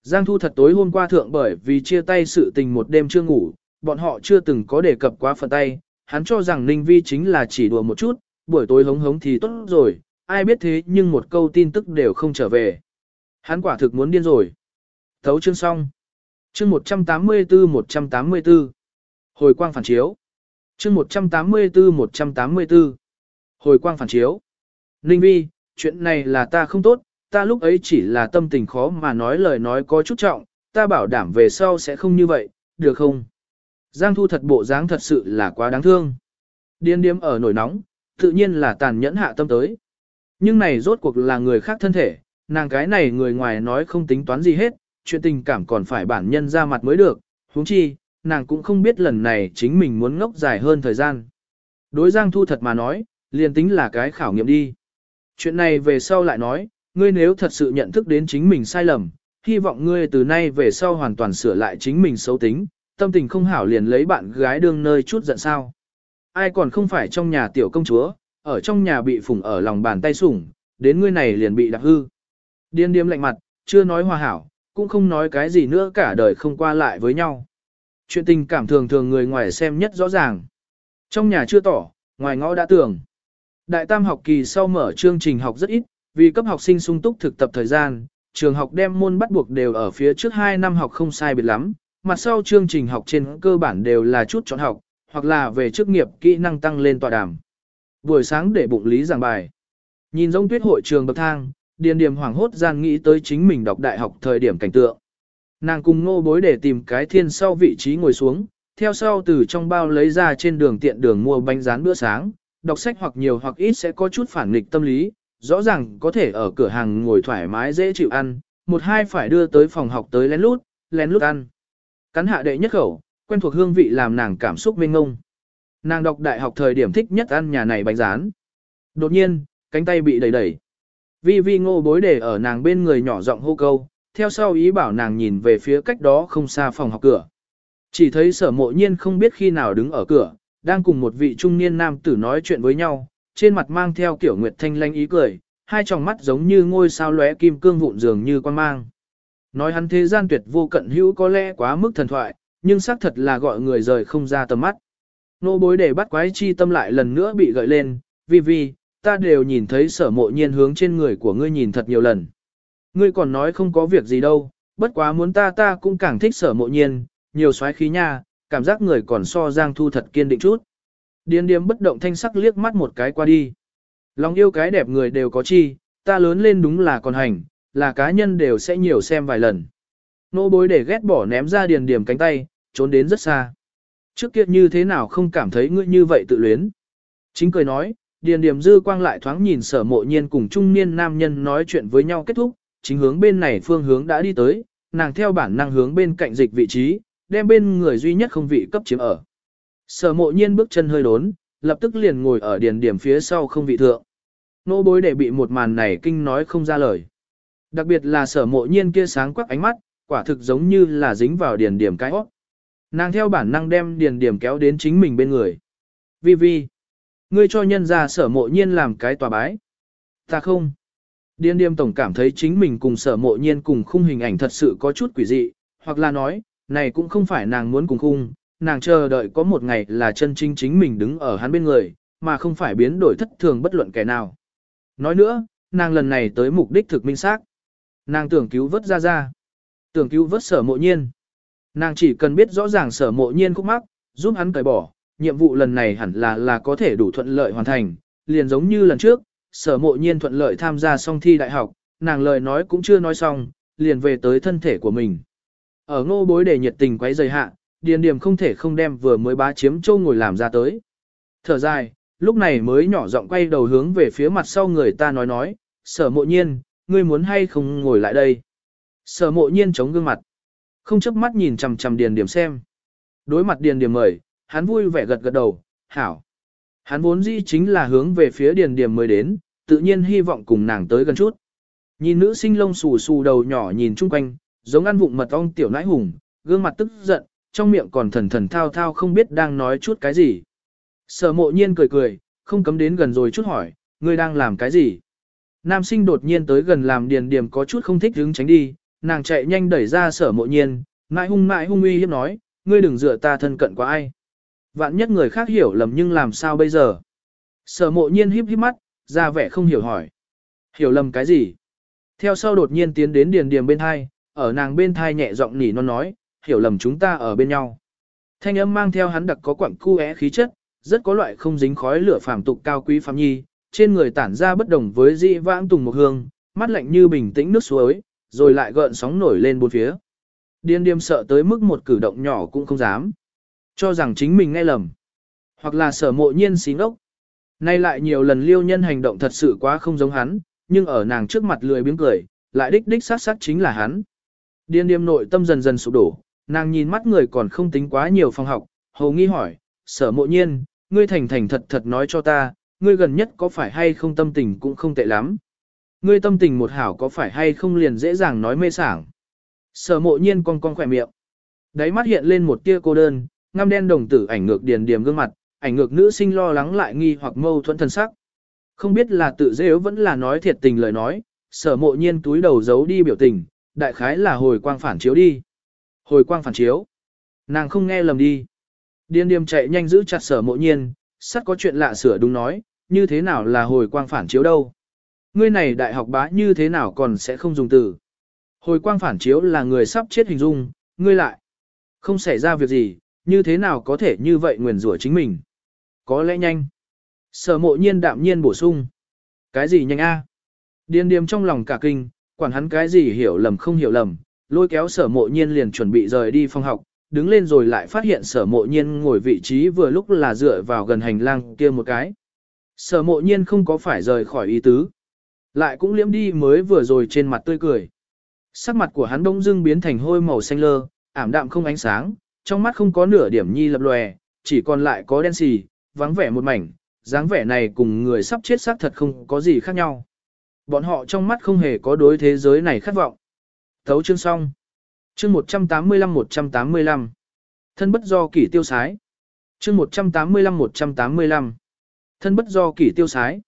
Giang Thu thật tối hôm qua thượng bởi vì chia tay sự tình một đêm chưa ngủ, bọn họ chưa từng có đề cập quá phần tay, hắn cho rằng Ninh Vi chính là chỉ đùa một chút, buổi tối hống hống thì tốt rồi, ai biết thế nhưng một câu tin tức đều không trở về. Hắn quả thực muốn điên rồi. Thấu chương xong. Chương 184-184. Hồi quang phản chiếu. Chương 184-184. Hồi quang phản chiếu. Ninh Vi, chuyện này là ta không tốt, ta lúc ấy chỉ là tâm tình khó mà nói lời nói có chút trọng, ta bảo đảm về sau sẽ không như vậy, được không? Giang Thu thật bộ dáng thật sự là quá đáng thương. Điên điếm ở nổi nóng, tự nhiên là tàn nhẫn hạ tâm tới. Nhưng này rốt cuộc là người khác thân thể, nàng cái này người ngoài nói không tính toán gì hết, chuyện tình cảm còn phải bản nhân ra mặt mới được, huống chi, nàng cũng không biết lần này chính mình muốn ngốc dài hơn thời gian. Đối Giang Thu thật mà nói, liền tính là cái khảo nghiệm đi. Chuyện này về sau lại nói, ngươi nếu thật sự nhận thức đến chính mình sai lầm, hy vọng ngươi từ nay về sau hoàn toàn sửa lại chính mình xấu tính, tâm tình không hảo liền lấy bạn gái đương nơi chút giận sao. Ai còn không phải trong nhà tiểu công chúa, ở trong nhà bị phủng ở lòng bàn tay sủng, đến ngươi này liền bị đạp hư. Điên điếm lạnh mặt, chưa nói hòa hảo, cũng không nói cái gì nữa cả đời không qua lại với nhau. Chuyện tình cảm thường thường người ngoài xem nhất rõ ràng. Trong nhà chưa tỏ, ngoài ngõ đã tưởng. Đại tam học kỳ sau mở chương trình học rất ít, vì cấp học sinh sung túc thực tập thời gian, trường học đem môn bắt buộc đều ở phía trước 2 năm học không sai biệt lắm, mặt sau chương trình học trên cơ bản đều là chút chọn học, hoặc là về chức nghiệp kỹ năng tăng lên tọa đàm. Buổi sáng để bụng lý giảng bài. Nhìn giống tuyết hội trường bậc thang, điền điểm hoảng hốt gian nghĩ tới chính mình đọc đại học thời điểm cảnh tượng. Nàng cùng ngô bối để tìm cái thiên sau vị trí ngồi xuống, theo sau từ trong bao lấy ra trên đường tiện đường mua bánh rán bữa sáng, đọc sách hoặc nhiều hoặc ít sẽ có chút phản nghịch tâm lý, rõ ràng có thể ở cửa hàng ngồi thoải mái dễ chịu ăn, một hai phải đưa tới phòng học tới lén lút, lén lút ăn. Cắn hạ đệ nhất khẩu, quen thuộc hương vị làm nàng cảm xúc mênh ngông. Nàng đọc đại học thời điểm thích nhất ăn nhà này bánh rán. Đột nhiên, cánh tay bị đẩy đẩy. Vi vi ngô bối để ở nàng bên người nhỏ giọng hô câu, theo sau ý bảo nàng nhìn về phía cách đó không xa phòng học cửa. Chỉ thấy sở mộ nhiên không biết khi nào đứng ở cửa, đang cùng một vị trung niên nam tử nói chuyện với nhau, trên mặt mang theo kiểu nguyệt thanh lanh ý cười, hai tròng mắt giống như ngôi sao lóe kim cương vụn dường như quan mang. Nói hắn thế gian tuyệt vô cận hữu có lẽ quá mức thần thoại, nhưng xác thật là gọi người rời không ra tầm mắt. Nô bối để bắt quái chi tâm lại lần nữa bị gợi lên, vì vì, ta đều nhìn thấy sở mộ nhiên hướng trên người của ngươi nhìn thật nhiều lần. Ngươi còn nói không có việc gì đâu, bất quá muốn ta ta cũng càng thích sở mộ nhiên, nhiều xoáy khí nha, cảm giác người còn so Giang Thu thật kiên định chút điền điềm bất động thanh sắc liếc mắt một cái qua đi. Lòng yêu cái đẹp người đều có chi, ta lớn lên đúng là còn hành, là cá nhân đều sẽ nhiều xem vài lần. Nô bối để ghét bỏ ném ra điền điểm cánh tay, trốn đến rất xa. Trước kia như thế nào không cảm thấy ngươi như vậy tự luyến. Chính cười nói, điền điểm dư quang lại thoáng nhìn sở mộ nhiên cùng trung niên nam nhân nói chuyện với nhau kết thúc, chính hướng bên này phương hướng đã đi tới, nàng theo bản năng hướng bên cạnh dịch vị trí, đem bên người duy nhất không vị cấp chiếm ở. Sở mộ nhiên bước chân hơi đốn, lập tức liền ngồi ở điền điểm phía sau không vị thượng. Nô bối để bị một màn này kinh nói không ra lời. Đặc biệt là sở mộ nhiên kia sáng quắc ánh mắt, quả thực giống như là dính vào điền điểm cái hót. Nàng theo bản năng đem điền điểm kéo đến chính mình bên người. Vi vi. Ngươi cho nhân ra sở mộ nhiên làm cái tòa bái. Ta không. Điền điểm tổng cảm thấy chính mình cùng sở mộ nhiên cùng khung hình ảnh thật sự có chút quỷ dị, hoặc là nói, này cũng không phải nàng muốn cùng khung, nàng chờ đợi có một ngày là chân chính chính mình đứng ở hắn bên người, mà không phải biến đổi thất thường bất luận kẻ nào. Nói nữa, nàng lần này tới mục đích thực minh xác. Nàng tưởng cứu vớt ra ra. Tưởng cứu vớt sở mộ nhiên. Nàng chỉ cần biết rõ ràng sở mộ nhiên khúc mắc, giúp hắn cởi bỏ, nhiệm vụ lần này hẳn là là có thể đủ thuận lợi hoàn thành, liền giống như lần trước, sở mộ nhiên thuận lợi tham gia xong thi đại học, nàng lời nói cũng chưa nói xong, liền về tới thân thể của mình. Ở ngô bối để nhiệt tình quấy rời hạ, điền điểm không thể không đem vừa mới bá chiếm châu ngồi làm ra tới. Thở dài, lúc này mới nhỏ giọng quay đầu hướng về phía mặt sau người ta nói nói, sở mộ nhiên, ngươi muốn hay không ngồi lại đây. Sở mộ nhiên chống gương mặt. Không chớp mắt nhìn chằm chằm điền điểm xem. Đối mặt điền điểm mời, hắn vui vẻ gật gật đầu, hảo. Hắn vốn dĩ chính là hướng về phía điền điểm mới đến, tự nhiên hy vọng cùng nàng tới gần chút. Nhìn nữ sinh lông xù xù đầu nhỏ nhìn chung quanh, giống ăn vụng mật ong tiểu nãi hùng, gương mặt tức giận, trong miệng còn thần thần thao thao không biết đang nói chút cái gì. Sở mộ nhiên cười cười, không cấm đến gần rồi chút hỏi, ngươi đang làm cái gì? Nam sinh đột nhiên tới gần làm điền điểm có chút không thích hứng tránh đi, nàng chạy nhanh đẩy ra sở mộ nhiên, mãi hung mãi hung uy hiếp nói, ngươi đừng dựa ta thân cận quá ai. Vạn nhất người khác hiểu lầm nhưng làm sao bây giờ? Sở mộ nhiên híp híp mắt, ra vẻ không hiểu hỏi. Hiểu lầm cái gì? Theo sau đột nhiên tiến đến điền điểm bên thai, ở nàng bên thai nhẹ giọng nỉ non nói, hiểu lầm chúng ta ở bên nhau. Thanh âm mang theo hắn đặc có quặng cu é khí chất, rất có loại không dính khói lửa phàm tục cao quý phàm nhi, trên người tản ra bất đồng với dị vãng tùng một hương, mắt lạnh như bình tĩnh nước suối, rồi lại gợn sóng nổi lên bốn phía. Điên điềm sợ tới mức một cử động nhỏ cũng không dám. Cho rằng chính mình nghe lầm. Hoặc là sở mộ nhiên xí ngốc. Nay lại nhiều lần liêu nhân hành động thật sự quá không giống hắn, nhưng ở nàng trước mặt lười biếng cười, lại đích đích sát sát chính là hắn. Điên điềm nội tâm dần dần sụp đổ, nàng nhìn mắt người còn không tính quá nhiều phòng học, hầu nghi hỏi, sở mộ nhiên, ngươi thành thành thật thật nói cho ta, ngươi gần nhất có phải hay không tâm tình cũng không tệ lắm. Ngươi tâm tình một hảo có phải hay không liền dễ dàng nói mê sảng. Sở mộ nhiên cong cong khỏe miệng. Đáy mắt hiện lên một tia cô đơn, ngăm đen đồng tử ảnh ngược điền điềm gương mặt, ảnh ngược nữ sinh lo lắng lại nghi hoặc mâu thuẫn thân sắc. Không biết là tự dễ vẫn là nói thiệt tình lời nói, sở mộ nhiên túi đầu giấu đi biểu tình, đại khái là hồi quang phản chiếu đi. Hồi quang phản chiếu. Nàng không nghe lầm đi. Điên điềm chạy nhanh giữ chặt sở mộ nhiên, sắt có chuyện lạ sửa đúng nói, như thế nào là hồi quang phản chiếu đâu. Ngươi này đại học bá như thế nào còn sẽ không dùng từ. Hồi quang phản chiếu là người sắp chết hình dung, ngươi lại. Không xảy ra việc gì, như thế nào có thể như vậy nguyền rủa chính mình. Có lẽ nhanh. Sở mộ nhiên đạm nhiên bổ sung. Cái gì nhanh a? Điên điềm trong lòng cả kinh, quản hắn cái gì hiểu lầm không hiểu lầm, lôi kéo sở mộ nhiên liền chuẩn bị rời đi phòng học, đứng lên rồi lại phát hiện sở mộ nhiên ngồi vị trí vừa lúc là dựa vào gần hành lang kia một cái. Sở mộ nhiên không có phải rời khỏi ý tứ. Lại cũng liễm đi mới vừa rồi trên mặt tươi cười. Sắc mặt của hắn đông dưng biến thành hôi màu xanh lơ, ảm đạm không ánh sáng, trong mắt không có nửa điểm nhi lập lòe, chỉ còn lại có đen xì, vắng vẻ một mảnh, dáng vẻ này cùng người sắp chết xác thật không có gì khác nhau. Bọn họ trong mắt không hề có đối thế giới này khát vọng. Thấu chương xong. Chương 185-185. Thân bất do kỷ tiêu sái. Chương 185-185. Thân bất do kỷ tiêu sái.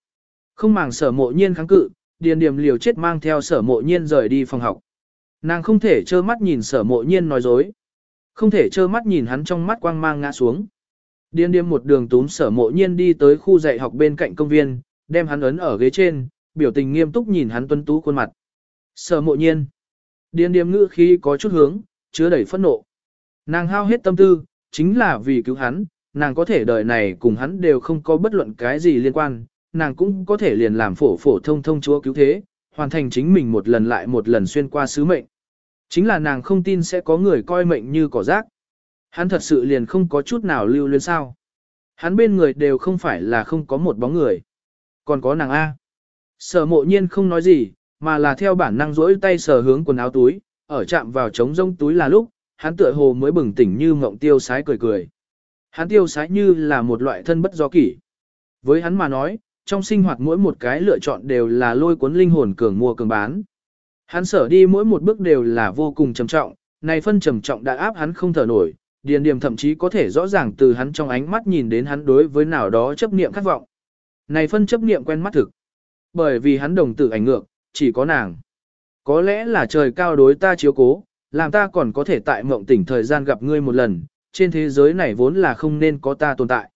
Không màng sở mộ nhiên kháng cự, điền điểm liều chết mang theo sở mộ nhiên rời đi phòng học. Nàng không thể trơ mắt nhìn sở mộ nhiên nói dối. Không thể trơ mắt nhìn hắn trong mắt quang mang ngã xuống. Điền điên một đường túm sở mộ nhiên đi tới khu dạy học bên cạnh công viên, đem hắn ấn ở ghế trên, biểu tình nghiêm túc nhìn hắn tuân tú khuôn mặt. Sở mộ nhiên. Điền điểm ngữ khí có chút hướng, chứa đầy phẫn nộ. Nàng hao hết tâm tư, chính là vì cứu hắn, nàng có thể đời này cùng hắn đều không có bất luận cái gì liên quan, nàng cũng có thể liền làm phổ phổ thông thông chúa cứu thế, hoàn thành chính mình một lần lại một lần xuyên qua sứ mệnh. Chính là nàng không tin sẽ có người coi mệnh như cỏ rác. Hắn thật sự liền không có chút nào lưu luyến sao. Hắn bên người đều không phải là không có một bóng người. Còn có nàng A. Sở mộ nhiên không nói gì, mà là theo bản năng rỗi tay sờ hướng quần áo túi, ở chạm vào trống rông túi là lúc, hắn tựa hồ mới bừng tỉnh như mộng tiêu sái cười cười. Hắn tiêu sái như là một loại thân bất do kỷ. Với hắn mà nói, trong sinh hoạt mỗi một cái lựa chọn đều là lôi cuốn linh hồn cường mua cường bán. Hắn sở đi mỗi một bước đều là vô cùng trầm trọng, này phân trầm trọng đã áp hắn không thở nổi, điền điểm thậm chí có thể rõ ràng từ hắn trong ánh mắt nhìn đến hắn đối với nào đó chấp niệm khát vọng. Này phân chấp niệm quen mắt thực. Bởi vì hắn đồng tử ảnh ngược, chỉ có nàng. Có lẽ là trời cao đối ta chiếu cố, làm ta còn có thể tại mộng tỉnh thời gian gặp ngươi một lần, trên thế giới này vốn là không nên có ta tồn tại.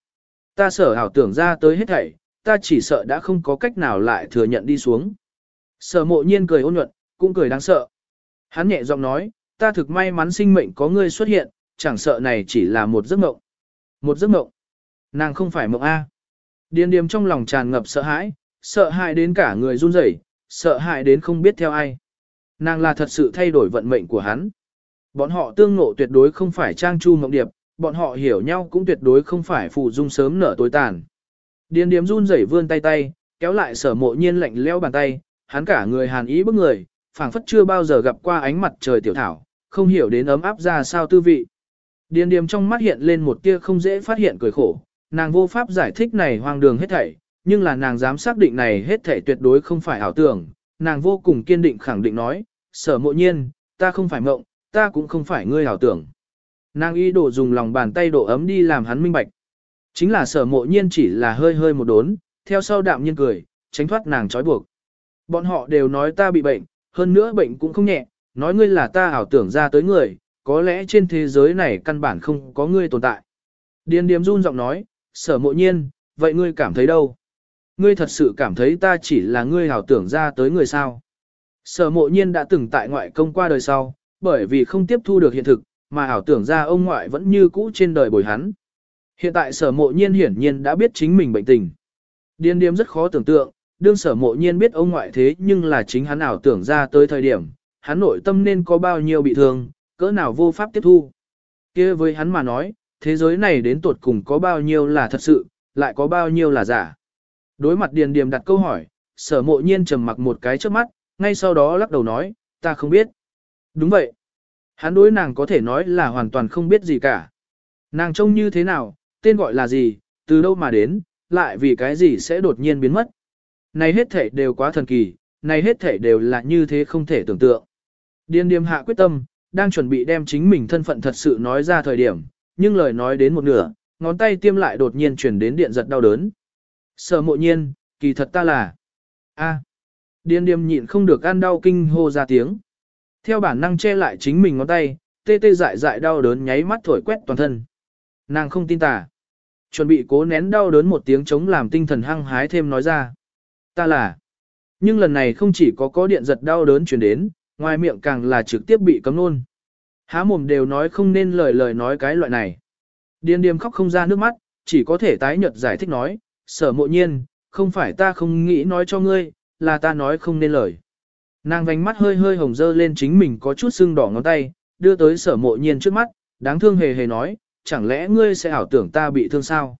Ta sở ảo tưởng ra tới hết thảy, ta chỉ sợ đã không có cách nào lại thừa nhận đi xuống. Sở mộ nhiên cười ôn nhuận, cũng cười đáng sợ. Hắn nhẹ giọng nói, ta thực may mắn sinh mệnh có ngươi xuất hiện, chẳng sợ này chỉ là một giấc mộng. Một giấc mộng. Nàng không phải mộng A. Điền điềm trong lòng tràn ngập sợ hãi, sợ hãi đến cả người run rẩy, sợ hãi đến không biết theo ai. Nàng là thật sự thay đổi vận mệnh của hắn. Bọn họ tương ngộ tuyệt đối không phải trang chu mộng điệp, bọn họ hiểu nhau cũng tuyệt đối không phải phụ dung sớm nở tối tàn. Điền điếm run rẩy vươn tay tay, kéo lại sở mộ nhiên lạnh leo bàn tay, hắn cả người hàn ý bức người, phảng phất chưa bao giờ gặp qua ánh mặt trời tiểu thảo, không hiểu đến ấm áp ra sao tư vị. Điền điếm trong mắt hiện lên một tia không dễ phát hiện cười khổ, nàng vô pháp giải thích này hoang đường hết thảy, nhưng là nàng dám xác định này hết thể tuyệt đối không phải ảo tưởng, nàng vô cùng kiên định khẳng định nói, sở mộ nhiên, ta không phải mộng, ta cũng không phải ngươi ảo tưởng. Nàng ý đồ dùng lòng bàn tay độ ấm đi làm hắn minh bạch. Chính là sở mộ nhiên chỉ là hơi hơi một đốn, theo sau đạm nhiên cười, tránh thoát nàng trói buộc. Bọn họ đều nói ta bị bệnh, hơn nữa bệnh cũng không nhẹ, nói ngươi là ta ảo tưởng ra tới người, có lẽ trên thế giới này căn bản không có ngươi tồn tại. Điền điếm run giọng nói, sở mộ nhiên, vậy ngươi cảm thấy đâu? Ngươi thật sự cảm thấy ta chỉ là ngươi hảo tưởng ra tới người sao? Sở mộ nhiên đã từng tại ngoại công qua đời sau, bởi vì không tiếp thu được hiện thực, mà ảo tưởng ra ông ngoại vẫn như cũ trên đời bồi hắn. Hiện tại sở mộ nhiên hiển nhiên đã biết chính mình bệnh tình. Điên điếm rất khó tưởng tượng, đương sở mộ nhiên biết ông ngoại thế nhưng là chính hắn ảo tưởng ra tới thời điểm, hắn nội tâm nên có bao nhiêu bị thương, cỡ nào vô pháp tiếp thu. kia với hắn mà nói, thế giới này đến tuột cùng có bao nhiêu là thật sự, lại có bao nhiêu là giả. Đối mặt điền điềm đặt câu hỏi, sở mộ nhiên trầm mặc một cái trước mắt, ngay sau đó lắc đầu nói, ta không biết. Đúng vậy. Hắn đối nàng có thể nói là hoàn toàn không biết gì cả. Nàng trông như thế nào, tên gọi là gì, từ đâu mà đến, lại vì cái gì sẽ đột nhiên biến mất. Này hết thể đều quá thần kỳ, này hết thể đều là như thế không thể tưởng tượng. Điên điềm hạ quyết tâm, đang chuẩn bị đem chính mình thân phận thật sự nói ra thời điểm, nhưng lời nói đến một nửa, ngón tay tiêm lại đột nhiên chuyển đến điện giật đau đớn. Sở mộ nhiên, kỳ thật ta là... a Điên điềm nhịn không được ăn đau kinh hô ra tiếng. Theo bản năng che lại chính mình ngón tay, tê tê dại dại đau đớn nháy mắt thổi quét toàn thân. Nàng không tin tà. Chuẩn bị cố nén đau đớn một tiếng chống làm tinh thần hăng hái thêm nói ra. Ta là. Nhưng lần này không chỉ có có điện giật đau đớn chuyển đến, ngoài miệng càng là trực tiếp bị cấm nôn. Há mồm đều nói không nên lời lời nói cái loại này. Điên điềm khóc không ra nước mắt, chỉ có thể tái nhật giải thích nói, sở mộ nhiên, không phải ta không nghĩ nói cho ngươi, là ta nói không nên lời. Nàng vành mắt hơi hơi hồng dơ lên chính mình có chút sưng đỏ ngón tay, đưa tới sở mộ nhiên trước mắt, đáng thương hề hề nói, chẳng lẽ ngươi sẽ ảo tưởng ta bị thương sao?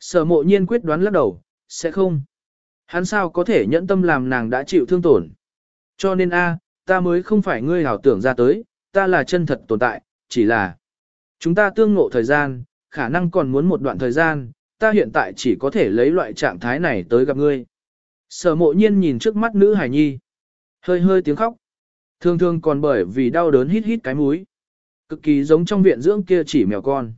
Sở mộ nhiên quyết đoán lắc đầu, sẽ không. Hắn sao có thể nhẫn tâm làm nàng đã chịu thương tổn. Cho nên a, ta mới không phải ngươi ảo tưởng ra tới, ta là chân thật tồn tại, chỉ là chúng ta tương ngộ thời gian, khả năng còn muốn một đoạn thời gian, ta hiện tại chỉ có thể lấy loại trạng thái này tới gặp ngươi. Sở mộ nhiên nhìn trước mắt nữ hải nhi. Hơi hơi tiếng khóc. Thường thường còn bởi vì đau đớn hít hít cái mũi. Cực kỳ giống trong viện dưỡng kia chỉ mèo con.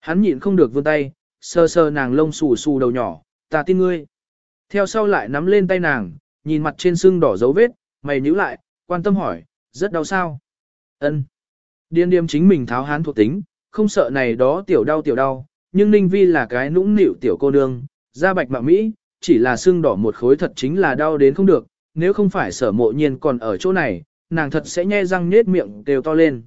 Hắn nhịn không được vươn tay, sờ sờ nàng lông xù xù đầu nhỏ, ta tin ngươi. Theo sau lại nắm lên tay nàng, nhìn mặt trên sưng đỏ dấu vết, mày nhíu lại, quan tâm hỏi, rất đau sao? Ân. Điên điềm chính mình tháo hán thuộc tính, không sợ này đó tiểu đau tiểu đau, nhưng Ninh Vi là cái nũng nịu tiểu cô nương, da bạch mạ Mỹ, chỉ là sưng đỏ một khối thật chính là đau đến không được, nếu không phải sở mộ nhiên còn ở chỗ này, nàng thật sẽ nhe răng nết miệng đều to lên.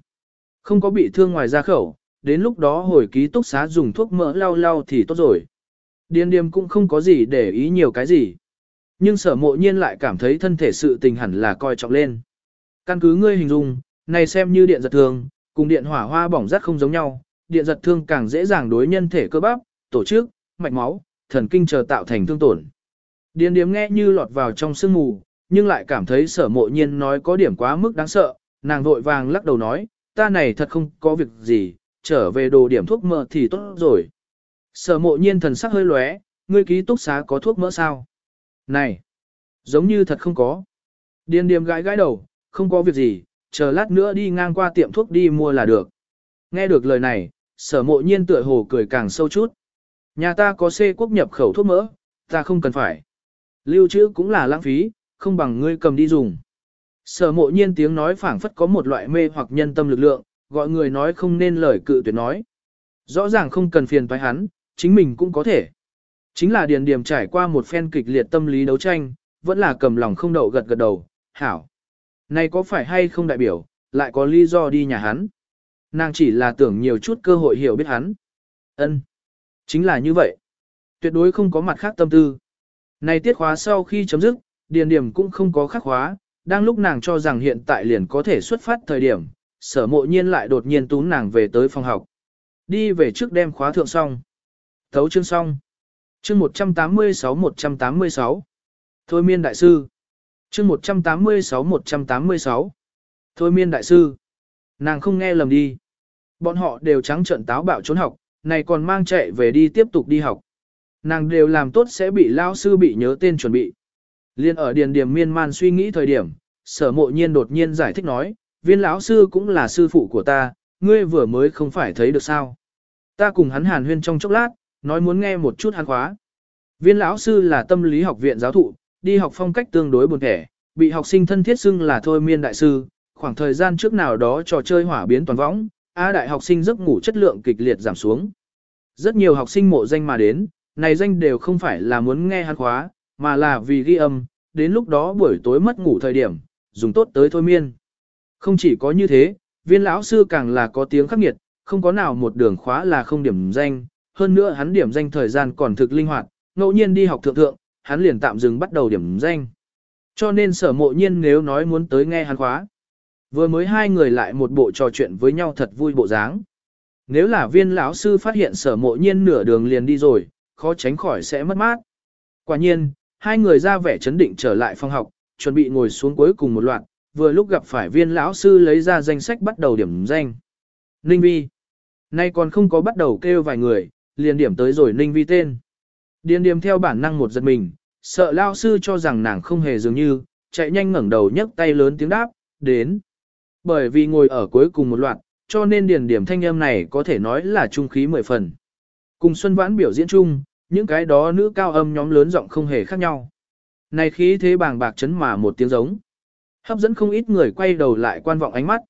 Không có bị thương ngoài da khẩu, đến lúc đó hồi ký túc xá dùng thuốc mỡ lau lau thì tốt rồi. Điên điềm cũng không có gì để ý nhiều cái gì. Nhưng sở mộ nhiên lại cảm thấy thân thể sự tình hẳn là coi trọng lên. Căn cứ ngươi hình dung, này xem như điện giật thường, cùng điện hỏa hoa bỏng rát không giống nhau, điện giật thương càng dễ dàng đối nhân thể cơ bắp, tổ chức, mạch máu, thần kinh chờ tạo thành thương tổn. Điền điếm nghe như lọt vào trong sương mù, nhưng lại cảm thấy sở mộ nhiên nói có điểm quá mức đáng sợ, nàng vội vàng lắc đầu nói, ta này thật không có việc gì, trở về đồ điểm thuốc mỡ thì tốt rồi. Sở mộ nhiên thần sắc hơi lóe, ngươi ký túc xá có thuốc mỡ sao? Này, giống như thật không có. Điền điếm gãi gãi đầu, không có việc gì, chờ lát nữa đi ngang qua tiệm thuốc đi mua là được. Nghe được lời này, sở mộ nhiên tựa hồ cười càng sâu chút. Nhà ta có xê quốc nhập khẩu thuốc mỡ, ta không cần phải. Lưu trữ cũng là lãng phí, không bằng ngươi cầm đi dùng. Sở mộ nhiên tiếng nói phảng phất có một loại mê hoặc nhân tâm lực lượng, gọi người nói không nên lời cự tuyệt nói. Rõ ràng không cần phiền thoái hắn, chính mình cũng có thể. Chính là điền điểm trải qua một phen kịch liệt tâm lý đấu tranh, vẫn là cầm lòng không đậu gật gật đầu, hảo. Này có phải hay không đại biểu, lại có lý do đi nhà hắn. Nàng chỉ là tưởng nhiều chút cơ hội hiểu biết hắn. ân Chính là như vậy. Tuyệt đối không có mặt khác tâm tư. Này tiết khóa sau khi chấm dứt, điền điểm cũng không có khắc khóa, đang lúc nàng cho rằng hiện tại liền có thể xuất phát thời điểm, sở mộ nhiên lại đột nhiên tú nàng về tới phòng học. Đi về trước đem khóa thượng xong. Thấu chương xong. Chương 186-186. Thôi miên đại sư. Chương 186-186. Thôi miên đại sư. Nàng không nghe lầm đi. Bọn họ đều trắng trợn táo bạo trốn học, này còn mang chạy về đi tiếp tục đi học. Nàng đều làm tốt sẽ bị lao sư bị nhớ tên chuẩn bị. Liên ở điền điểm miên man suy nghĩ thời điểm, sở mộ nhiên đột nhiên giải thích nói, viên lão sư cũng là sư phụ của ta, ngươi vừa mới không phải thấy được sao. Ta cùng hắn hàn huyên trong chốc lát, nói muốn nghe một chút hắn khóa. Viên lão sư là tâm lý học viện giáo thụ, đi học phong cách tương đối buồn thẻ, bị học sinh thân thiết xưng là thôi miên đại sư, khoảng thời gian trước nào đó trò chơi hỏa biến toàn võng, A đại học sinh giấc ngủ chất lượng kịch liệt giảm xuống. Rất nhiều học sinh mộ danh mà đến, này danh đều không phải là muốn nghe hắn khóa, mà là vì ghi âm, đến lúc đó buổi tối mất ngủ thời điểm, dùng tốt tới thôi miên. Không chỉ có như thế, viên lão sư càng là có tiếng khắc nghiệt, không có nào một đường khóa là không điểm danh, hơn nữa hắn điểm danh thời gian còn thực linh hoạt, ngẫu nhiên đi học thượng thượng, hắn liền tạm dừng bắt đầu điểm danh. Cho nên sở mộ nhiên nếu nói muốn tới nghe hắn khóa, vừa mới hai người lại một bộ trò chuyện với nhau thật vui bộ dáng. Nếu là viên lão sư phát hiện sở mộ nhiên nửa đường liền đi rồi, khó tránh khỏi sẽ mất mát. Quả nhiên, hai người ra vẻ chấn định trở lại phòng học, chuẩn bị ngồi xuống cuối cùng một loạt, vừa lúc gặp phải viên lão sư lấy ra danh sách bắt đầu điểm danh. Ninh Vi. Nay còn không có bắt đầu kêu vài người, liền điểm tới rồi Ninh Vi tên. Điền điềm theo bản năng một giật mình, sợ lao sư cho rằng nàng không hề dường như, chạy nhanh ngẩng đầu nhấc tay lớn tiếng đáp, đến. Bởi vì ngồi ở cuối cùng một loạt, cho nên điền điểm thanh âm này có thể nói là trung khí mười phần. Cùng Xuân Vãn biểu diễn chung, những cái đó nữ cao âm nhóm lớn giọng không hề khác nhau. Này khí thế bàng bạc chấn mà một tiếng giống. Hấp dẫn không ít người quay đầu lại quan vọng ánh mắt.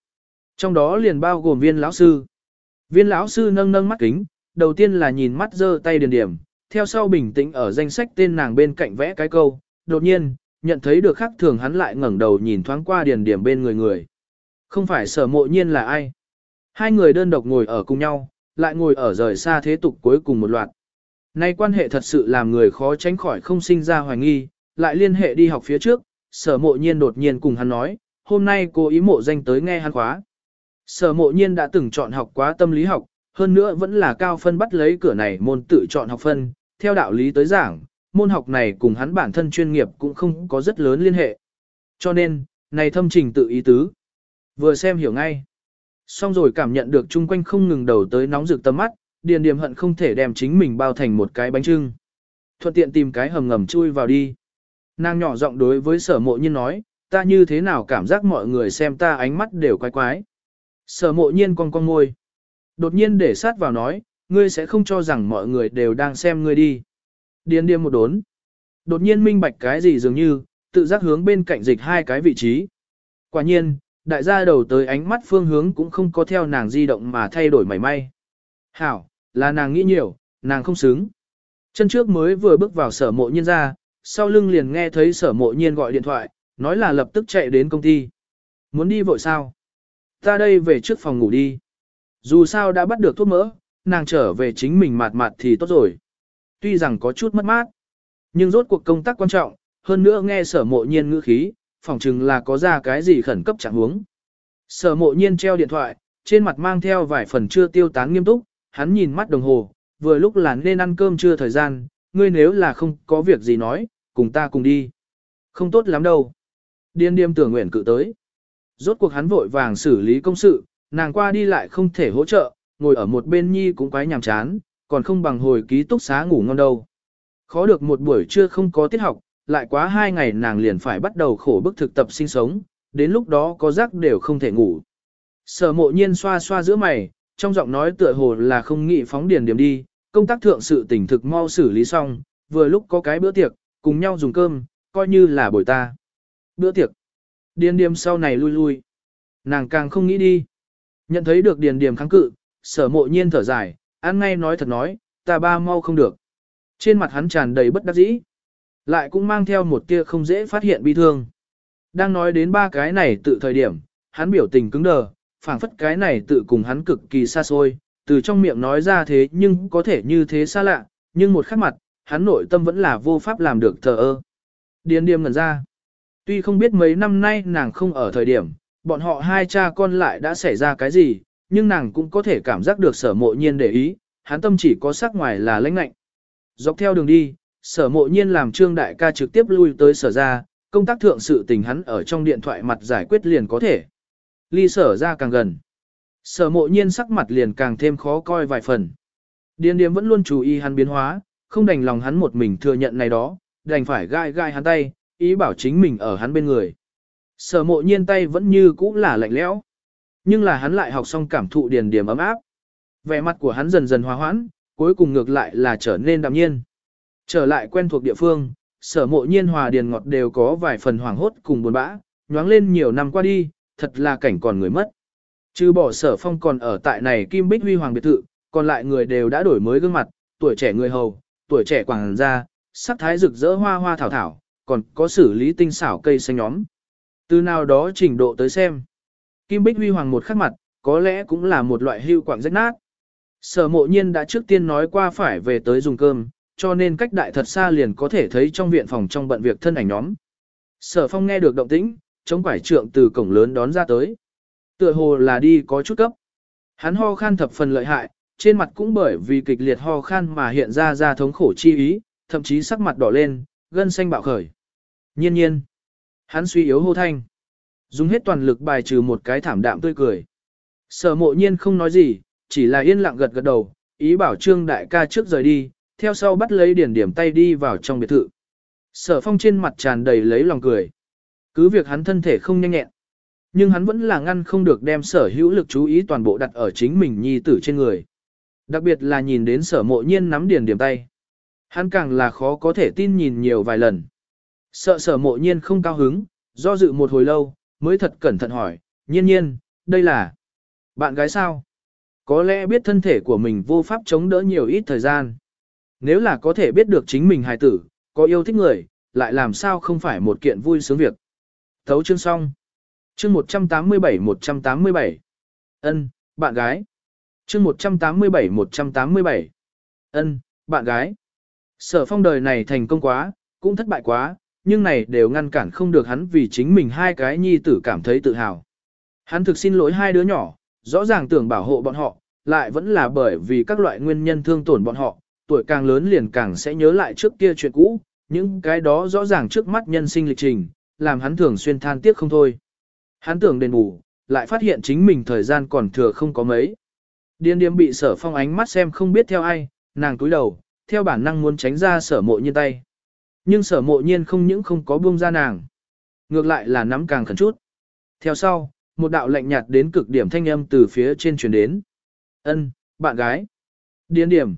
Trong đó liền bao gồm viên lão sư. Viên lão sư nâng nâng mắt kính, đầu tiên là nhìn mắt giơ tay điền điểm, theo sau bình tĩnh ở danh sách tên nàng bên cạnh vẽ cái câu, đột nhiên, nhận thấy được khác thường hắn lại ngẩng đầu nhìn thoáng qua điền điểm bên người người. Không phải sở mộ nhiên là ai. Hai người đơn độc ngồi ở cùng nhau, lại ngồi ở rời xa thế tục cuối cùng một loạt. Nay quan hệ thật sự làm người khó tránh khỏi không sinh ra hoài nghi, lại liên hệ đi học phía trước, sở mộ nhiên đột nhiên cùng hắn nói, hôm nay cô ý mộ danh tới nghe hắn khóa. Sở mộ nhiên đã từng chọn học quá tâm lý học, hơn nữa vẫn là cao phân bắt lấy cửa này môn tự chọn học phân, theo đạo lý tới giảng, môn học này cùng hắn bản thân chuyên nghiệp cũng không có rất lớn liên hệ. Cho nên, này thâm trình tự ý tứ. Vừa xem hiểu ngay. Xong rồi cảm nhận được chung quanh không ngừng đầu tới nóng rực tầm mắt, điền điềm hận không thể đem chính mình bao thành một cái bánh trưng. Thuận tiện tìm cái hầm ngầm chui vào đi. Nàng nhỏ giọng đối với sở mộ nhiên nói, ta như thế nào cảm giác mọi người xem ta ánh mắt đều quái quái. Sở mộ nhiên con con ngôi. Đột nhiên để sát vào nói, ngươi sẽ không cho rằng mọi người đều đang xem ngươi đi. Điền điềm một đốn. Đột nhiên minh bạch cái gì dường như, tự giác hướng bên cạnh dịch hai cái vị trí. Quả nhiên, đại gia đầu tới ánh mắt phương hướng cũng không có theo nàng di động mà thay đổi mảy may. Hảo, là nàng nghĩ nhiều, nàng không xứng. Chân trước mới vừa bước vào sở mộ nhiên ra, sau lưng liền nghe thấy sở mộ nhiên gọi điện thoại, nói là lập tức chạy đến công ty. Muốn đi vội sao? Ta đây về trước phòng ngủ đi. Dù sao đã bắt được thuốc mỡ, nàng trở về chính mình mạt mạt thì tốt rồi. tuy rằng có chút mất mát. Nhưng rốt cuộc công tác quan trọng, hơn nữa nghe sở mộ nhiên ngữ khí, phỏng chừng là có ra cái gì khẩn cấp chẳng huống. Sở mộ nhiên treo điện thoại, trên mặt mang theo vài phần chưa tiêu tán nghiêm túc, hắn nhìn mắt đồng hồ, vừa lúc là nên ăn cơm chưa thời gian, ngươi nếu là không có việc gì nói, cùng ta cùng đi. Không tốt lắm đâu. Điên điềm tưởng nguyện cự tới. Rốt cuộc hắn vội vàng xử lý công sự, nàng qua đi lại không thể hỗ trợ, ngồi ở một bên nhi cũng quái nhàm chán, còn không bằng hồi ký túc xá ngủ ngon đâu. Khó được một buổi trưa không có tiết học, lại quá hai ngày nàng liền phải bắt đầu khổ bức thực tập sinh sống, đến lúc đó có giấc đều không thể ngủ. Sở mộ nhiên xoa xoa giữa mày, trong giọng nói tựa hồ là không nghĩ phóng điền điểm đi, công tác thượng sự tỉnh thực mau xử lý xong, vừa lúc có cái bữa tiệc, cùng nhau dùng cơm, coi như là buổi ta. Bữa tiệc. Điền điểm sau này lui lui. Nàng càng không nghĩ đi. Nhận thấy được điền điểm kháng cự, sở mộ nhiên thở dài, ăn ngay nói thật nói, ta ba mau không được. Trên mặt hắn tràn đầy bất đắc dĩ. Lại cũng mang theo một tia không dễ phát hiện bi thương. Đang nói đến ba cái này tự thời điểm, hắn biểu tình cứng đờ, phảng phất cái này tự cùng hắn cực kỳ xa xôi, từ trong miệng nói ra thế nhưng có thể như thế xa lạ, nhưng một khắc mặt, hắn nội tâm vẫn là vô pháp làm được thờ ơ. Điền điềm ngẩn ra. Tuy không biết mấy năm nay nàng không ở thời điểm, bọn họ hai cha con lại đã xảy ra cái gì, nhưng nàng cũng có thể cảm giác được sở mộ nhiên để ý, hắn tâm chỉ có sắc ngoài là lãnh lạnh. Dọc theo đường đi, sở mộ nhiên làm trương đại ca trực tiếp lui tới sở ra, công tác thượng sự tình hắn ở trong điện thoại mặt giải quyết liền có thể. Ly sở ra càng gần. Sở mộ nhiên sắc mặt liền càng thêm khó coi vài phần. Điền điếm vẫn luôn chú ý hắn biến hóa, không đành lòng hắn một mình thừa nhận này đó, đành phải gai gai hắn tay, ý bảo chính mình ở hắn bên người. Sở mộ nhiên tay vẫn như cũ là lạnh lẽo. Nhưng là hắn lại học xong cảm thụ điền điểm ấm áp. Vẻ mặt của hắn dần dần hòa hoãn, cuối cùng ngược lại là trở nên đạm nhiên. Trở lại quen thuộc địa phương, sở mộ nhiên hòa điền ngọt đều có vài phần hoảng hốt cùng buồn bã, nhoáng lên nhiều năm qua đi, thật là cảnh còn người mất. Trừ bỏ sở phong còn ở tại này Kim Bích Huy Hoàng biệt thự, còn lại người đều đã đổi mới gương mặt, tuổi trẻ người hầu, tuổi trẻ quảng gia, sắc thái rực rỡ hoa hoa thảo thảo, còn có xử lý tinh xảo cây xanh nhóm. Từ nào đó trình độ tới xem. Kim Bích Huy Hoàng một khắc mặt, có lẽ cũng là một loại hưu quảng rách nát. Sở mộ nhiên đã trước tiên nói qua phải về tới dùng cơm, cho nên cách đại thật xa liền có thể thấy trong viện phòng trong bận việc thân ảnh nhóm. Sở phong nghe được động tĩnh, chống quải trượng từ cổng lớn đón ra tới. Tựa hồ là đi có chút cấp. Hắn ho khan thập phần lợi hại, trên mặt cũng bởi vì kịch liệt ho khan mà hiện ra ra thống khổ chi ý, thậm chí sắc mặt đỏ lên, gân xanh bạo khởi. Nhiên nhiên. Hắn suy yếu hô thanh. Dùng hết toàn lực bài trừ một cái thảm đạm tươi cười. Sở mộ nhiên không nói gì, chỉ là yên lặng gật gật đầu, ý bảo trương đại ca trước rời đi, theo sau bắt lấy điển điểm tay đi vào trong biệt thự. Sở phong trên mặt tràn đầy lấy lòng cười. Cứ việc hắn thân thể không nhanh nhẹn. Nhưng hắn vẫn là ngăn không được đem sở hữu lực chú ý toàn bộ đặt ở chính mình nhi tử trên người. Đặc biệt là nhìn đến sở mộ nhiên nắm điển điểm tay. Hắn càng là khó có thể tin nhìn nhiều vài lần. Sợ sở mộ nhiên không cao hứng, do dự một hồi lâu, mới thật cẩn thận hỏi, nhiên nhiên, đây là bạn gái sao? Có lẽ biết thân thể của mình vô pháp chống đỡ nhiều ít thời gian. Nếu là có thể biết được chính mình hài tử, có yêu thích người, lại làm sao không phải một kiện vui sướng việc. Thấu chương xong. Chương 187-187. Ân, bạn gái. Chương 187-187. Ân, bạn gái. Sở phong đời này thành công quá, cũng thất bại quá, nhưng này đều ngăn cản không được hắn vì chính mình hai cái nhi tử cảm thấy tự hào. Hắn thực xin lỗi hai đứa nhỏ, rõ ràng tưởng bảo hộ bọn họ, lại vẫn là bởi vì các loại nguyên nhân thương tổn bọn họ, tuổi càng lớn liền càng sẽ nhớ lại trước kia chuyện cũ, những cái đó rõ ràng trước mắt nhân sinh lịch trình, làm hắn thường xuyên than tiếc không thôi. Hắn tưởng đền bù, lại phát hiện chính mình thời gian còn thừa không có mấy. Điên điếm bị sở phong ánh mắt xem không biết theo ai, nàng túi đầu, theo bản năng muốn tránh ra sở mộ nhiên tay. Nhưng sở mộ nhiên không những không có buông ra nàng. Ngược lại là nắm càng khẩn chút. Theo sau, một đạo lạnh nhạt đến cực điểm thanh âm từ phía trên truyền đến. Ân, bạn gái. Điên điểm.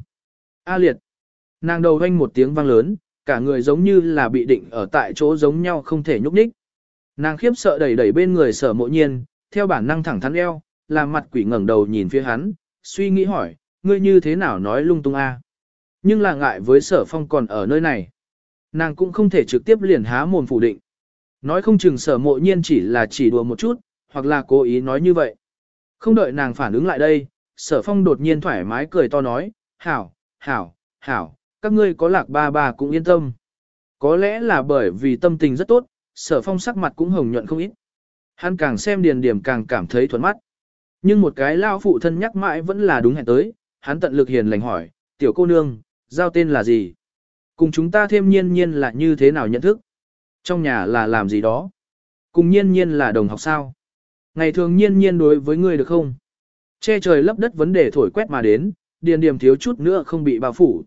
A liệt. Nàng đầu hoanh một tiếng vang lớn, cả người giống như là bị định ở tại chỗ giống nhau không thể nhúc nhích. Nàng khiếp sợ đẩy đẩy bên người sở mộ nhiên, theo bản năng thẳng thắn eo, làm mặt quỷ ngẩng đầu nhìn phía hắn, suy nghĩ hỏi, ngươi như thế nào nói lung tung a? Nhưng là ngại với sở phong còn ở nơi này. Nàng cũng không thể trực tiếp liền há mồm phủ định. Nói không chừng sở mộ nhiên chỉ là chỉ đùa một chút, hoặc là cố ý nói như vậy. Không đợi nàng phản ứng lại đây, sở phong đột nhiên thoải mái cười to nói, hảo, hảo, hảo, các ngươi có lạc ba bà cũng yên tâm. Có lẽ là bởi vì tâm tình rất tốt, sở phong sắc mặt cũng hồng nhuận không ít. Hắn càng xem điền điểm càng cảm thấy thuận mắt. Nhưng một cái lao phụ thân nhắc mãi vẫn là đúng hẹn tới, hắn tận lực hiền lành hỏi, tiểu cô nương, giao tên là gì? Cùng chúng ta thêm nhiên nhiên là như thế nào nhận thức? Trong nhà là làm gì đó? Cùng nhiên nhiên là đồng học sao? Ngày thường nhiên nhiên đối với ngươi được không? Che trời lấp đất vấn đề thổi quét mà đến, điền điểm thiếu chút nữa không bị bao phủ.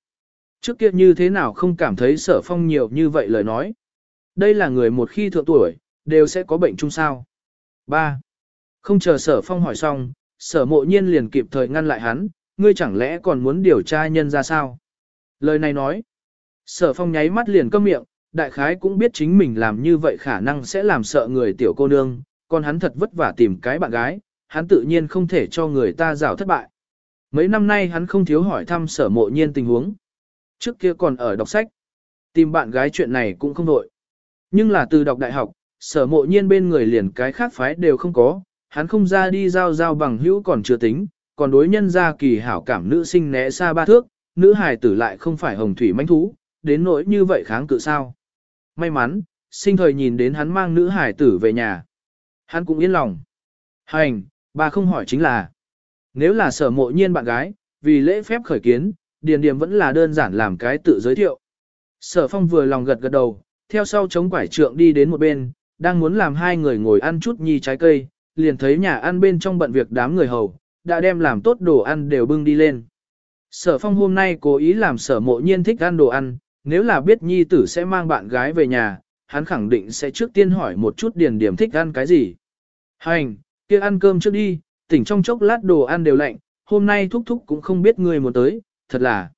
Trước kia như thế nào không cảm thấy sở phong nhiều như vậy lời nói. Đây là người một khi thượng tuổi, đều sẽ có bệnh chung sao. 3. Không chờ sở phong hỏi xong, sở mộ nhiên liền kịp thời ngăn lại hắn, ngươi chẳng lẽ còn muốn điều tra nhân ra sao? Lời này nói, sở phong nháy mắt liền câm miệng, đại khái cũng biết chính mình làm như vậy khả năng sẽ làm sợ người tiểu cô nương, còn hắn thật vất vả tìm cái bạn gái, hắn tự nhiên không thể cho người ta rào thất bại. Mấy năm nay hắn không thiếu hỏi thăm sở mộ nhiên tình huống. Trước kia còn ở đọc sách, tìm bạn gái chuyện này cũng không đội. Nhưng là từ đọc đại học, sở mộ nhiên bên người liền cái khác phái đều không có, hắn không ra đi giao giao bằng hữu còn chưa tính, còn đối nhân ra kỳ hảo cảm nữ sinh né xa ba thước, nữ hài tử lại không phải hồng thủy manh thú, đến nỗi như vậy kháng cự sao. May mắn, sinh thời nhìn đến hắn mang nữ hài tử về nhà. Hắn cũng yên lòng. Hành, bà không hỏi chính là, nếu là sở mộ nhiên bạn gái, vì lễ phép khởi kiến, điền điểm vẫn là đơn giản làm cái tự giới thiệu. Sở phong vừa lòng gật gật đầu, theo sau chống quải trượng đi đến một bên, đang muốn làm hai người ngồi ăn chút nhi trái cây, liền thấy nhà ăn bên trong bận việc đám người hầu, đã đem làm tốt đồ ăn đều bưng đi lên. Sở phong hôm nay cố ý làm sở mộ nhiên thích ăn đồ ăn, nếu là biết nhi tử sẽ mang bạn gái về nhà, hắn khẳng định sẽ trước tiên hỏi một chút điền điểm thích ăn cái gì. Hành, kia ăn cơm trước đi, tỉnh trong chốc lát đồ ăn đều lạnh, hôm nay thúc thúc cũng không biết ngươi muốn tới, thật là.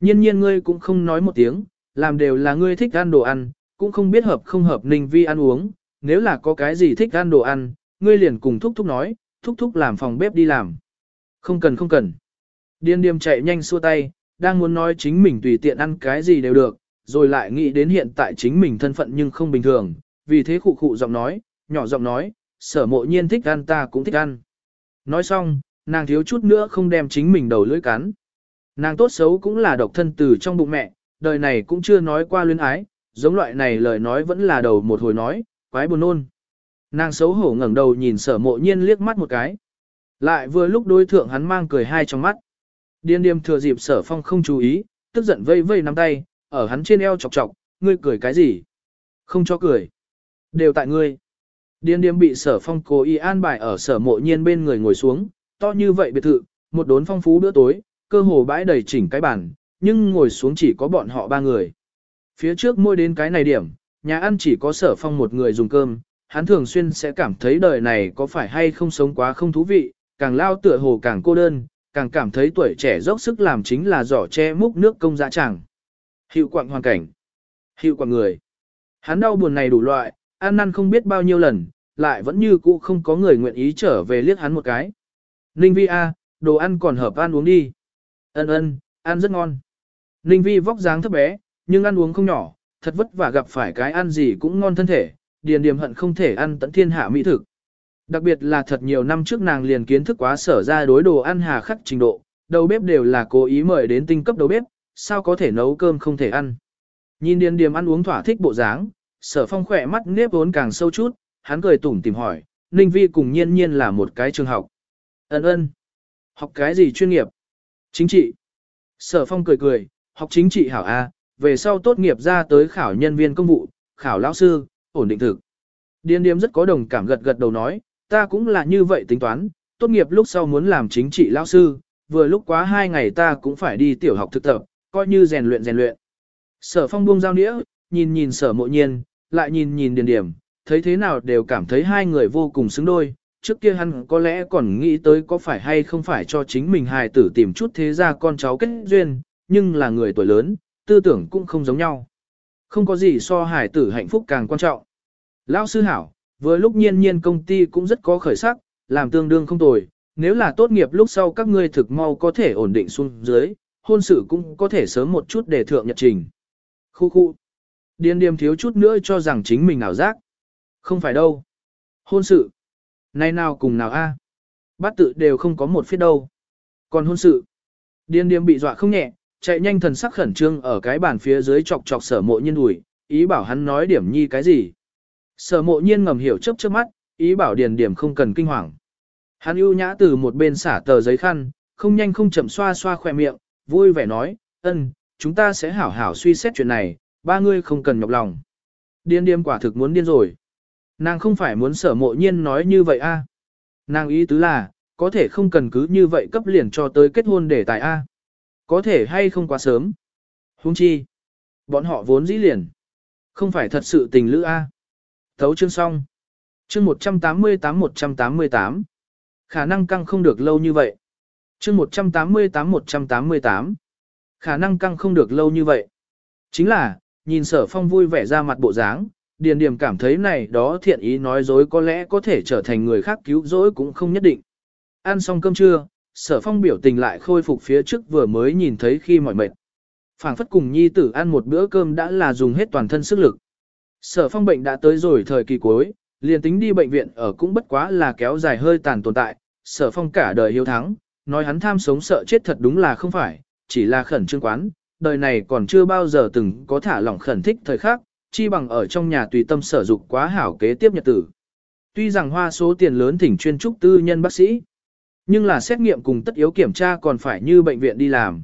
Nhiên nhiên ngươi cũng không nói một tiếng, làm đều là ngươi thích ăn đồ ăn, cũng không biết hợp không hợp ninh vi ăn uống, nếu là có cái gì thích ăn đồ ăn, ngươi liền cùng thúc thúc nói, thúc thúc làm phòng bếp đi làm. Không cần không cần. Điên điềm chạy nhanh xua tay, đang muốn nói chính mình tùy tiện ăn cái gì đều được, rồi lại nghĩ đến hiện tại chính mình thân phận nhưng không bình thường, vì thế khụ khụ giọng nói, nhỏ giọng nói, sở mộ nhiên thích ăn ta cũng thích ăn. Nói xong, nàng thiếu chút nữa không đem chính mình đầu lưỡi cắn. Nàng tốt xấu cũng là độc thân từ trong bụng mẹ, đời này cũng chưa nói qua luyến ái, giống loại này lời nói vẫn là đầu một hồi nói, quái buồn nôn. Nàng xấu hổ ngẩng đầu nhìn sở mộ nhiên liếc mắt một cái. Lại vừa lúc đối thượng hắn mang cười hai trong mắt. Điên điềm thừa dịp sở phong không chú ý, tức giận vây vây nắm tay, ở hắn trên eo chọc chọc, ngươi cười cái gì? Không cho cười. Đều tại ngươi. Điên điềm bị sở phong cố ý an bài ở sở mộ nhiên bên người ngồi xuống, to như vậy biệt thự, một đốn phong phú bữa tối, cơ hồ bãi đầy chỉnh cái bàn, nhưng ngồi xuống chỉ có bọn họ ba người. Phía trước môi đến cái này điểm, nhà ăn chỉ có sở phong một người dùng cơm, hắn thường xuyên sẽ cảm thấy đời này có phải hay không sống quá không thú vị, càng lao tựa hồ càng cô đơn, càng cảm thấy tuổi trẻ dốc sức làm chính là giỏ che múc nước công dã chẳng. Hiệu quạng hoàn cảnh, hiệu quạng người. Hắn đau buồn này đủ loại, ăn năn không biết bao nhiêu lần, lại vẫn như cũ không có người nguyện ý trở về liếc hắn một cái. Ninh Vi A, đồ ăn còn hợp ăn uống đi. Ân ân, ăn rất ngon. Ninh Vi vóc dáng thấp bé, nhưng ăn uống không nhỏ, thật vất vả gặp phải cái ăn gì cũng ngon thân thể, điền điềm hận không thể ăn tận thiên hạ mỹ thực. Đặc biệt là thật nhiều năm trước nàng liền kiến thức quá sở ra đối đồ ăn hà khắc trình độ, đầu bếp đều là cố ý mời đến tinh cấp đầu bếp, sao có thể nấu cơm không thể ăn. Nhìn điền điềm ăn uống thỏa thích bộ dáng, sở phong khỏe mắt nếp vốn càng sâu chút, hắn cười tủm tìm hỏi, Ninh Vi cùng nhiên nhiên là một cái trường học. Ấn ơn. Học cái gì chuyên nghiệp? Chính trị. Sở phong cười cười, học chính trị hảo A, về sau tốt nghiệp ra tới khảo nhân viên công vụ, khảo lão sư, ổn định thực. Điên điếm rất có đồng cảm gật gật đầu nói, ta cũng là như vậy tính toán, tốt nghiệp lúc sau muốn làm chính trị lão sư, vừa lúc quá hai ngày ta cũng phải đi tiểu học thực tập, coi như rèn luyện rèn luyện. Sở phong buông giao nĩa, nhìn nhìn sở mộ nhiên, lại nhìn nhìn điền điểm, thấy thế nào đều cảm thấy hai người vô cùng xứng đôi. Trước kia hắn có lẽ còn nghĩ tới có phải hay không phải cho chính mình hài tử tìm chút thế ra con cháu kết duyên, nhưng là người tuổi lớn, tư tưởng cũng không giống nhau. Không có gì so hài tử hạnh phúc càng quan trọng. Lão sư hảo, vừa lúc nhiên nhiên công ty cũng rất có khởi sắc, làm tương đương không tồi, nếu là tốt nghiệp lúc sau các ngươi thực mau có thể ổn định xuống dưới, hôn sự cũng có thể sớm một chút để thượng nhật trình. Khu khu. Điên điềm thiếu chút nữa cho rằng chính mình ảo giác. Không phải đâu. Hôn sự. Nay nào cùng nào a? Bát tự đều không có một phía đâu. Còn hôn sự. Điên điềm bị dọa không nhẹ, chạy nhanh thần sắc khẩn trương ở cái bàn phía dưới chọc chọc sở mộ nhiên đùi, ý bảo hắn nói điểm nhi cái gì. Sở mộ nhiên ngầm hiểu chớp chớp mắt, ý bảo điền điểm không cần kinh hoàng. Hắn ưu nhã từ một bên xả tờ giấy khăn, không nhanh không chậm xoa xoa khỏe miệng, vui vẻ nói, ân, chúng ta sẽ hảo hảo suy xét chuyện này, ba ngươi không cần nhọc lòng. Điên điềm quả thực muốn điên rồi. Nàng không phải muốn sở mộ nhiên nói như vậy a Nàng ý tứ là, có thể không cần cứ như vậy cấp liền cho tới kết hôn để tài A. Có thể hay không quá sớm. Hung chi. Bọn họ vốn dĩ liền. Không phải thật sự tình lữ A. Thấu chương xong. Chương 188-188. Khả năng căng không được lâu như vậy. Chương 188-188. Khả năng căng không được lâu như vậy. Chính là, nhìn sở phong vui vẻ ra mặt bộ dáng, điền điểm cảm thấy này đó thiện ý nói dối có lẽ có thể trở thành người khác cứu dối cũng không nhất định. Ăn xong cơm trưa, sở phong biểu tình lại khôi phục phía trước vừa mới nhìn thấy khi mỏi mệt. phảng phất cùng nhi tử ăn một bữa cơm đã là dùng hết toàn thân sức lực. Sở phong bệnh đã tới rồi thời kỳ cuối, liền tính đi bệnh viện ở cũng bất quá là kéo dài hơi tàn tồn tại. Sở phong cả đời hiếu thắng, nói hắn tham sống sợ chết thật đúng là không phải, chỉ là khẩn trương quán, đời này còn chưa bao giờ từng có thả lỏng khẩn thích thời khắc, chi bằng ở trong nhà tùy tâm sở dục quá hảo kế tiếp nhật tử. Tuy rằng hoa số tiền lớn thỉnh chuyên trúc tư nhân bác sĩ, nhưng là xét nghiệm cùng tất yếu kiểm tra còn phải như bệnh viện đi làm.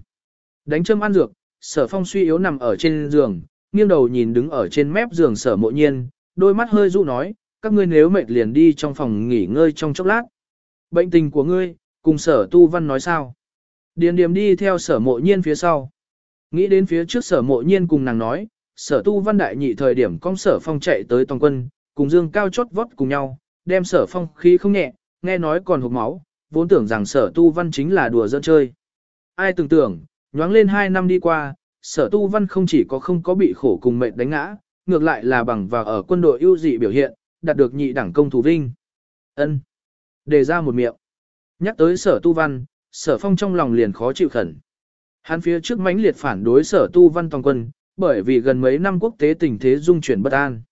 Đánh châm ăn dược, sở phong suy yếu nằm ở trên giường, nghiêng đầu nhìn đứng ở trên mép giường sở mộ nhiên, đôi mắt hơi dụ nói, các ngươi nếu mệt liền đi trong phòng nghỉ ngơi trong chốc lát. Bệnh tình của ngươi, cùng sở tu văn nói sao? Điền điểm đi theo sở mộ nhiên phía sau. Nghĩ đến phía trước sở mộ nhiên cùng nàng nói, sở tu văn đại nhị thời điểm con sở phong chạy tới toàn quân, cùng dương cao chót vót cùng nhau, đem sở phong khí không nhẹ, nghe nói còn hộp máu, vốn tưởng rằng sở tu văn chính là đùa dân chơi. Ai tưởng tưởng, nhoáng lên hai năm đi qua, sở tu văn không chỉ có không có bị khổ cùng mệnh đánh ngã, ngược lại là bằng vào ở quân đội ưu dị biểu hiện, đạt được nhị đẳng công thủ vinh. ân Đề ra một miệng. Nhắc tới sở tu văn, sở phong trong lòng liền khó chịu khẩn. Hắn phía trước mãnh liệt phản đối sở tu văn toàn quân, bởi vì gần mấy năm quốc tế tình thế dung chuyển bất an.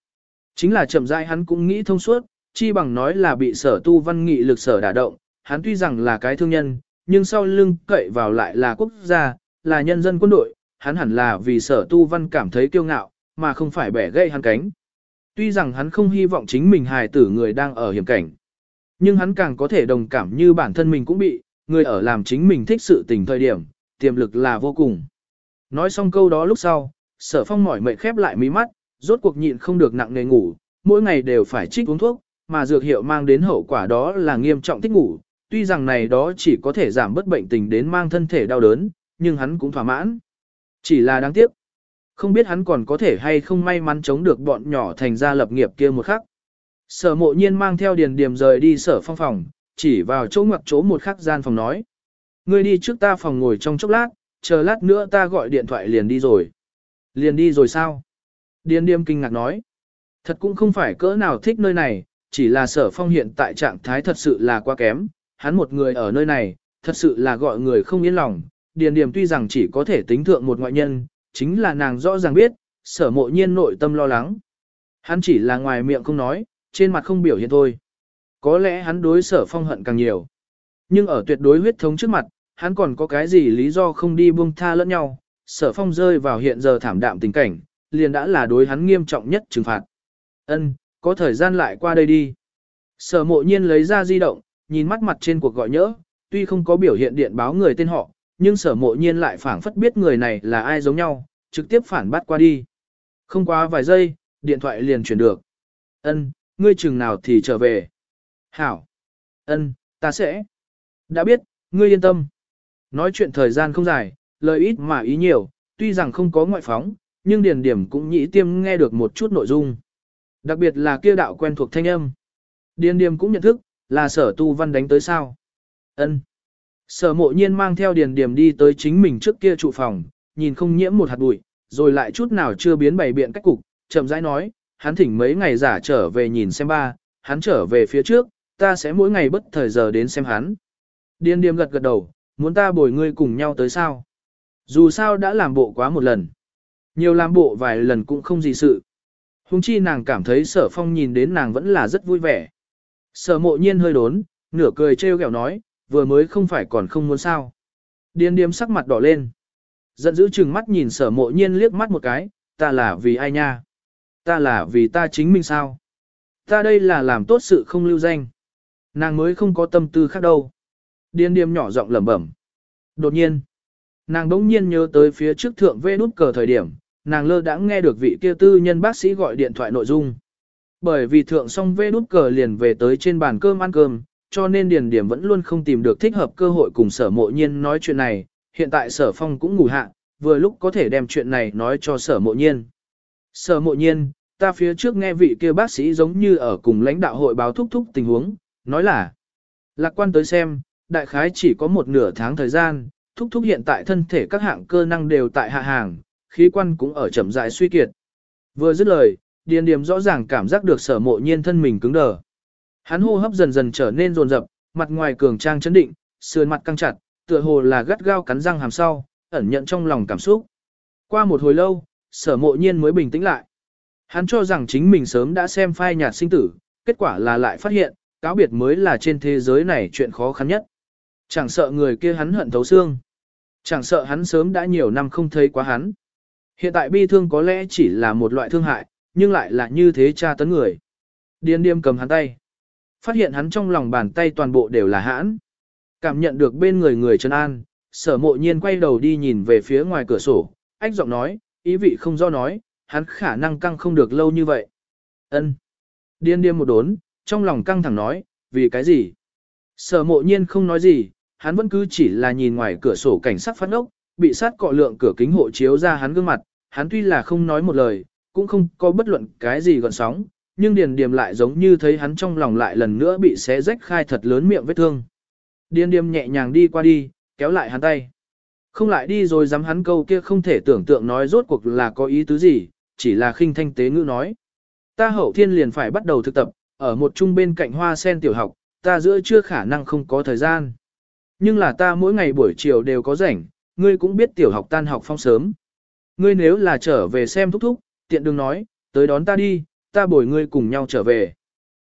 Chính là chậm rãi hắn cũng nghĩ thông suốt, chi bằng nói là bị sở tu văn nghị lực sở đả động, hắn tuy rằng là cái thương nhân, nhưng sau lưng cậy vào lại là quốc gia, là nhân dân quân đội, hắn hẳn là vì sở tu văn cảm thấy kiêu ngạo, mà không phải bẻ gãy hắn cánh. Tuy rằng hắn không hy vọng chính mình hài tử người đang ở hiểm cảnh, nhưng hắn càng có thể đồng cảm như bản thân mình cũng bị, người ở làm chính mình thích sự tình thời điểm, tiềm lực là vô cùng. Nói xong câu đó lúc sau, sở phong mỏi mệt khép lại mí mắt, rốt cuộc nhịn không được nặng nề ngủ, mỗi ngày đều phải trích uống thuốc, mà dược hiệu mang đến hậu quả đó là nghiêm trọng tích ngủ, tuy rằng này đó chỉ có thể giảm bớt bệnh tình đến mang thân thể đau đớn, nhưng hắn cũng thỏa mãn. Chỉ là đáng tiếc, không biết hắn còn có thể hay không may mắn chống được bọn nhỏ thành ra lập nghiệp kia một khắc. Sở mộ nhiên mang theo điền điểm rời đi sở phong phòng, chỉ vào chỗ ngoặc chỗ một khắc gian phòng nói. Ngươi đi trước ta phòng ngồi trong chốc lát, chờ lát nữa ta gọi điện thoại liền đi rồi. Liền đi rồi sao? Điền điềm kinh ngạc nói. Thật cũng không phải cỡ nào thích nơi này, chỉ là sở phong hiện tại trạng thái thật sự là quá kém, hắn một người ở nơi này, thật sự là gọi người không yên lòng. Điền điềm tuy rằng chỉ có thể tính thượng một ngoại nhân, chính là nàng rõ ràng biết, sở mộ nhiên nội tâm lo lắng. Hắn chỉ là ngoài miệng không nói, trên mặt không biểu hiện thôi. Có lẽ hắn đối sở phong hận càng nhiều. Nhưng ở tuyệt đối huyết thống trước mặt, hắn còn có cái gì lý do không đi buông tha lẫn nhau, sở phong rơi vào hiện giờ thảm đạm tình cảnh, liền đã là đối hắn nghiêm trọng nhất trừng phạt. Ân, có thời gian lại qua đây đi. Sở mộ nhiên lấy ra di động, nhìn mắt mặt trên cuộc gọi nhỡ, tuy không có biểu hiện điện báo người tên họ, nhưng sở mộ nhiên lại phảng phất biết người này là ai giống nhau, trực tiếp phản bắt qua đi. Không quá vài giây, điện thoại liền chuyển được. Ân, ngươi chừng nào thì trở về. Hảo. Ân, ta sẽ. Đã biết, ngươi yên tâm. Nói chuyện thời gian không dài, lời ít mà ý nhiều, tuy rằng không có ngoại phóng, nhưng điền điểm cũng nhĩ tiêm nghe được một chút nội dung. Đặc biệt là kia đạo quen thuộc thanh âm. Điền điểm cũng nhận thức, là sở tu văn đánh tới sao. ân Sở mộ nhiên mang theo điền điểm đi tới chính mình trước kia trụ phòng, nhìn không nhiễm một hạt bụi, rồi lại chút nào chưa biến bày biện cách cục, chậm rãi nói, hắn thỉnh mấy ngày giả trở về nhìn xem ba, hắn trở về phía trước, ta sẽ mỗi ngày bất thời giờ đến xem hắn. Điên điềm gật gật đầu, muốn ta bồi ngươi cùng nhau tới sao? Dù sao đã làm bộ quá một lần. Nhiều làm bộ vài lần cũng không gì sự. Hùng chi nàng cảm thấy sở phong nhìn đến nàng vẫn là rất vui vẻ. Sở mộ nhiên hơi đốn, nửa cười trêu ghẹo nói, vừa mới không phải còn không muốn sao. Điên điếm sắc mặt đỏ lên. Giận dữ chừng mắt nhìn sở mộ nhiên liếc mắt một cái, ta là vì ai nha? Ta là vì ta chính mình sao? Ta đây là làm tốt sự không lưu danh. Nàng mới không có tâm tư khác đâu. Điên điềm nhỏ giọng lẩm bẩm. Đột nhiên, nàng đống nhiên nhớ tới phía trước thượng vê nút cờ thời điểm, nàng lơ đã nghe được vị kia tư nhân bác sĩ gọi điện thoại nội dung. Bởi vì thượng xong vê nút cờ liền về tới trên bàn cơm ăn cơm, cho nên Điền Điểm vẫn luôn không tìm được thích hợp cơ hội cùng sở mộ nhiên nói chuyện này, hiện tại sở phong cũng ngủ hạ, vừa lúc có thể đem chuyện này nói cho sở mộ nhiên. Sở mộ nhiên, ta phía trước nghe vị kia bác sĩ giống như ở cùng lãnh đạo hội báo thúc thúc tình huống, nói là lạc quan tới xem, đại khái chỉ có một nửa tháng thời gian, thúc thúc hiện tại thân thể các hạng cơ năng đều tại hạ hàng, khí quan cũng ở chậm rãi suy kiệt. Vừa dứt lời, Điền Điềm rõ ràng cảm giác được sở mộ nhiên thân mình cứng đờ. Hắn hô hấp dần dần trở nên rồn rập, mặt ngoài cường trang chấn định, sườn mặt căng chặt, tựa hồ là gắt gao cắn răng hàm sau, ẩn nhận trong lòng cảm xúc. Qua một hồi lâu, sở mộ nhiên mới bình tĩnh lại. Hắn cho rằng chính mình sớm đã xem phai nhạt sinh tử, kết quả là lại phát hiện, cáo biệt mới là trên thế giới này chuyện khó khăn nhất. Chẳng sợ người kia hắn hận thấu xương. Chẳng sợ hắn sớm đã nhiều năm không thấy quá hắn. Hiện tại bi thương có lẽ chỉ là một loại thương hại, nhưng lại là như thế tra tấn người. Điên điềm cầm hắn tay. Phát hiện hắn trong lòng bàn tay toàn bộ đều là hãn. Cảm nhận được bên người người chân an, sở mộ nhiên quay đầu đi nhìn về phía ngoài cửa sổ, ách giọng nói, ý vị không do nói, hắn khả năng căng không được lâu như vậy. ân Điên điên một đốn, trong lòng căng thẳng nói, vì cái gì? Sở mộ nhiên không nói gì, hắn vẫn cứ chỉ là nhìn ngoài cửa sổ cảnh sát phát ốc, bị sát cọ lượng cửa kính hộ chiếu ra hắn gương mặt, hắn tuy là không nói một lời, cũng không có bất luận cái gì gọn sóng, nhưng điền điềm lại giống như thấy hắn trong lòng lại lần nữa bị xé rách khai thật lớn miệng vết thương. Điền điềm nhẹ nhàng đi qua đi, kéo lại hắn tay. Không lại đi rồi dám hắn câu kia không thể tưởng tượng nói rốt cuộc là có ý tứ gì, chỉ là khinh thanh tế ngữ nói. Ta hậu thiên liền phải bắt đầu thực tập, ở một trung bên cạnh hoa sen tiểu học, ta giữa chưa khả năng không có thời gian. Nhưng là ta mỗi ngày buổi chiều đều có rảnh, ngươi cũng biết tiểu học tan học phong sớm. Ngươi nếu là trở về xem thúc thúc, tiện đừng nói, tới đón ta đi, ta bồi ngươi cùng nhau trở về.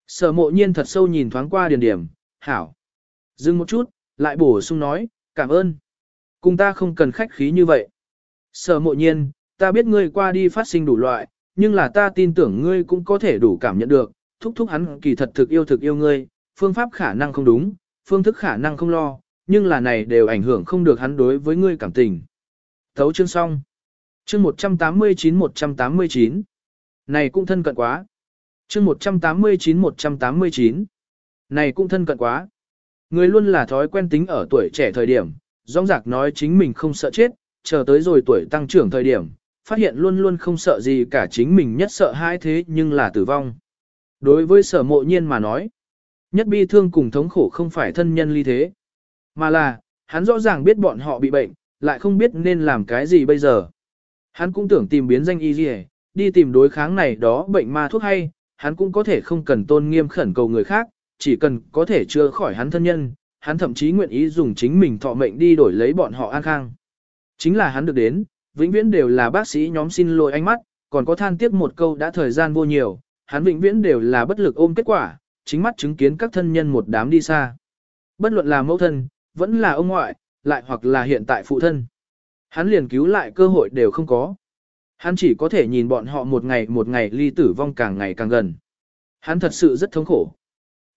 Sở mộ nhiên thật sâu nhìn thoáng qua điền điểm, hảo. Dừng một chút, lại bổ sung nói, cảm ơn. Cùng ta không cần khách khí như vậy. Sở mộ nhiên, ta biết ngươi qua đi phát sinh đủ loại, nhưng là ta tin tưởng ngươi cũng có thể đủ cảm nhận được, thúc thúc hắn kỳ thật thực yêu thực yêu ngươi, phương pháp khả năng không đúng, phương thức khả năng không lo, nhưng là này đều ảnh hưởng không được hắn đối với ngươi cảm tình. Thấu chương xong. Chương 189-189. Này cũng thân cận quá. Chương 189-189. Này cũng thân cận quá. Người luôn là thói quen tính ở tuổi trẻ thời điểm, rong rạc nói chính mình không sợ chết, chờ tới rồi tuổi tăng trưởng thời điểm, phát hiện luôn luôn không sợ gì cả chính mình nhất sợ hai thế nhưng là tử vong. Đối với sở mộ nhiên mà nói, nhất bi thương cùng thống khổ không phải thân nhân ly thế, mà là, hắn rõ ràng biết bọn họ bị bệnh, lại không biết nên làm cái gì bây giờ. Hắn cũng tưởng tìm biến danh y gì, đi tìm đối kháng này đó bệnh ma thuốc hay, hắn cũng có thể không cần tôn nghiêm khẩn cầu người khác, chỉ cần có thể chữa khỏi hắn thân nhân, hắn thậm chí nguyện ý dùng chính mình thọ mệnh đi đổi lấy bọn họ an khang. Chính là hắn được đến, vĩnh viễn đều là bác sĩ nhóm xin lỗi ánh mắt, còn có than tiếc một câu đã thời gian vô nhiều, hắn vĩnh viễn đều là bất lực ôm kết quả, chính mắt chứng kiến các thân nhân một đám đi xa. Bất luận là mẫu thân, vẫn là ông ngoại, lại hoặc là hiện tại phụ thân. Hắn liền cứu lại cơ hội đều không có. Hắn chỉ có thể nhìn bọn họ một ngày một ngày ly tử vong càng ngày càng gần. Hắn thật sự rất thống khổ.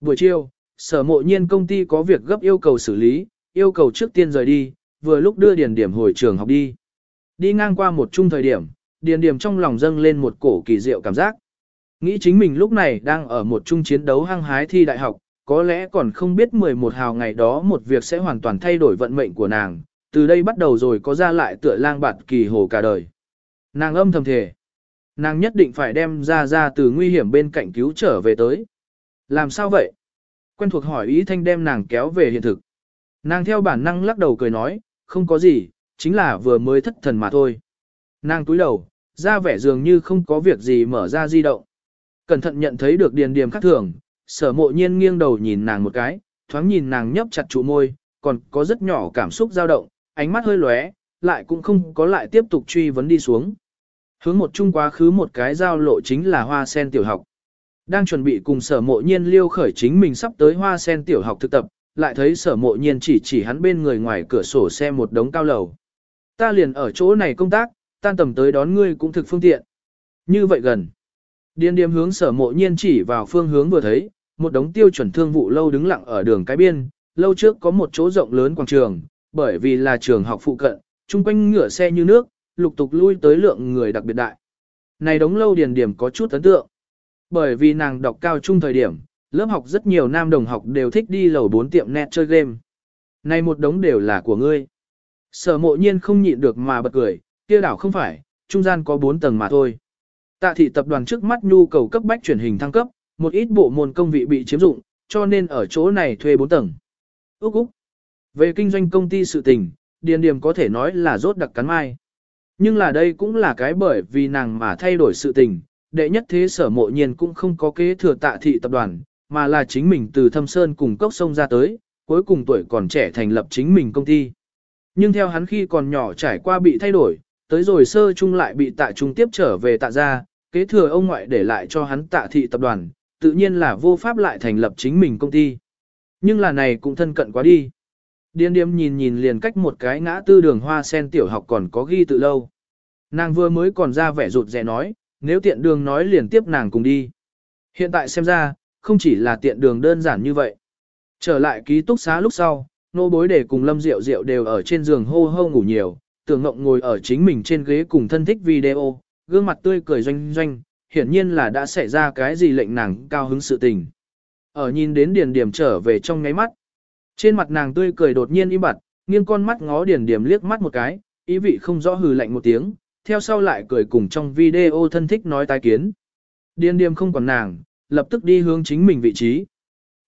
Buổi chiều, sở mộ nhiên công ty có việc gấp yêu cầu xử lý, yêu cầu trước tiên rời đi, vừa lúc đưa điền điểm hồi trường học đi. Đi ngang qua một chung thời điểm, điền điểm trong lòng dâng lên một cổ kỳ diệu cảm giác. Nghĩ chính mình lúc này đang ở một chung chiến đấu hăng hái thi đại học, có lẽ còn không biết 11 hào ngày đó một việc sẽ hoàn toàn thay đổi vận mệnh của nàng, từ đây bắt đầu rồi có ra lại tựa lang bạt kỳ hồ cả đời. Nàng âm thầm thề. Nàng nhất định phải đem ra ra từ nguy hiểm bên cạnh cứu trở về tới. Làm sao vậy? Quen thuộc hỏi ý thanh đem nàng kéo về hiện thực. Nàng theo bản năng lắc đầu cười nói, không có gì, chính là vừa mới thất thần mà thôi. Nàng túi đầu, ra vẻ dường như không có việc gì mở ra di động. Cẩn thận nhận thấy được điền điểm khác thường, sở mộ nhiên nghiêng đầu nhìn nàng một cái, thoáng nhìn nàng nhấp chặt trụ môi, còn có rất nhỏ cảm xúc dao động, ánh mắt hơi lóe, lại cũng không có lại tiếp tục truy vấn đi xuống. Hướng một chung quá khứ một cái giao lộ chính là hoa sen tiểu học. Đang chuẩn bị cùng sở mộ nhiên liêu khởi chính mình sắp tới hoa sen tiểu học thực tập, lại thấy sở mộ nhiên chỉ chỉ hắn bên người ngoài cửa sổ xe một đống cao lầu. Ta liền ở chỗ này công tác, tan tầm tới đón ngươi cũng thực phương tiện. Như vậy gần. Điền điềm hướng sở mộ nhiên chỉ vào phương hướng vừa thấy, một đống tiêu chuẩn thương vụ lâu đứng lặng ở đường cái biên, lâu trước có một chỗ rộng lớn quảng trường, bởi vì là trường học phụ cận, chung quanh ngựa xe như nước, lục tục lui tới lượng người đặc biệt đại. Này đống lâu điền điểm có chút ấn tượng. Bởi vì nàng đọc cao trung thời điểm, lớp học rất nhiều nam đồng học đều thích đi lầu 4 tiệm net chơi game. Này một đống đều là của ngươi. Sở mộ nhiên không nhịn được mà bật cười, kia đảo không phải, trung gian có 4 tầng mà thôi. Tạ thị tập đoàn trước mắt nhu cầu cấp bách chuyển hình thăng cấp, một ít bộ môn công vị bị chiếm dụng, cho nên ở chỗ này thuê 4 tầng. Úc Úc. Về kinh doanh công ty sự tình, Điền Điềm có thể nói là rốt đặc cắn mai. Nhưng là đây cũng là cái bởi vì nàng mà thay đổi sự tình, đệ nhất thế sở mộ nhiên cũng không có kế thừa tạ thị tập đoàn, mà là chính mình từ thâm sơn cùng cốc sông ra tới, cuối cùng tuổi còn trẻ thành lập chính mình công ty. Nhưng theo hắn khi còn nhỏ trải qua bị thay đổi, tới rồi sơ trung lại bị tạ trung tiếp trở về tạ gia, kế thừa ông ngoại để lại cho hắn tạ thị tập đoàn, tự nhiên là vô pháp lại thành lập chính mình công ty. Nhưng là này cũng thân cận quá đi. Điên điếm nhìn nhìn liền cách một cái ngã tư đường hoa sen tiểu học còn có ghi tự lâu. Nàng vừa mới còn ra vẻ rụt rè nói, nếu tiện đường nói liền tiếp nàng cùng đi. Hiện tại xem ra, không chỉ là tiện đường đơn giản như vậy. Trở lại ký túc xá lúc sau, nô bối để cùng lâm Diệu Diệu đều ở trên giường hô hô ngủ nhiều, tưởng ngộng ngồi ở chính mình trên ghế cùng thân thích video, gương mặt tươi cười doanh doanh, hiển nhiên là đã xảy ra cái gì lệnh nàng cao hứng sự tình. Ở nhìn đến điền điểm trở về trong ngáy mắt. Trên mặt nàng tươi cười đột nhiên im bặt, nghiêng con mắt ngó điền điểm liếc mắt một cái, ý vị không rõ hừ lạnh một tiếng, theo sau lại cười cùng trong video thân thích nói tái kiến. Điền điểm không còn nàng, lập tức đi hướng chính mình vị trí.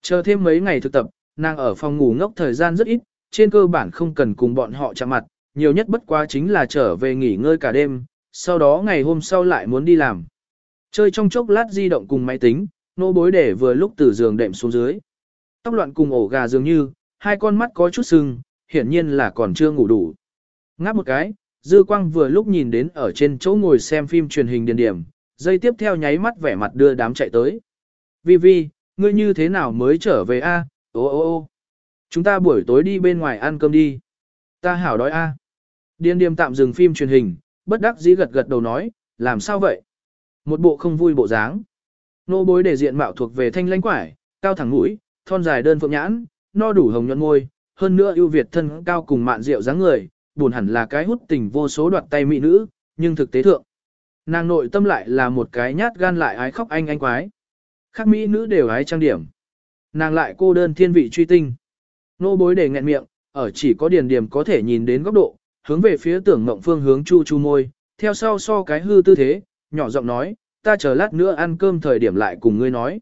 Chờ thêm mấy ngày thực tập, nàng ở phòng ngủ ngốc thời gian rất ít, trên cơ bản không cần cùng bọn họ chạm mặt, nhiều nhất bất quá chính là trở về nghỉ ngơi cả đêm, sau đó ngày hôm sau lại muốn đi làm. Chơi trong chốc lát di động cùng máy tính, nô bối để vừa lúc từ giường đệm xuống dưới. Tóc loạn cùng ổ gà dường như, hai con mắt có chút sưng, hiển nhiên là còn chưa ngủ đủ. Ngáp một cái, dư quang vừa lúc nhìn đến ở trên chỗ ngồi xem phim truyền hình điền điểm, dây tiếp theo nháy mắt vẻ mặt đưa đám chạy tới. Vi Vi, ngươi như thế nào mới trở về a? Ô ô ô chúng ta buổi tối đi bên ngoài ăn cơm đi. Ta hảo đói a. Điền điểm tạm dừng phim truyền hình, bất đắc dĩ gật gật đầu nói, làm sao vậy? Một bộ không vui bộ dáng. Nô bối để diện mạo thuộc về thanh lãnh quải, cao thẳng mũi, thon dài đơn phượng nhãn, no đủ hồng nhuận môi, hơn nữa ưu việt thân cao cùng mạn rượu dáng người, buồn hẳn là cái hút tình vô số đoạt tay mỹ nữ, nhưng thực tế thượng. Nàng nội tâm lại là một cái nhát gan lại ái khóc anh anh quái. Khác mỹ nữ đều ái trang điểm. Nàng lại cô đơn thiên vị truy tinh. Nô bối để nghẹn miệng, ở chỉ có điền điểm có thể nhìn đến góc độ, hướng về phía tưởng mộng phương hướng chu chu môi, theo sau so cái hư tư thế, nhỏ giọng nói, ta chờ lát nữa ăn cơm thời điểm lại cùng ngươi nói.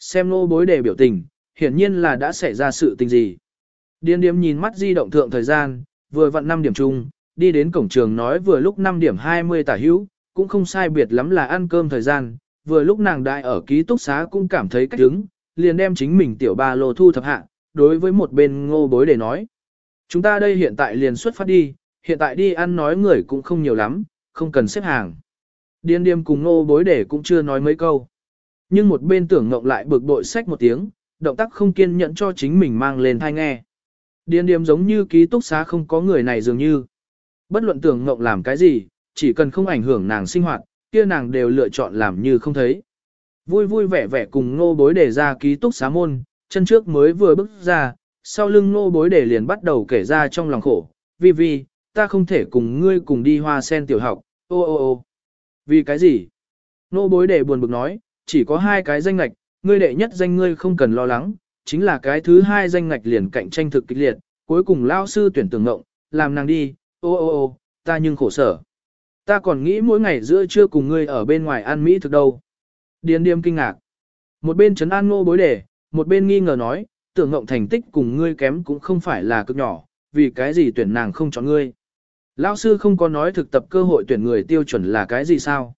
Xem nô bối đề biểu tình, hiển nhiên là đã xảy ra sự tình gì. Điên điếm nhìn mắt di động thượng thời gian, vừa vặn 5 điểm chung, đi đến cổng trường nói vừa lúc 5 điểm 20 tả hữu, cũng không sai biệt lắm là ăn cơm thời gian, vừa lúc nàng đại ở ký túc xá cũng cảm thấy cách đứng, liền đem chính mình tiểu ba lô thu thập hạ, đối với một bên ngô bối để nói. Chúng ta đây hiện tại liền xuất phát đi, hiện tại đi ăn nói người cũng không nhiều lắm, không cần xếp hàng. Điên điềm cùng ngô bối để cũng chưa nói mấy câu. Nhưng một bên tưởng ngộng lại bực bội sách một tiếng, động tác không kiên nhẫn cho chính mình mang lên thai nghe. Điên điềm giống như ký túc xá không có người này dường như. Bất luận tưởng ngộng làm cái gì, chỉ cần không ảnh hưởng nàng sinh hoạt, kia nàng đều lựa chọn làm như không thấy. Vui vui vẻ vẻ cùng ngô bối để ra ký túc xá môn, chân trước mới vừa bước ra, sau lưng ngô bối để liền bắt đầu kể ra trong lòng khổ. Vi vi, ta không thể cùng ngươi cùng đi hoa sen tiểu học, ô ô ô. Vì cái gì? Nô bối đệ buồn bực nói, chỉ có hai cái danh ngạch, ngươi đệ nhất danh ngươi không cần lo lắng, chính là cái thứ hai danh ngạch liền cạnh tranh thực kịch liệt, cuối cùng lao sư tuyển tưởng ngộng, làm nàng đi, ô ô ô, ta nhưng khổ sở. Ta còn nghĩ mỗi ngày giữa trưa cùng ngươi ở bên ngoài ăn Mỹ thực đâu. Điền điềm kinh ngạc. Một bên trấn an ngô bối đề, một bên nghi ngờ nói, tưởng ngộng thành tích cùng ngươi kém cũng không phải là cực nhỏ, vì cái gì tuyển nàng không chọn ngươi. Lão sư không có nói thực tập cơ hội tuyển người tiêu chuẩn là cái gì sao?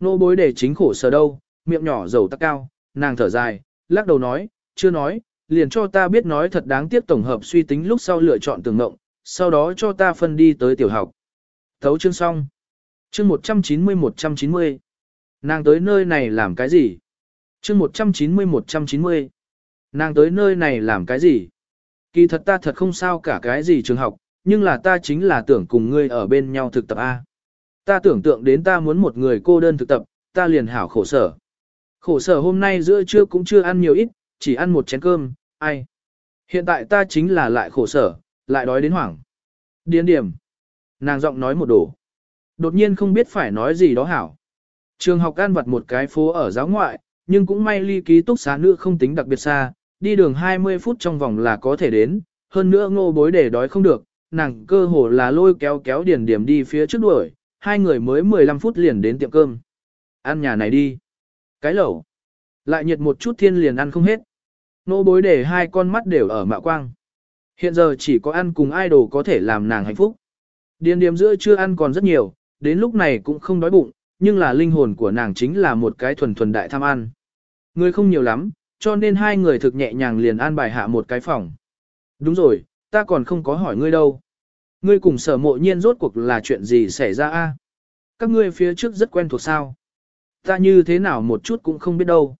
Nô bối để chính khổ sở đâu, miệng nhỏ dầu tắc cao, nàng thở dài, lắc đầu nói, chưa nói, liền cho ta biết nói thật đáng tiếc tổng hợp suy tính lúc sau lựa chọn tường ngộng, sau đó cho ta phân đi tới tiểu học. Thấu chương xong. Chương 190-190. Nàng tới nơi này làm cái gì? Chương 190-190. Nàng tới nơi này làm cái gì? Kỳ thật ta thật không sao cả cái gì trường học, nhưng là ta chính là tưởng cùng ngươi ở bên nhau thực tập A. Ta tưởng tượng đến ta muốn một người cô đơn thực tập, ta liền hảo khổ sở. Khổ sở hôm nay giữa trưa cũng chưa ăn nhiều ít, chỉ ăn một chén cơm, ai. Hiện tại ta chính là lại khổ sở, lại đói đến hoảng. Điên điểm. Nàng giọng nói một đổ. Đột nhiên không biết phải nói gì đó hảo. Trường học ăn vặt một cái phố ở giáo ngoại, nhưng cũng may ly ký túc xá nữ không tính đặc biệt xa, đi đường 20 phút trong vòng là có thể đến, hơn nữa ngô bối để đói không được, nàng cơ hồ là lôi kéo kéo điền điểm đi phía trước đuổi, hai người mới 15 phút liền đến tiệm cơm. Ăn nhà này đi. Cái lẩu. Lại nhiệt một chút thiên liền ăn không hết. Nô bối để hai con mắt đều ở mạ quang. Hiện giờ chỉ có ăn cùng idol có thể làm nàng hạnh phúc. Điền điểm giữa chưa ăn còn rất nhiều, đến lúc này cũng không đói bụng, nhưng là linh hồn của nàng chính là một cái thuần thuần đại tham ăn. Người không nhiều lắm, cho nên hai người thực nhẹ nhàng liền an bài hạ một cái phòng. Đúng rồi, ta còn không có hỏi ngươi đâu. Ngươi cùng sở mộ nhiên rốt cuộc là chuyện gì xảy ra a? Các ngươi phía trước rất quen thuộc sao? Ta như thế nào một chút cũng không biết đâu.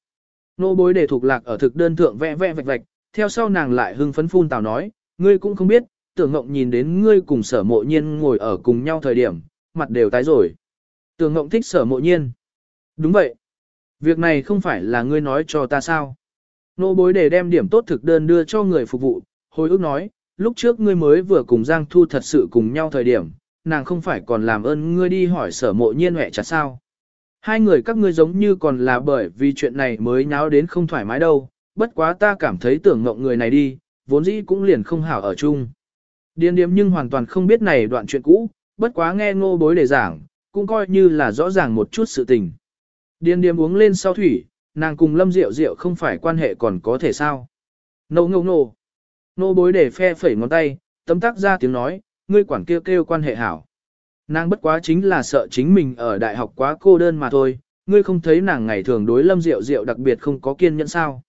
Nô bối để thuộc lạc ở thực đơn thượng vẽ vẽ vạch vạch, theo sau nàng lại hưng phấn phun tào nói, ngươi cũng không biết, tưởng ngộng nhìn đến ngươi cùng sở mộ nhiên ngồi ở cùng nhau thời điểm, mặt đều tái rồi. Tưởng ngộng thích sở mộ nhiên. Đúng vậy. Việc này không phải là ngươi nói cho ta sao. Nô bối để đem điểm tốt thực đơn đưa cho người phục vụ, hồi ước nói, lúc trước ngươi mới vừa cùng Giang Thu thật sự cùng nhau thời điểm, nàng không phải còn làm ơn ngươi đi hỏi sở mộ nhiên hẹ chặt sao. Hai người các ngươi giống như còn là bởi vì chuyện này mới nháo đến không thoải mái đâu, bất quá ta cảm thấy tưởng ngộng người này đi, vốn dĩ cũng liền không hảo ở chung. Điên điếm nhưng hoàn toàn không biết này đoạn chuyện cũ, bất quá nghe ngô bối để giảng, cũng coi như là rõ ràng một chút sự tình. Điên điếm uống lên sau thủy, nàng cùng lâm rượu rượu không phải quan hệ còn có thể sao. Nô ngô nô. Nô bối để phe phẩy ngón tay, tấm tắc ra tiếng nói, ngươi quản kêu kêu quan hệ hảo. Nàng bất quá chính là sợ chính mình ở đại học quá cô đơn mà thôi, ngươi không thấy nàng ngày thường đối lâm rượu rượu đặc biệt không có kiên nhẫn sao.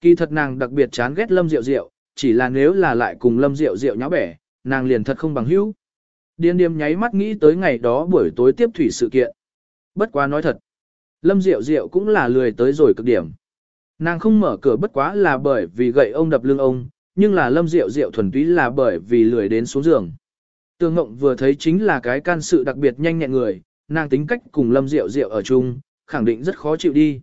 Kỳ thật nàng đặc biệt chán ghét lâm rượu rượu, chỉ là nếu là lại cùng lâm rượu rượu nháo bẻ, nàng liền thật không bằng hữu. Điên điềm nháy mắt nghĩ tới ngày đó buổi tối tiếp thủy sự kiện. Bất quá nói thật, lâm rượu rượu cũng là lười tới rồi cực điểm. Nàng không mở cửa bất quá là bởi vì gậy ông đập lưng ông, nhưng là lâm rượu rượu thuần túy là bởi vì lười đến xuống giường. Tương Ngộng vừa thấy chính là cái can sự đặc biệt nhanh nhẹn người, nàng tính cách cùng lâm rượu rượu ở chung, khẳng định rất khó chịu đi.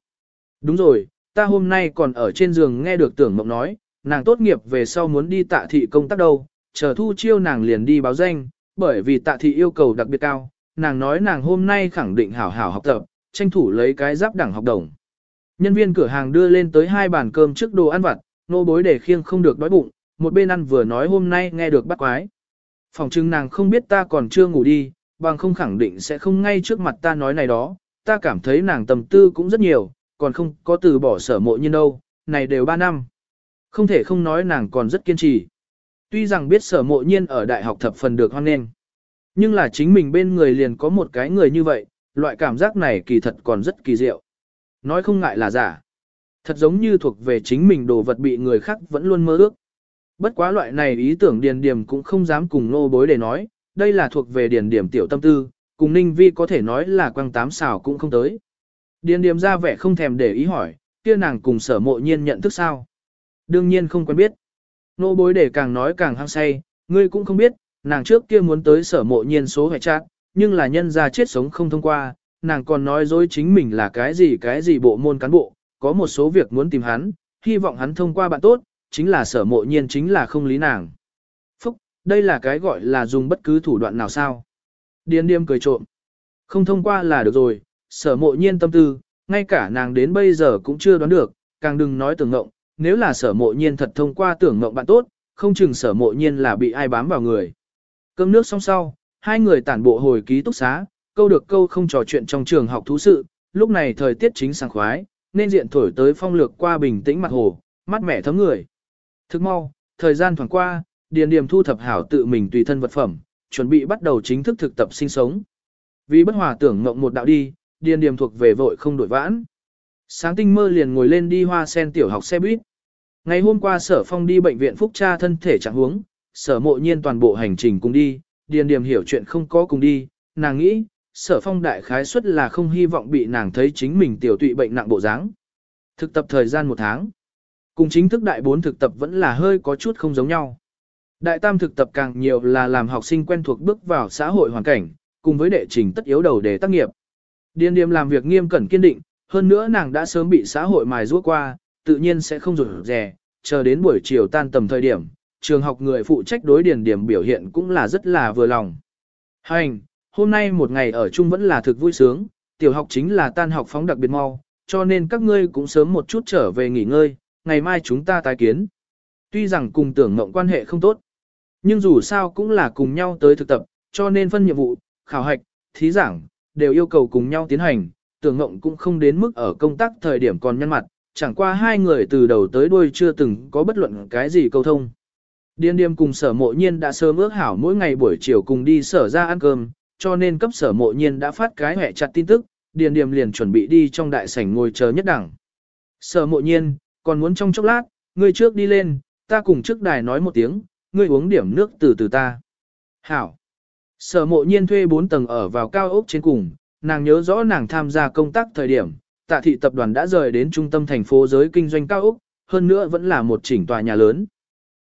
Đúng rồi, ta hôm nay còn ở trên giường nghe được tưởng mộng nói, nàng tốt nghiệp về sau muốn đi tạ thị công tác đâu, chờ thu chiêu nàng liền đi báo danh, bởi vì tạ thị yêu cầu đặc biệt cao, nàng nói nàng hôm nay khẳng định hảo hảo học tập, tranh thủ lấy cái giáp đẳng học đồng. Nhân viên cửa hàng đưa lên tới hai bàn cơm trước đồ ăn vặt, nô bối để khiêng không được đói bụng, một bên ăn vừa nói hôm nay nghe được bắt quái. Phòng trưng nàng không biết ta còn chưa ngủ đi, bằng không khẳng định sẽ không ngay trước mặt ta nói này đó, ta cảm thấy nàng tầm tư cũng rất nhiều, còn không có từ bỏ sở mộ nhiên đâu, này đều ba năm. Không thể không nói nàng còn rất kiên trì. Tuy rằng biết sở mộ nhiên ở đại học thập phần được hoan nghênh, nhưng là chính mình bên người liền có một cái người như vậy, loại cảm giác này kỳ thật còn rất kỳ diệu. Nói không ngại là giả. Thật giống như thuộc về chính mình đồ vật bị người khác vẫn luôn mơ ước. Bất quá loại này ý tưởng điền điểm cũng không dám cùng nô bối để nói, đây là thuộc về điền điểm tiểu tâm tư, cùng ninh vi có thể nói là quăng tám xào cũng không tới. Điền điểm ra vẻ không thèm để ý hỏi, kia nàng cùng sở mộ nhiên nhận thức sao? Đương nhiên không quen biết. Nô bối để càng nói càng hăng say, ngươi cũng không biết, nàng trước kia muốn tới sở mộ nhiên số hệ chát, nhưng là nhân ra chết sống không thông qua, nàng còn nói dối chính mình là cái gì cái gì bộ môn cán bộ, có một số việc muốn tìm hắn, hy vọng hắn thông qua bạn tốt, chính là sở mộ nhiên chính là không lý nàng. Phúc, đây là cái gọi là dùng bất cứ thủ đoạn nào sao. Điên điềm cười trộm. Không thông qua là được rồi, sở mộ nhiên tâm tư, ngay cả nàng đến bây giờ cũng chưa đoán được, càng đừng nói tưởng ngộng, nếu là sở mộ nhiên thật thông qua tưởng ngộng bạn tốt, không chừng sở mộ nhiên là bị ai bám vào người. Cơm nước xong sau, hai người tản bộ hồi ký túc xá, câu được câu không trò chuyện trong trường học thú sự, lúc này thời tiết chính sảng khoái, nên diện thổi tới phong lược qua bình tĩnh mặt hồ, mắt mẻ thấm người. Thức mau, thời gian thoảng qua, Điền Điềm thu thập hảo tự mình tùy thân vật phẩm, chuẩn bị bắt đầu chính thức thực tập sinh sống. Vì bất hòa tưởng ngộng một đạo đi, Điền Điềm thuộc về vội không đổi vãn. Sáng tinh mơ liền ngồi lên đi hoa sen tiểu học xe buýt. Ngày hôm qua sở phong đi bệnh viện phúc tra thân thể trạng huống, sở mộ nhiên toàn bộ hành trình cùng đi, Điền Điềm hiểu chuyện không có cùng đi, nàng nghĩ, sở phong đại khái suất là không hy vọng bị nàng thấy chính mình tiểu tụy bệnh nặng bộ dáng. Thực tập thời gian một tháng. Cùng chính thức đại bốn thực tập vẫn là hơi có chút không giống nhau. Đại tam thực tập càng nhiều là làm học sinh quen thuộc bước vào xã hội hoàn cảnh, cùng với đệ trình tất yếu đầu để tác nghiệp. Điền điềm làm việc nghiêm cẩn kiên định, hơn nữa nàng đã sớm bị xã hội mài rũa qua, tự nhiên sẽ không rủi rè, chờ đến buổi chiều tan tầm thời điểm, trường học người phụ trách đối điền điểm biểu hiện cũng là rất là vừa lòng. Hành, hôm nay một ngày ở chung vẫn là thực vui sướng, tiểu học chính là tan học phóng đặc biệt mau, cho nên các ngươi cũng sớm một chút trở về nghỉ ngơi, ngày mai chúng ta tái kiến. Tuy rằng cùng tưởng mộng quan hệ không tốt, nhưng dù sao cũng là cùng nhau tới thực tập, cho nên phân nhiệm vụ, khảo hạch, thí giảng, đều yêu cầu cùng nhau tiến hành, tưởng mộng cũng không đến mức ở công tác thời điểm còn nhân mặt, chẳng qua hai người từ đầu tới đuôi chưa từng có bất luận cái gì câu thông. Điên điềm cùng sở mộ nhiên đã sớm ước hảo mỗi ngày buổi chiều cùng đi sở ra ăn cơm, cho nên cấp sở mộ nhiên đã phát cái hẹ chặt tin tức, điền điềm liền chuẩn bị đi trong đại sảnh ngồi chờ nhất đẳng. Sở mộ nhiên, còn muốn trong chốc lát, ngươi trước đi lên, ta cùng trước đài nói một tiếng, ngươi uống điểm nước từ từ ta. Hảo. Sở mộ nhiên thuê 4 tầng ở vào cao ốc trên cùng, nàng nhớ rõ nàng tham gia công tác thời điểm, tạ thị tập đoàn đã rời đến trung tâm thành phố giới kinh doanh cao ốc, hơn nữa vẫn là một chỉnh tòa nhà lớn.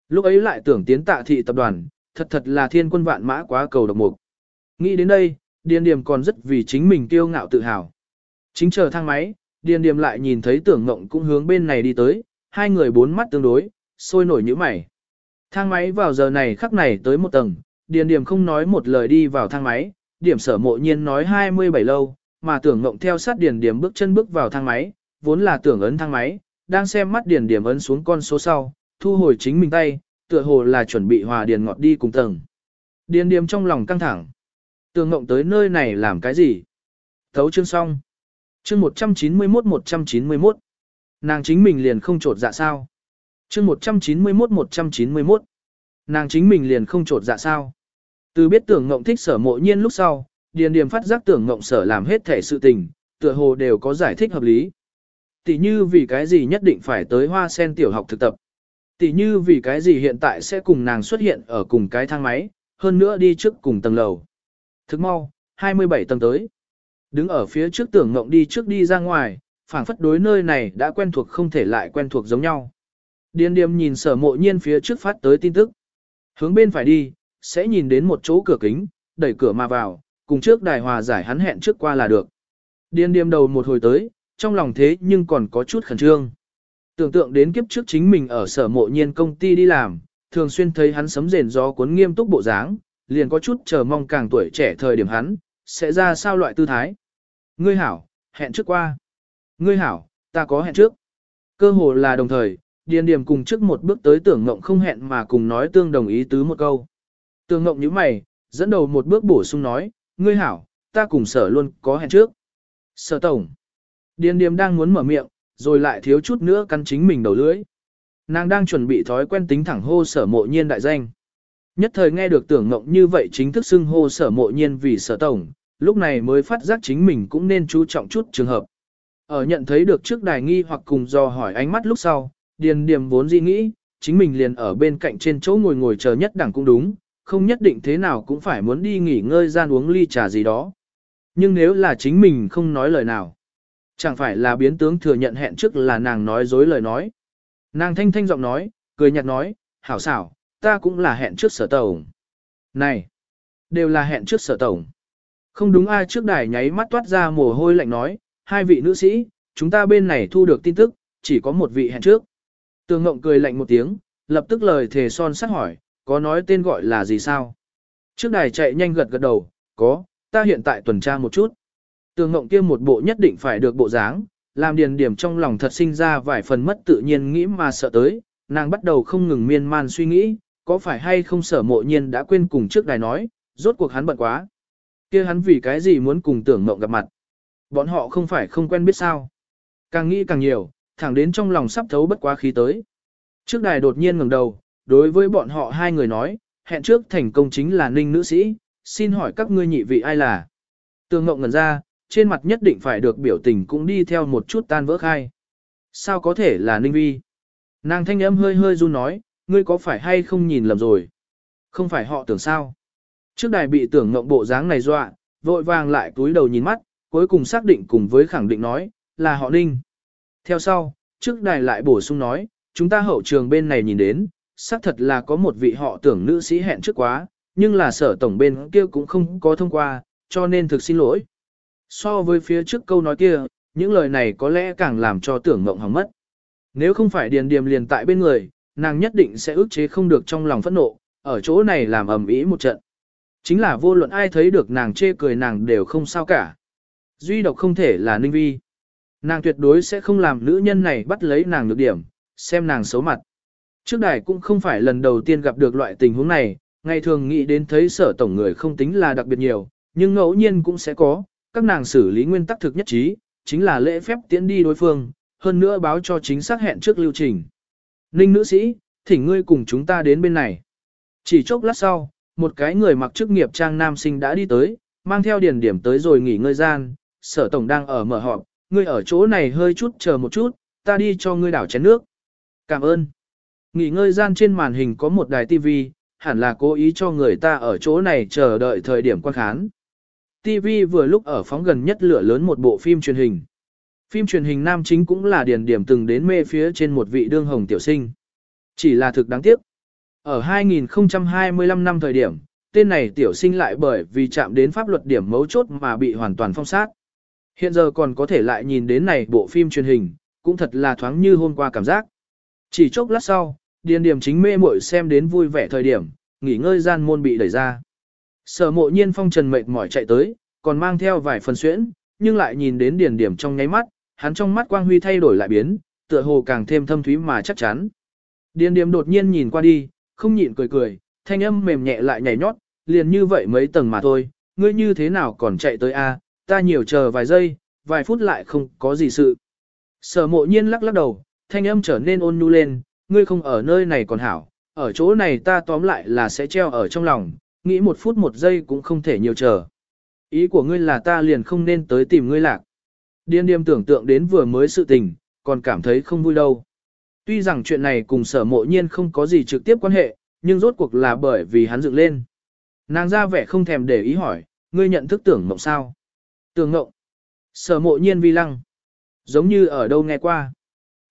Lúc ấy lại tưởng tiến tạ thị tập đoàn, thật thật là thiên quân vạn mã quá cầu độc mục. Nghĩ đến đây, Điền Điềm còn rất vì chính mình kiêu ngạo tự hào. Chính chờ thang máy, Điền Điềm lại nhìn thấy tưởng ngộng cũng hướng bên này đi tới, hai người bốn mắt tương đối, sôi nổi như mày. Thang máy vào giờ này khắc này tới một tầng, Điền Điềm không nói một lời đi vào thang máy, điểm sở mộ nhiên nói 27 lâu, mà tưởng ngộng theo sát Điền Điềm bước chân bước vào thang máy, vốn là tưởng ấn thang máy, đang xem mắt Điền Điềm ấn xuống con số sau, thu hồi chính mình tay, tựa hồ là chuẩn bị hòa Điền ngọt đi cùng tầng. Điền Điềm trong lòng căng thẳng. Tưởng ngộng tới nơi này làm cái gì? Thấu chương xong. Chương 191-191. Nàng chính mình liền không trột dạ sao? Chương 191-191. Nàng chính mình liền không trột dạ sao? Từ biết tưởng ngộng thích sở mộ nhiên lúc sau, điền điềm phát giác tưởng ngộng sở làm hết thể sự tình, tựa hồ đều có giải thích hợp lý. Tỷ như vì cái gì nhất định phải tới hoa sen tiểu học thực tập. Tỷ như vì cái gì hiện tại sẽ cùng nàng xuất hiện ở cùng cái thang máy, hơn nữa đi trước cùng tầng lầu. Thức mau, 27 tầng tới. Đứng ở phía trước tưởng ngộng đi trước đi ra ngoài, phảng phất đối nơi này đã quen thuộc không thể lại quen thuộc giống nhau. Điên điềm nhìn sở mộ nhiên phía trước phát tới tin tức. Hướng bên phải đi, sẽ nhìn đến một chỗ cửa kính, đẩy cửa mà vào, cùng trước đài hòa giải hắn hẹn trước qua là được. Điên điềm đầu một hồi tới, trong lòng thế nhưng còn có chút khẩn trương. Tưởng tượng đến kiếp trước chính mình ở sở mộ nhiên công ty đi làm, thường xuyên thấy hắn sấm rền gió cuốn nghiêm túc bộ dáng, liền có chút chờ mong càng tuổi trẻ thời điểm hắn, sẽ ra sao loại tư thái. Ngươi hảo, hẹn trước qua. Ngươi hảo, ta có hẹn trước. Cơ hồ là đồng thời, điền điểm cùng trước một bước tới tưởng ngộng không hẹn mà cùng nói tương đồng ý tứ một câu. Tưởng ngộng như mày, dẫn đầu một bước bổ sung nói, ngươi hảo, ta cùng sở luôn có hẹn trước. Sở tổng. Điền điểm đang muốn mở miệng, rồi lại thiếu chút nữa cắn chính mình đầu lưỡi. Nàng đang chuẩn bị thói quen tính thẳng hô sở mộ nhiên đại danh. Nhất thời nghe được tưởng ngộng như vậy chính thức xưng hô sở mộ nhiên vì sở tổng, lúc này mới phát giác chính mình cũng nên chú trọng chút trường hợp. Ở nhận thấy được trước đài nghi hoặc cùng do hỏi ánh mắt lúc sau, điền điểm vốn di nghĩ, chính mình liền ở bên cạnh trên chỗ ngồi ngồi chờ nhất đẳng cũng đúng, không nhất định thế nào cũng phải muốn đi nghỉ ngơi gian uống ly trà gì đó. Nhưng nếu là chính mình không nói lời nào, chẳng phải là biến tướng thừa nhận hẹn trước là nàng nói dối lời nói. Nàng thanh thanh giọng nói, cười nhạt nói, hảo xảo, ta cũng là hẹn trước sở tổng. Này, đều là hẹn trước sở tổng. Không đúng ai trước đài nháy mắt toát ra mồ hôi lạnh nói, hai vị nữ sĩ, chúng ta bên này thu được tin tức, chỉ có một vị hẹn trước. Tường Ngộng cười lạnh một tiếng, lập tức lời thề son sắc hỏi, có nói tên gọi là gì sao? Trước đài chạy nhanh gật gật đầu, có, ta hiện tại tuần tra một chút. Tường Ngộng kia một bộ nhất định phải được bộ dáng, làm điền điểm trong lòng thật sinh ra vài phần mất tự nhiên nghĩ mà sợ tới, nàng bắt đầu không ngừng miên man suy nghĩ, có phải hay không sở mộ nhiên đã quên cùng trước đài nói, rốt cuộc hắn bận quá. kia hắn vì cái gì muốn cùng tưởng mộng gặp mặt. Bọn họ không phải không quen biết sao. Càng nghĩ càng nhiều, thẳng đến trong lòng sắp thấu bất quá khí tới. Trước đài đột nhiên ngẩng đầu, đối với bọn họ hai người nói, hẹn trước thành công chính là ninh nữ sĩ, xin hỏi các ngươi nhị vị ai là. Tường ngộng ngẩn ra, trên mặt nhất định phải được biểu tình cũng đi theo một chút tan vỡ khai. Sao có thể là ninh vi? Nàng thanh âm hơi hơi run nói, ngươi có phải hay không nhìn lầm rồi? Không phải họ tưởng sao? Trước đài bị tưởng ngộng bộ dáng này dọa, vội vàng lại túi đầu nhìn mắt, cuối cùng xác định cùng với khẳng định nói, là họ ninh. Theo sau, trước đài lại bổ sung nói, chúng ta hậu trường bên này nhìn đến, xác thật là có một vị họ tưởng nữ sĩ hẹn trước quá, nhưng là sở tổng bên kia cũng không có thông qua, cho nên thực xin lỗi. So với phía trước câu nói kia, những lời này có lẽ càng làm cho tưởng mộng hỏng mất. Nếu không phải điền điềm liền tại bên người, nàng nhất định sẽ ức chế không được trong lòng phẫn nộ, ở chỗ này làm ầm ĩ một trận. Chính là vô luận ai thấy được nàng chê cười nàng đều không sao cả. Duy độc không thể là Ninh Vi. Nàng tuyệt đối sẽ không làm nữ nhân này bắt lấy nàng được điểm, xem nàng xấu mặt. Trước đài cũng không phải lần đầu tiên gặp được loại tình huống này, ngày thường nghĩ đến thấy sở tổng người không tính là đặc biệt nhiều, nhưng ngẫu nhiên cũng sẽ có, các nàng xử lý nguyên tắc thực nhất trí, chính là lễ phép tiễn đi đối phương, hơn nữa báo cho chính xác hẹn trước lưu trình. Ninh nữ sĩ, thỉnh ngươi cùng chúng ta đến bên này. Chỉ chốc lát sau, một cái người mặc chức nghiệp trang nam sinh đã đi tới, mang theo điển điểm tới rồi nghỉ ngơi gian, sở tổng đang ở mở họp, ngươi ở chỗ này hơi chút chờ một chút, ta đi cho ngươi đảo chén nước. Cảm ơn. Nghỉ ngơi gian trên màn hình có một đài TV, hẳn là cố ý cho người ta ở chỗ này chờ đợi thời điểm quan khán. TV vừa lúc ở phóng gần nhất lửa lớn một bộ phim truyền hình. Phim truyền hình nam chính cũng là điển điểm từng đến mê phía trên một vị đương hồng tiểu sinh. Chỉ là thực đáng tiếc. Ở 2025 năm thời điểm, tên này tiểu sinh lại bởi vì chạm đến pháp luật điểm mấu chốt mà bị hoàn toàn phong sát. Hiện giờ còn có thể lại nhìn đến này bộ phim truyền hình, cũng thật là thoáng như hôm qua cảm giác. Chỉ chốc lát sau, điền điểm chính mê muội xem đến vui vẻ thời điểm, nghỉ ngơi gian môn bị đẩy ra. Sở mộ nhiên phong trần mệt mỏi chạy tới, còn mang theo vài phần xuyễn, nhưng lại nhìn đến điền điểm trong nháy mắt, hắn trong mắt quang huy thay đổi lại biến, tựa hồ càng thêm thâm thúy mà chắc chắn. Điền điểm đột nhiên nhìn qua đi, không nhịn cười cười, thanh âm mềm nhẹ lại nhảy nhót, liền như vậy mấy tầng mà thôi, ngươi như thế nào còn chạy tới a? ta nhiều chờ vài giây, vài phút lại không có gì sự. Sở mộ nhiên lắc lắc đầu, thanh âm trở nên ôn nhu lên, ngươi không ở nơi này còn hảo, ở chỗ này ta tóm lại là sẽ treo ở trong lòng, nghĩ một phút một giây cũng không thể nhiều chờ. Ý của ngươi là ta liền không nên tới tìm ngươi lạc. Điên điềm tưởng tượng đến vừa mới sự tình, còn cảm thấy không vui đâu. Tuy rằng chuyện này cùng sở mộ nhiên không có gì trực tiếp quan hệ, nhưng rốt cuộc là bởi vì hắn dựng lên. Nàng ra vẻ không thèm để ý hỏi, ngươi nhận thức tưởng mộng sao? Tưởng mộng. Sở mộ nhiên vi lăng. Giống như ở đâu nghe qua.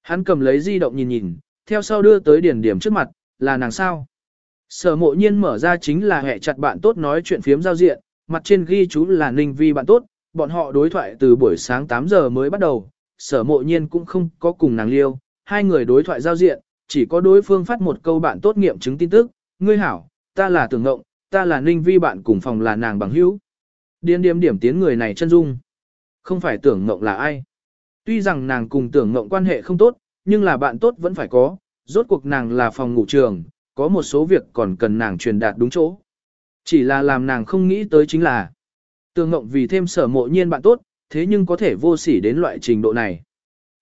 Hắn cầm lấy di động nhìn nhìn, theo sau đưa tới điển điểm trước mặt, là nàng sao? Sở mộ nhiên mở ra chính là hệ chặt bạn tốt nói chuyện phiếm giao diện, mặt trên ghi chú là ninh vi bạn tốt, bọn họ đối thoại từ buổi sáng 8 giờ mới bắt đầu, sở mộ nhiên cũng không có cùng nàng liêu, hai người đối thoại giao diện, chỉ có đối phương phát một câu bạn tốt nghiệm chứng tin tức, ngươi hảo, ta là tưởng ngộng, ta là ninh vi bạn cùng phòng là nàng bằng hữu. Điên điểm điểm tiến người này chân dung. Không phải tưởng ngộng là ai. Tuy rằng nàng cùng tưởng ngộng quan hệ không tốt, nhưng là bạn tốt vẫn phải có, rốt cuộc nàng là phòng ngủ trường, có một số việc còn cần nàng truyền đạt đúng chỗ. Chỉ là làm nàng không nghĩ tới chính là Tường ngộng vì thêm sở mộ nhiên bạn tốt, thế nhưng có thể vô sỉ đến loại trình độ này.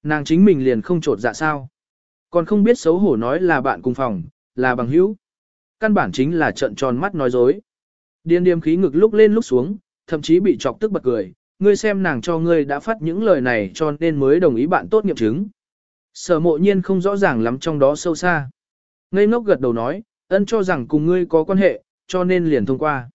Nàng chính mình liền không trột dạ sao. Còn không biết xấu hổ nói là bạn cùng phòng, là bằng hữu. Căn bản chính là trận tròn mắt nói dối. Điên điềm khí ngực lúc lên lúc xuống, thậm chí bị chọc tức bật cười. Ngươi xem nàng cho ngươi đã phát những lời này cho nên mới đồng ý bạn tốt nghiệm chứng. Sở mộ nhiên không rõ ràng lắm trong đó sâu xa. Ngây ngốc gật đầu nói, ân cho rằng cùng ngươi có quan hệ, cho nên liền thông qua.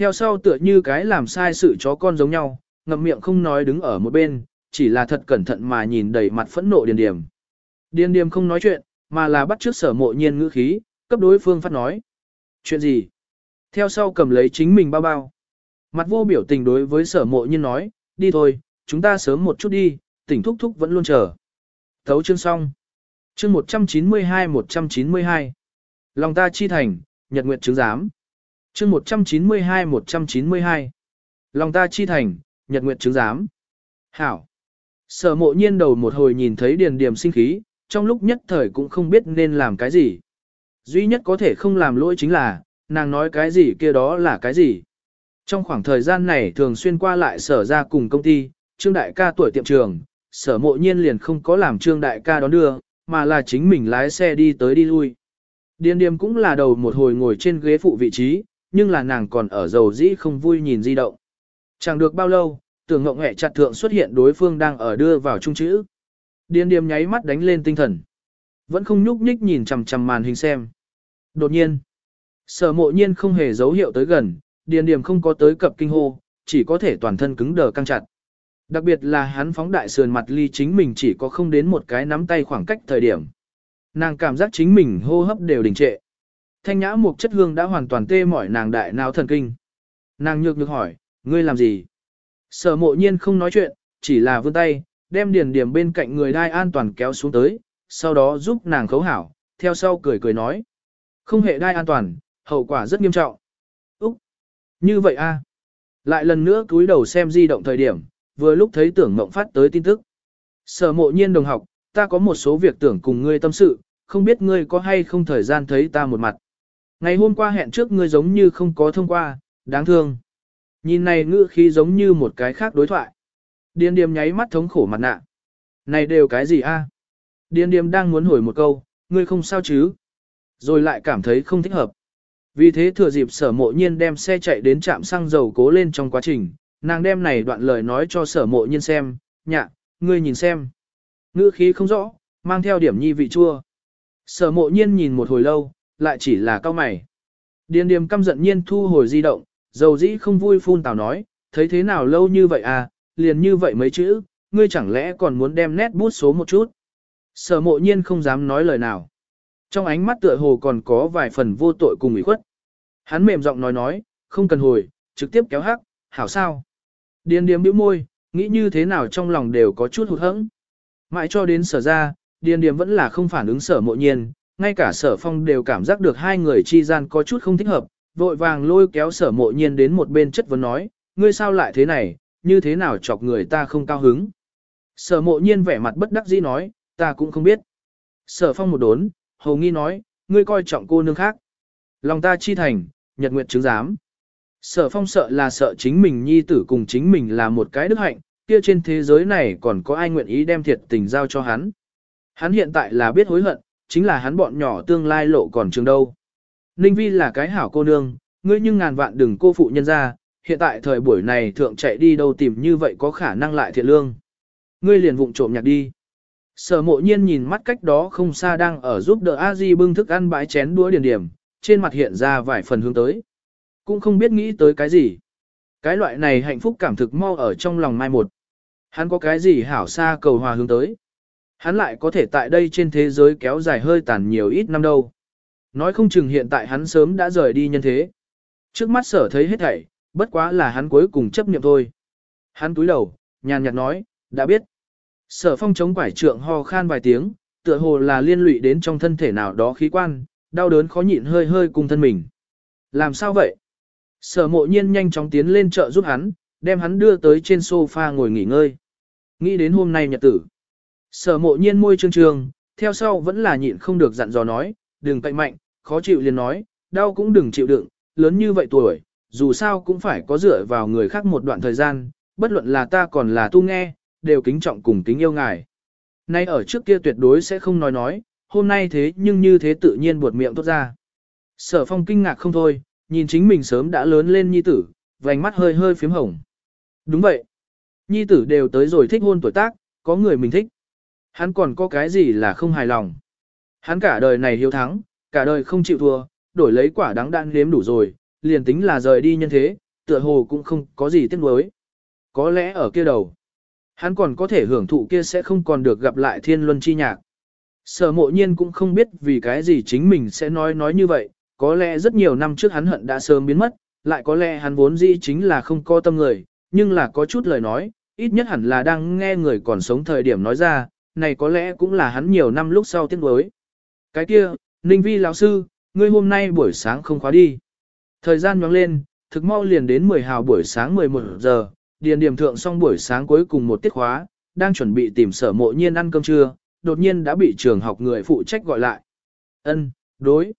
Theo sau tựa như cái làm sai sự chó con giống nhau, ngậm miệng không nói đứng ở một bên, chỉ là thật cẩn thận mà nhìn đầy mặt phẫn nộ điền điểm. Điền điểm không nói chuyện, mà là bắt trước sở mộ nhiên ngữ khí, cấp đối phương phát nói. Chuyện gì? Theo sau cầm lấy chính mình bao bao. Mặt vô biểu tình đối với sở mộ nhiên nói, đi thôi, chúng ta sớm một chút đi, tỉnh thúc thúc vẫn luôn chờ. Thấu chương xong. Chương 192-192. Lòng ta chi thành, nhật nguyện chứng giám. Chương 192-192. Lòng ta chi thành, nhật nguyện chứng giám. Hảo. Sở mộ nhiên đầu một hồi nhìn thấy điền điểm sinh khí, trong lúc nhất thời cũng không biết nên làm cái gì. Duy nhất có thể không làm lỗi chính là, nàng nói cái gì kia đó là cái gì. Trong khoảng thời gian này thường xuyên qua lại sở ra cùng công ty, Trương Đại ca tuổi tiệm trường, sở mộ nhiên liền không có làm Trương Đại ca đón đưa, mà là chính mình lái xe đi tới đi lui. Điền điềm cũng là đầu một hồi ngồi trên ghế phụ vị trí, nhưng là nàng còn ở dầu dĩ không vui nhìn di động. Chẳng được bao lâu, tưởng ngộng hẹ chặt thượng xuất hiện đối phương đang ở đưa vào trung chữ. Điền điềm nháy mắt đánh lên tinh thần. Vẫn không nhúc nhích nhìn chằm chằm màn hình xem. Đột nhiên, sở mộ nhiên không hề dấu hiệu tới gần, điền điềm không có tới cập kinh hô, chỉ có thể toàn thân cứng đờ căng chặt. Đặc biệt là hắn phóng đại sườn mặt ly chính mình chỉ có không đến một cái nắm tay khoảng cách thời điểm. Nàng cảm giác chính mình hô hấp đều đình trệ. Thanh nhã một chất hương đã hoàn toàn tê mỏi nàng đại não thần kinh. Nàng nhược nhược hỏi, ngươi làm gì? Sở mộ nhiên không nói chuyện, chỉ là vươn tay, đem điền điểm bên cạnh người đai an toàn kéo xuống tới, sau đó giúp nàng khấu hảo, theo sau cười cười nói. Không hệ đai an toàn, hậu quả rất nghiêm trọng. Úc! Như vậy a Lại lần nữa cúi đầu xem di động thời điểm, vừa lúc thấy tưởng mộng phát tới tin tức. Sở mộ nhiên đồng học, ta có một số việc tưởng cùng ngươi tâm sự, không biết ngươi có hay không thời gian thấy ta một mặt. Ngày hôm qua hẹn trước ngươi giống như không có thông qua, đáng thương. Nhìn này ngữ khí giống như một cái khác đối thoại. Điền điềm nháy mắt thống khổ mặt nạ. Này đều cái gì a? Điền điềm đang muốn hỏi một câu, ngươi không sao chứ? Rồi lại cảm thấy không thích hợp. Vì thế thừa dịp sở mộ nhiên đem xe chạy đến trạm xăng dầu cố lên trong quá trình, nàng đem này đoạn lời nói cho sở mộ nhiên xem, nhạ, ngươi nhìn xem. Ngữ khí không rõ, mang theo điểm nhi vị chua. Sở mộ nhiên nhìn một hồi lâu, lại chỉ là cao mày. Điền điềm căm giận nhiên thu hồi di động, dầu dĩ không vui phun tào nói, thấy thế nào lâu như vậy à, liền như vậy mấy chữ, ngươi chẳng lẽ còn muốn đem nét bút số một chút. Sở mộ nhiên không dám nói lời nào. Trong ánh mắt tựa hồ còn có vài phần vô tội cùng ủy khuất. Hắn mềm giọng nói nói, không cần hồi, trực tiếp kéo hắc, hảo sao. Điền điềm bĩu môi, nghĩ như thế nào trong lòng đều có chút hụt hẫng. Mãi cho đến sở ra, điền điềm vẫn là không phản ứng sở mộ nhiên, ngay cả sở phong đều cảm giác được hai người chi gian có chút không thích hợp, vội vàng lôi kéo sở mộ nhiên đến một bên chất vấn nói, ngươi sao lại thế này, như thế nào chọc người ta không cao hứng. Sở mộ nhiên vẻ mặt bất đắc dĩ nói, ta cũng không biết. Sở phong một đốn, hầu nghi nói, ngươi coi trọng cô nương khác. Lòng ta chi thành, nhật nguyện chứng giám. Sở phong sợ là sợ chính mình nhi tử cùng chính mình là một cái đức hạnh, kia trên thế giới này còn có ai nguyện ý đem thiệt tình giao cho hắn. Hắn hiện tại là biết hối hận, chính là hắn bọn nhỏ tương lai lộ còn trường đâu. Ninh Vi là cái hảo cô nương, ngươi nhưng ngàn vạn đừng cô phụ nhân ra, hiện tại thời buổi này thượng chạy đi đâu tìm như vậy có khả năng lại thiện lương. Ngươi liền vụng trộm nhạc đi. Sở mộ nhiên nhìn mắt cách đó không xa đang ở giúp đỡ a di bưng thức ăn bãi chén đũa điền điểm, trên mặt hiện ra vài phần hướng tới. Cũng không biết nghĩ tới cái gì. Cái loại này hạnh phúc cảm thực mau ở trong lòng mai một. Hắn có cái gì hảo xa cầu hòa hướng tới. Hắn lại có thể tại đây trên thế giới kéo dài hơi tàn nhiều ít năm đâu. Nói không chừng hiện tại hắn sớm đã rời đi nhân thế. Trước mắt sở thấy hết thảy, bất quá là hắn cuối cùng chấp niệm thôi. Hắn túi đầu, nhàn nhạt nói, đã biết. Sở phong chống quải trượng ho khan vài tiếng, tựa hồ là liên lụy đến trong thân thể nào đó khí quan, đau đớn khó nhịn hơi hơi cùng thân mình. Làm sao vậy? Sở mộ nhiên nhanh chóng tiến lên chợ giúp hắn, đem hắn đưa tới trên sofa ngồi nghỉ ngơi. Nghĩ đến hôm nay nhật tử. Sở mộ nhiên môi trương trương, theo sau vẫn là nhịn không được dặn dò nói, đừng cậy mạnh, khó chịu liền nói, đau cũng đừng chịu đựng, lớn như vậy tuổi, dù sao cũng phải có dựa vào người khác một đoạn thời gian, bất luận là ta còn là tu nghe, đều kính trọng cùng kính yêu ngài. Nay ở trước kia tuyệt đối sẽ không nói nói, hôm nay thế nhưng như thế tự nhiên buột miệng tốt ra. Sở phong kinh ngạc không thôi, nhìn chính mình sớm đã lớn lên nhi tử, vành mắt hơi hơi phím hồng. Đúng vậy. Nhi tử đều tới rồi thích hôn tuổi tác, có người mình thích. Hắn còn có cái gì là không hài lòng. Hắn cả đời này hiếu thắng, cả đời không chịu thua, đổi lấy quả đắng đạn nếm đủ rồi, liền tính là rời đi nhân thế, tựa hồ cũng không có gì tiếc nuối. Có lẽ ở kia đầu, hắn còn có thể hưởng thụ kia sẽ không còn được gặp lại thiên luân chi nhạc. Sở mộ nhiên cũng không biết vì cái gì chính mình sẽ nói nói như vậy, có lẽ rất nhiều năm trước hắn hận đã sớm biến mất, lại có lẽ hắn vốn dĩ chính là không có tâm người, nhưng là có chút lời nói, ít nhất hẳn là đang nghe người còn sống thời điểm nói ra, này có lẽ cũng là hắn nhiều năm lúc sau tiếc đối. Cái kia, Ninh Vi lão sư, ngươi hôm nay buổi sáng không khóa đi. Thời gian nhoáng lên, thực mau liền đến 10 hào buổi sáng 11 giờ, điền điểm thượng xong buổi sáng cuối cùng một tiết khóa, đang chuẩn bị tìm sở mộ nhiên ăn cơm trưa, đột nhiên đã bị trường học người phụ trách gọi lại. Ân, đối.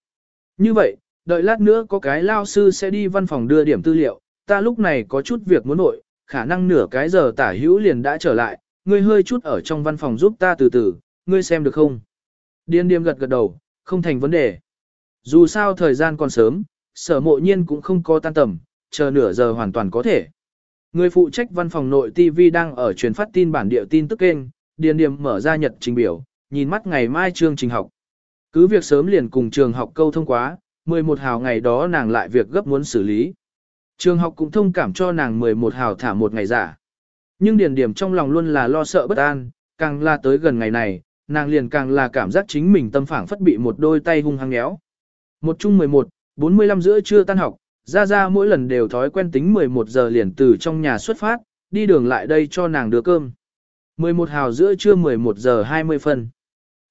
Như vậy, đợi lát nữa có cái lao sư sẽ đi văn phòng đưa điểm tư liệu, ta lúc này có chút việc muốn nội, khả năng nửa cái giờ tả hữu liền đã trở lại, ngươi hơi chút ở trong văn phòng giúp ta từ từ, ngươi xem được không? Điên điềm gật gật đầu, không thành vấn đề. Dù sao thời gian còn sớm, sở mộ nhiên cũng không có tan tầm, chờ nửa giờ hoàn toàn có thể. Người phụ trách văn phòng nội TV đang ở truyền phát tin bản địa tin tức kênh, điền điểm mở ra nhật trình biểu, nhìn mắt ngày mai chương trình học. Cứ việc sớm liền cùng trường học câu thông quá, 11 hào ngày đó nàng lại việc gấp muốn xử lý. Trường học cũng thông cảm cho nàng 11 hào thả một ngày giả. Nhưng điền điểm trong lòng luôn là lo sợ bất an, càng là tới gần ngày này, nàng liền càng là cảm giác chính mình tâm phảng phất bị một đôi tay hung hăng nhéo. Một chung 11, 45 giữa trưa tan học, ra ra mỗi lần đều thói quen tính 11 giờ liền từ trong nhà xuất phát, đi đường lại đây cho nàng đưa cơm. 11 hào giữa trưa 11 giờ 20 phân.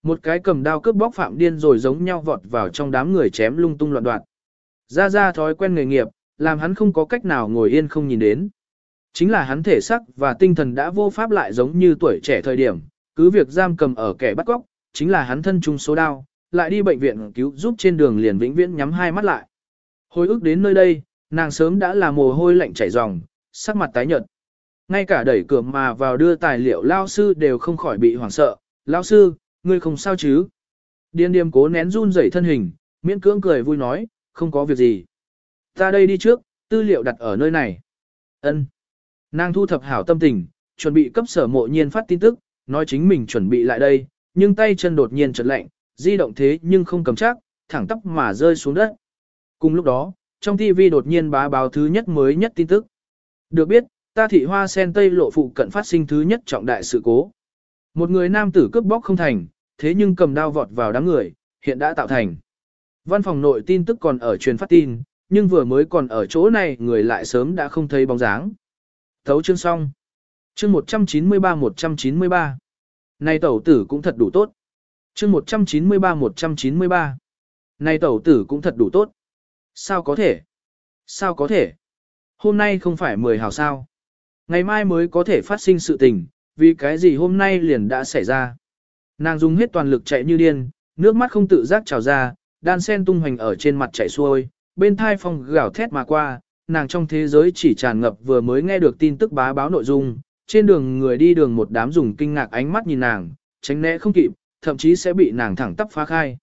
Một cái cầm đao cướp bóc phạm điên rồi giống nhau vọt vào trong đám người chém lung tung loạn đoạn. Ra ra thói quen nghề nghiệp, làm hắn không có cách nào ngồi yên không nhìn đến. Chính là hắn thể sắc và tinh thần đã vô pháp lại giống như tuổi trẻ thời điểm, cứ việc giam cầm ở kẻ bắt cóc, chính là hắn thân chung số đau, lại đi bệnh viện cứu giúp trên đường liền vĩnh viễn nhắm hai mắt lại. Hồi ức đến nơi đây, nàng sớm đã là mồ hôi lạnh chảy ròng, sắc mặt tái nhợt. Ngay cả đẩy cửa mà vào đưa tài liệu lao sư đều không khỏi bị hoảng sợ. Lao sư, ngươi không sao chứ? Điên điềm cố nén run rẩy thân hình, miễn cưỡng cười vui nói, không có việc gì. Ta đây đi trước, tư liệu đặt ở nơi này. Ân. Nàng thu thập hảo tâm tình, chuẩn bị cấp sở mộ nhiên phát tin tức, nói chính mình chuẩn bị lại đây, nhưng tay chân đột nhiên chợt lạnh, di động thế nhưng không cầm chắc, thẳng tắp mà rơi xuống đất. Cùng lúc đó, trong TV đột nhiên bá báo thứ nhất mới nhất tin tức. Được biết, ta thị hoa sen tây lộ phụ cận phát sinh thứ nhất trọng đại sự cố. Một người nam tử cướp bóc không thành, thế nhưng cầm đao vọt vào đám người, hiện đã tạo thành. Văn phòng nội tin tức còn ở truyền phát tin, nhưng vừa mới còn ở chỗ này người lại sớm đã không thấy bóng dáng. Thấu chương xong. Chương 193-193. Này tẩu tử cũng thật đủ tốt. Chương 193-193. Này tẩu tử cũng thật đủ tốt. Sao có thể? Sao có thể? Hôm nay không phải 10 hào sao? Ngày mai mới có thể phát sinh sự tình, vì cái gì hôm nay liền đã xảy ra. Nàng dùng hết toàn lực chạy như điên, nước mắt không tự giác trào ra, đan sen tung hoành ở trên mặt chạy xuôi, bên thai phong gào thét mà qua, nàng trong thế giới chỉ tràn ngập vừa mới nghe được tin tức bá báo nội dung, trên đường người đi đường một đám dùng kinh ngạc ánh mắt nhìn nàng, tránh né không kịp, thậm chí sẽ bị nàng thẳng tắp phá khai.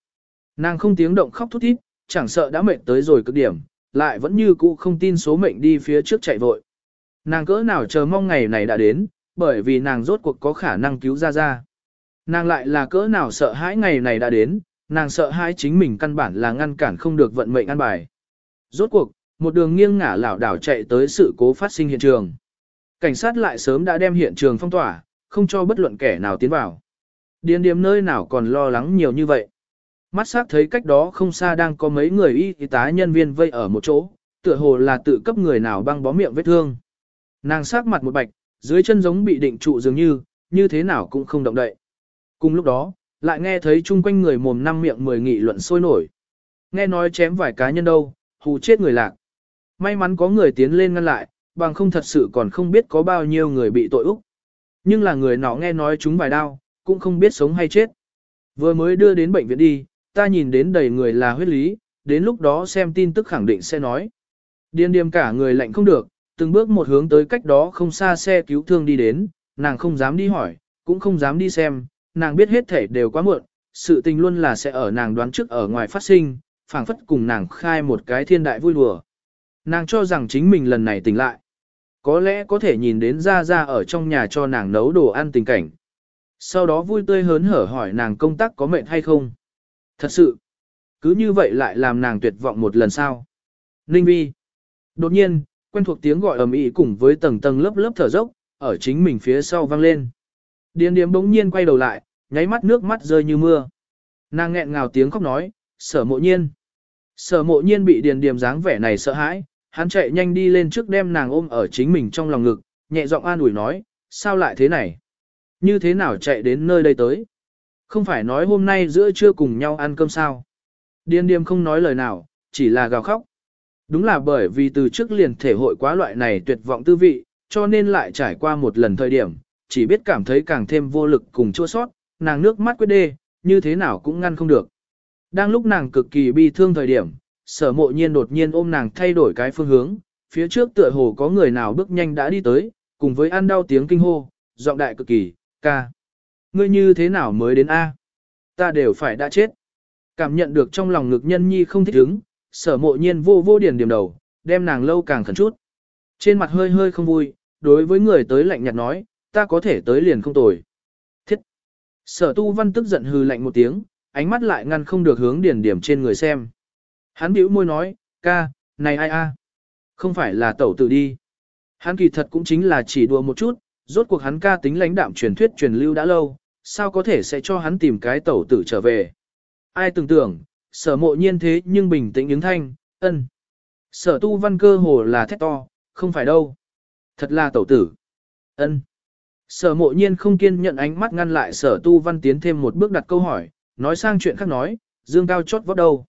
Nàng không tiếng động khóc thút thít, chẳng sợ đã mệt tới rồi cực điểm, lại vẫn như cũ không tin số mệnh đi phía trước chạy vội. Nàng cỡ nào chờ mong ngày này đã đến, bởi vì nàng rốt cuộc có khả năng cứu ra ra. Nàng lại là cỡ nào sợ hãi ngày này đã đến, nàng sợ hãi chính mình căn bản là ngăn cản không được vận mệnh ăn bài. Rốt cuộc, một đường nghiêng ngả lảo đảo chạy tới sự cố phát sinh hiện trường. Cảnh sát lại sớm đã đem hiện trường phong tỏa, không cho bất luận kẻ nào tiến vào. Điền điểm nơi nào còn lo lắng nhiều như vậy. Mắt sắc thấy cách đó không xa đang có mấy người y tá nhân viên vây ở một chỗ, tựa hồ là tự cấp người nào băng bó miệng vết thương. Nàng sắc mặt một bạch, dưới chân giống bị định trụ dường như, như thế nào cũng không động đậy. Cùng lúc đó, lại nghe thấy chung quanh người mồm năm miệng mười nghị luận sôi nổi. Nghe nói chém vài cá nhân đâu, hù chết người lạc. May mắn có người tiến lên ngăn lại, bằng không thật sự còn không biết có bao nhiêu người bị tội úc. Nhưng là người nọ nghe nói chúng vài đau, cũng không biết sống hay chết. Vừa mới đưa đến bệnh viện đi, ta nhìn đến đầy người là huyết lý, đến lúc đó xem tin tức khẳng định sẽ nói. Điên điềm cả người lạnh không được, từng bước một hướng tới cách đó không xa xe cứu thương đi đến, nàng không dám đi hỏi, cũng không dám đi xem, nàng biết hết thể đều quá muộn, sự tình luôn là sẽ ở nàng đoán trước ở ngoài phát sinh, phảng phất cùng nàng khai một cái thiên đại vui đùa. Nàng cho rằng chính mình lần này tỉnh lại. Có lẽ có thể nhìn đến ra ra ở trong nhà cho nàng nấu đồ ăn tình cảnh. Sau đó vui tươi hớn hở hỏi nàng công tác có mệt hay không. Thật sự, cứ như vậy lại làm nàng tuyệt vọng một lần sau. Ninh Vi. Đột nhiên, quen thuộc tiếng gọi ầm ĩ cùng với tầng tầng lớp lớp thở dốc, ở chính mình phía sau vang lên. Điền điếm bỗng nhiên quay đầu lại, nháy mắt nước mắt rơi như mưa. Nàng nghẹn ngào tiếng khóc nói, sở mộ nhiên. Sở mộ nhiên bị điền điềm dáng vẻ này sợ hãi, hắn chạy nhanh đi lên trước đem nàng ôm ở chính mình trong lòng ngực, nhẹ giọng an ủi nói, sao lại thế này? Như thế nào chạy đến nơi đây tới? Không phải nói hôm nay giữa trưa cùng nhau ăn cơm sao? Điên điềm không nói lời nào, chỉ là gào khóc. Đúng là bởi vì từ trước liền thể hội quá loại này tuyệt vọng tư vị, cho nên lại trải qua một lần thời điểm, chỉ biết cảm thấy càng thêm vô lực cùng chua sót, nàng nước mắt quyết đê, như thế nào cũng ngăn không được. Đang lúc nàng cực kỳ bi thương thời điểm, sở mộ nhiên đột nhiên ôm nàng thay đổi cái phương hướng, phía trước tựa hồ có người nào bước nhanh đã đi tới, cùng với ăn đau tiếng kinh hô, giọng đại cực kỳ, ca. Ngươi như thế nào mới đến A? Ta đều phải đã chết. Cảm nhận được trong lòng ngực nhân nhi không thích ứng, sở mộ nhiên vô vô điền điểm đầu, đem nàng lâu càng khẩn chút. Trên mặt hơi hơi không vui, đối với người tới lạnh nhạt nói, ta có thể tới liền không tồi. Thiết! Sở tu văn tức giận hừ lạnh một tiếng, ánh mắt lại ngăn không được hướng điền điểm trên người xem. Hắn bĩu môi nói, ca, này ai a? Không phải là tẩu tử đi. Hắn kỳ thật cũng chính là chỉ đùa một chút, rốt cuộc hắn ca tính lãnh đạm truyền thuyết truyền lưu đã lâu, sao có thể sẽ cho hắn tìm cái tẩu tử trở về. Ai tưởng tưởng, sở mộ nhiên thế nhưng bình tĩnh ứng thanh, ân. Sở tu văn cơ hồ là thét to, không phải đâu. Thật là tẩu tử. ân. Sở mộ nhiên không kiên nhận ánh mắt ngăn lại sở tu văn tiến thêm một bước đặt câu hỏi, nói sang chuyện khác nói, dương cao chót vót đâu.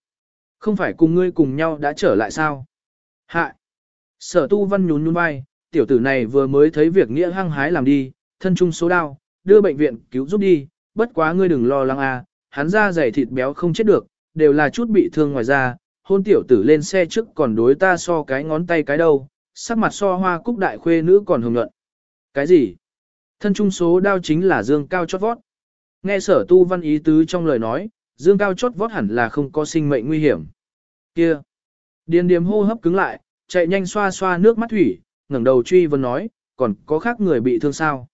Không phải cùng ngươi cùng nhau đã trở lại sao? Hạ! Sở tu văn nhún nhún vai, tiểu tử này vừa mới thấy việc nghĩa hăng hái làm đi, thân trung số đau, đưa bệnh viện cứu giúp đi, bất quá ngươi đừng lo lắng à, hắn ra dày thịt béo không chết được, đều là chút bị thương ngoài ra, hôn tiểu tử lên xe trước còn đối ta so cái ngón tay cái đâu, sắc mặt so hoa cúc đại khuê nữ còn hồng luận. Cái gì? Thân trung số đau chính là dương cao chót vót. Nghe sở tu văn ý tứ trong lời nói, dương cao chót vót hẳn là không có sinh mệnh nguy hiểm. Kia! Điền điểm hô hấp cứng lại, chạy nhanh xoa xoa nước mắt thủy, ngẩng đầu truy vấn nói, còn có khác người bị thương sao?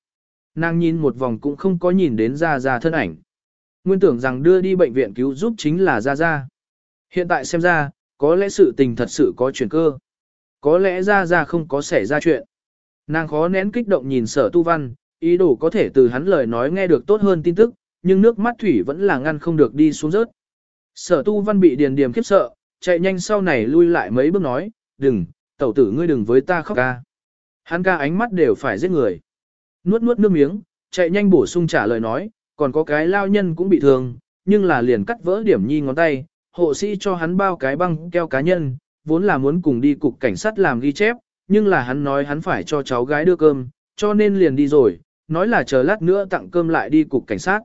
Nàng nhìn một vòng cũng không có nhìn đến Gia Gia thân ảnh. Nguyên tưởng rằng đưa đi bệnh viện cứu giúp chính là Gia Gia. Hiện tại xem ra, có lẽ sự tình thật sự có chuyển cơ. Có lẽ Gia Gia không có xảy ra chuyện. Nàng khó nén kích động nhìn sở tu văn, ý đồ có thể từ hắn lời nói nghe được tốt hơn tin tức, nhưng nước mắt thủy vẫn là ngăn không được đi xuống rớt. Sở tu văn bị điền điềm khiếp sợ, chạy nhanh sau này lui lại mấy bước nói, đừng, tẩu tử ngươi đừng với ta khóc ca. Hắn ca ánh mắt đều phải giết người. Nuốt nuốt nước miếng, chạy nhanh bổ sung trả lời nói, còn có cái lao nhân cũng bị thương, nhưng là liền cắt vỡ điểm nhi ngón tay, hộ sĩ cho hắn bao cái băng keo cá nhân, vốn là muốn cùng đi cục cảnh sát làm ghi chép, nhưng là hắn nói hắn phải cho cháu gái đưa cơm, cho nên liền đi rồi, nói là chờ lát nữa tặng cơm lại đi cục cảnh sát.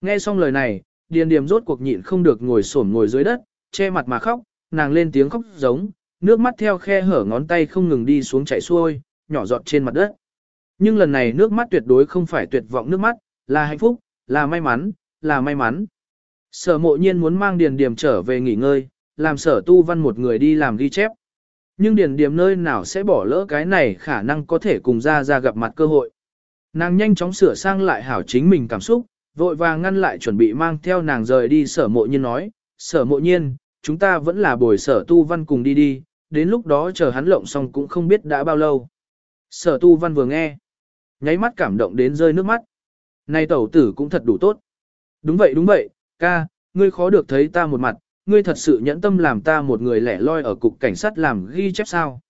Nghe xong lời này, Điền Điềm rốt cuộc nhịn không được ngồi xổm ngồi dưới đất, che mặt mà khóc, nàng lên tiếng khóc giống, nước mắt theo khe hở ngón tay không ngừng đi xuống chảy xuôi, nhỏ giọt trên mặt đất. Nhưng lần này nước mắt tuyệt đối không phải tuyệt vọng nước mắt, là hạnh phúc, là may mắn, là may mắn. Sở mộ nhiên muốn mang Điền Điềm trở về nghỉ ngơi, làm sở tu văn một người đi làm ghi chép. Nhưng Điền Điềm nơi nào sẽ bỏ lỡ cái này khả năng có thể cùng ra ra gặp mặt cơ hội. Nàng nhanh chóng sửa sang lại hảo chính mình cảm xúc, vội vàng ngăn lại chuẩn bị mang theo nàng rời đi sở mộ nhiên nói, sở mộ nhiên, chúng ta vẫn là bồi sở tu văn cùng đi đi, đến lúc đó chờ hắn lộng xong cũng không biết đã bao lâu. Sở tu văn vừa nghe, nháy mắt cảm động đến rơi nước mắt. Này tẩu tử cũng thật đủ tốt. Đúng vậy đúng vậy, ca, ngươi khó được thấy ta một mặt, ngươi thật sự nhẫn tâm làm ta một người lẻ loi ở cục cảnh sát làm ghi chép sao.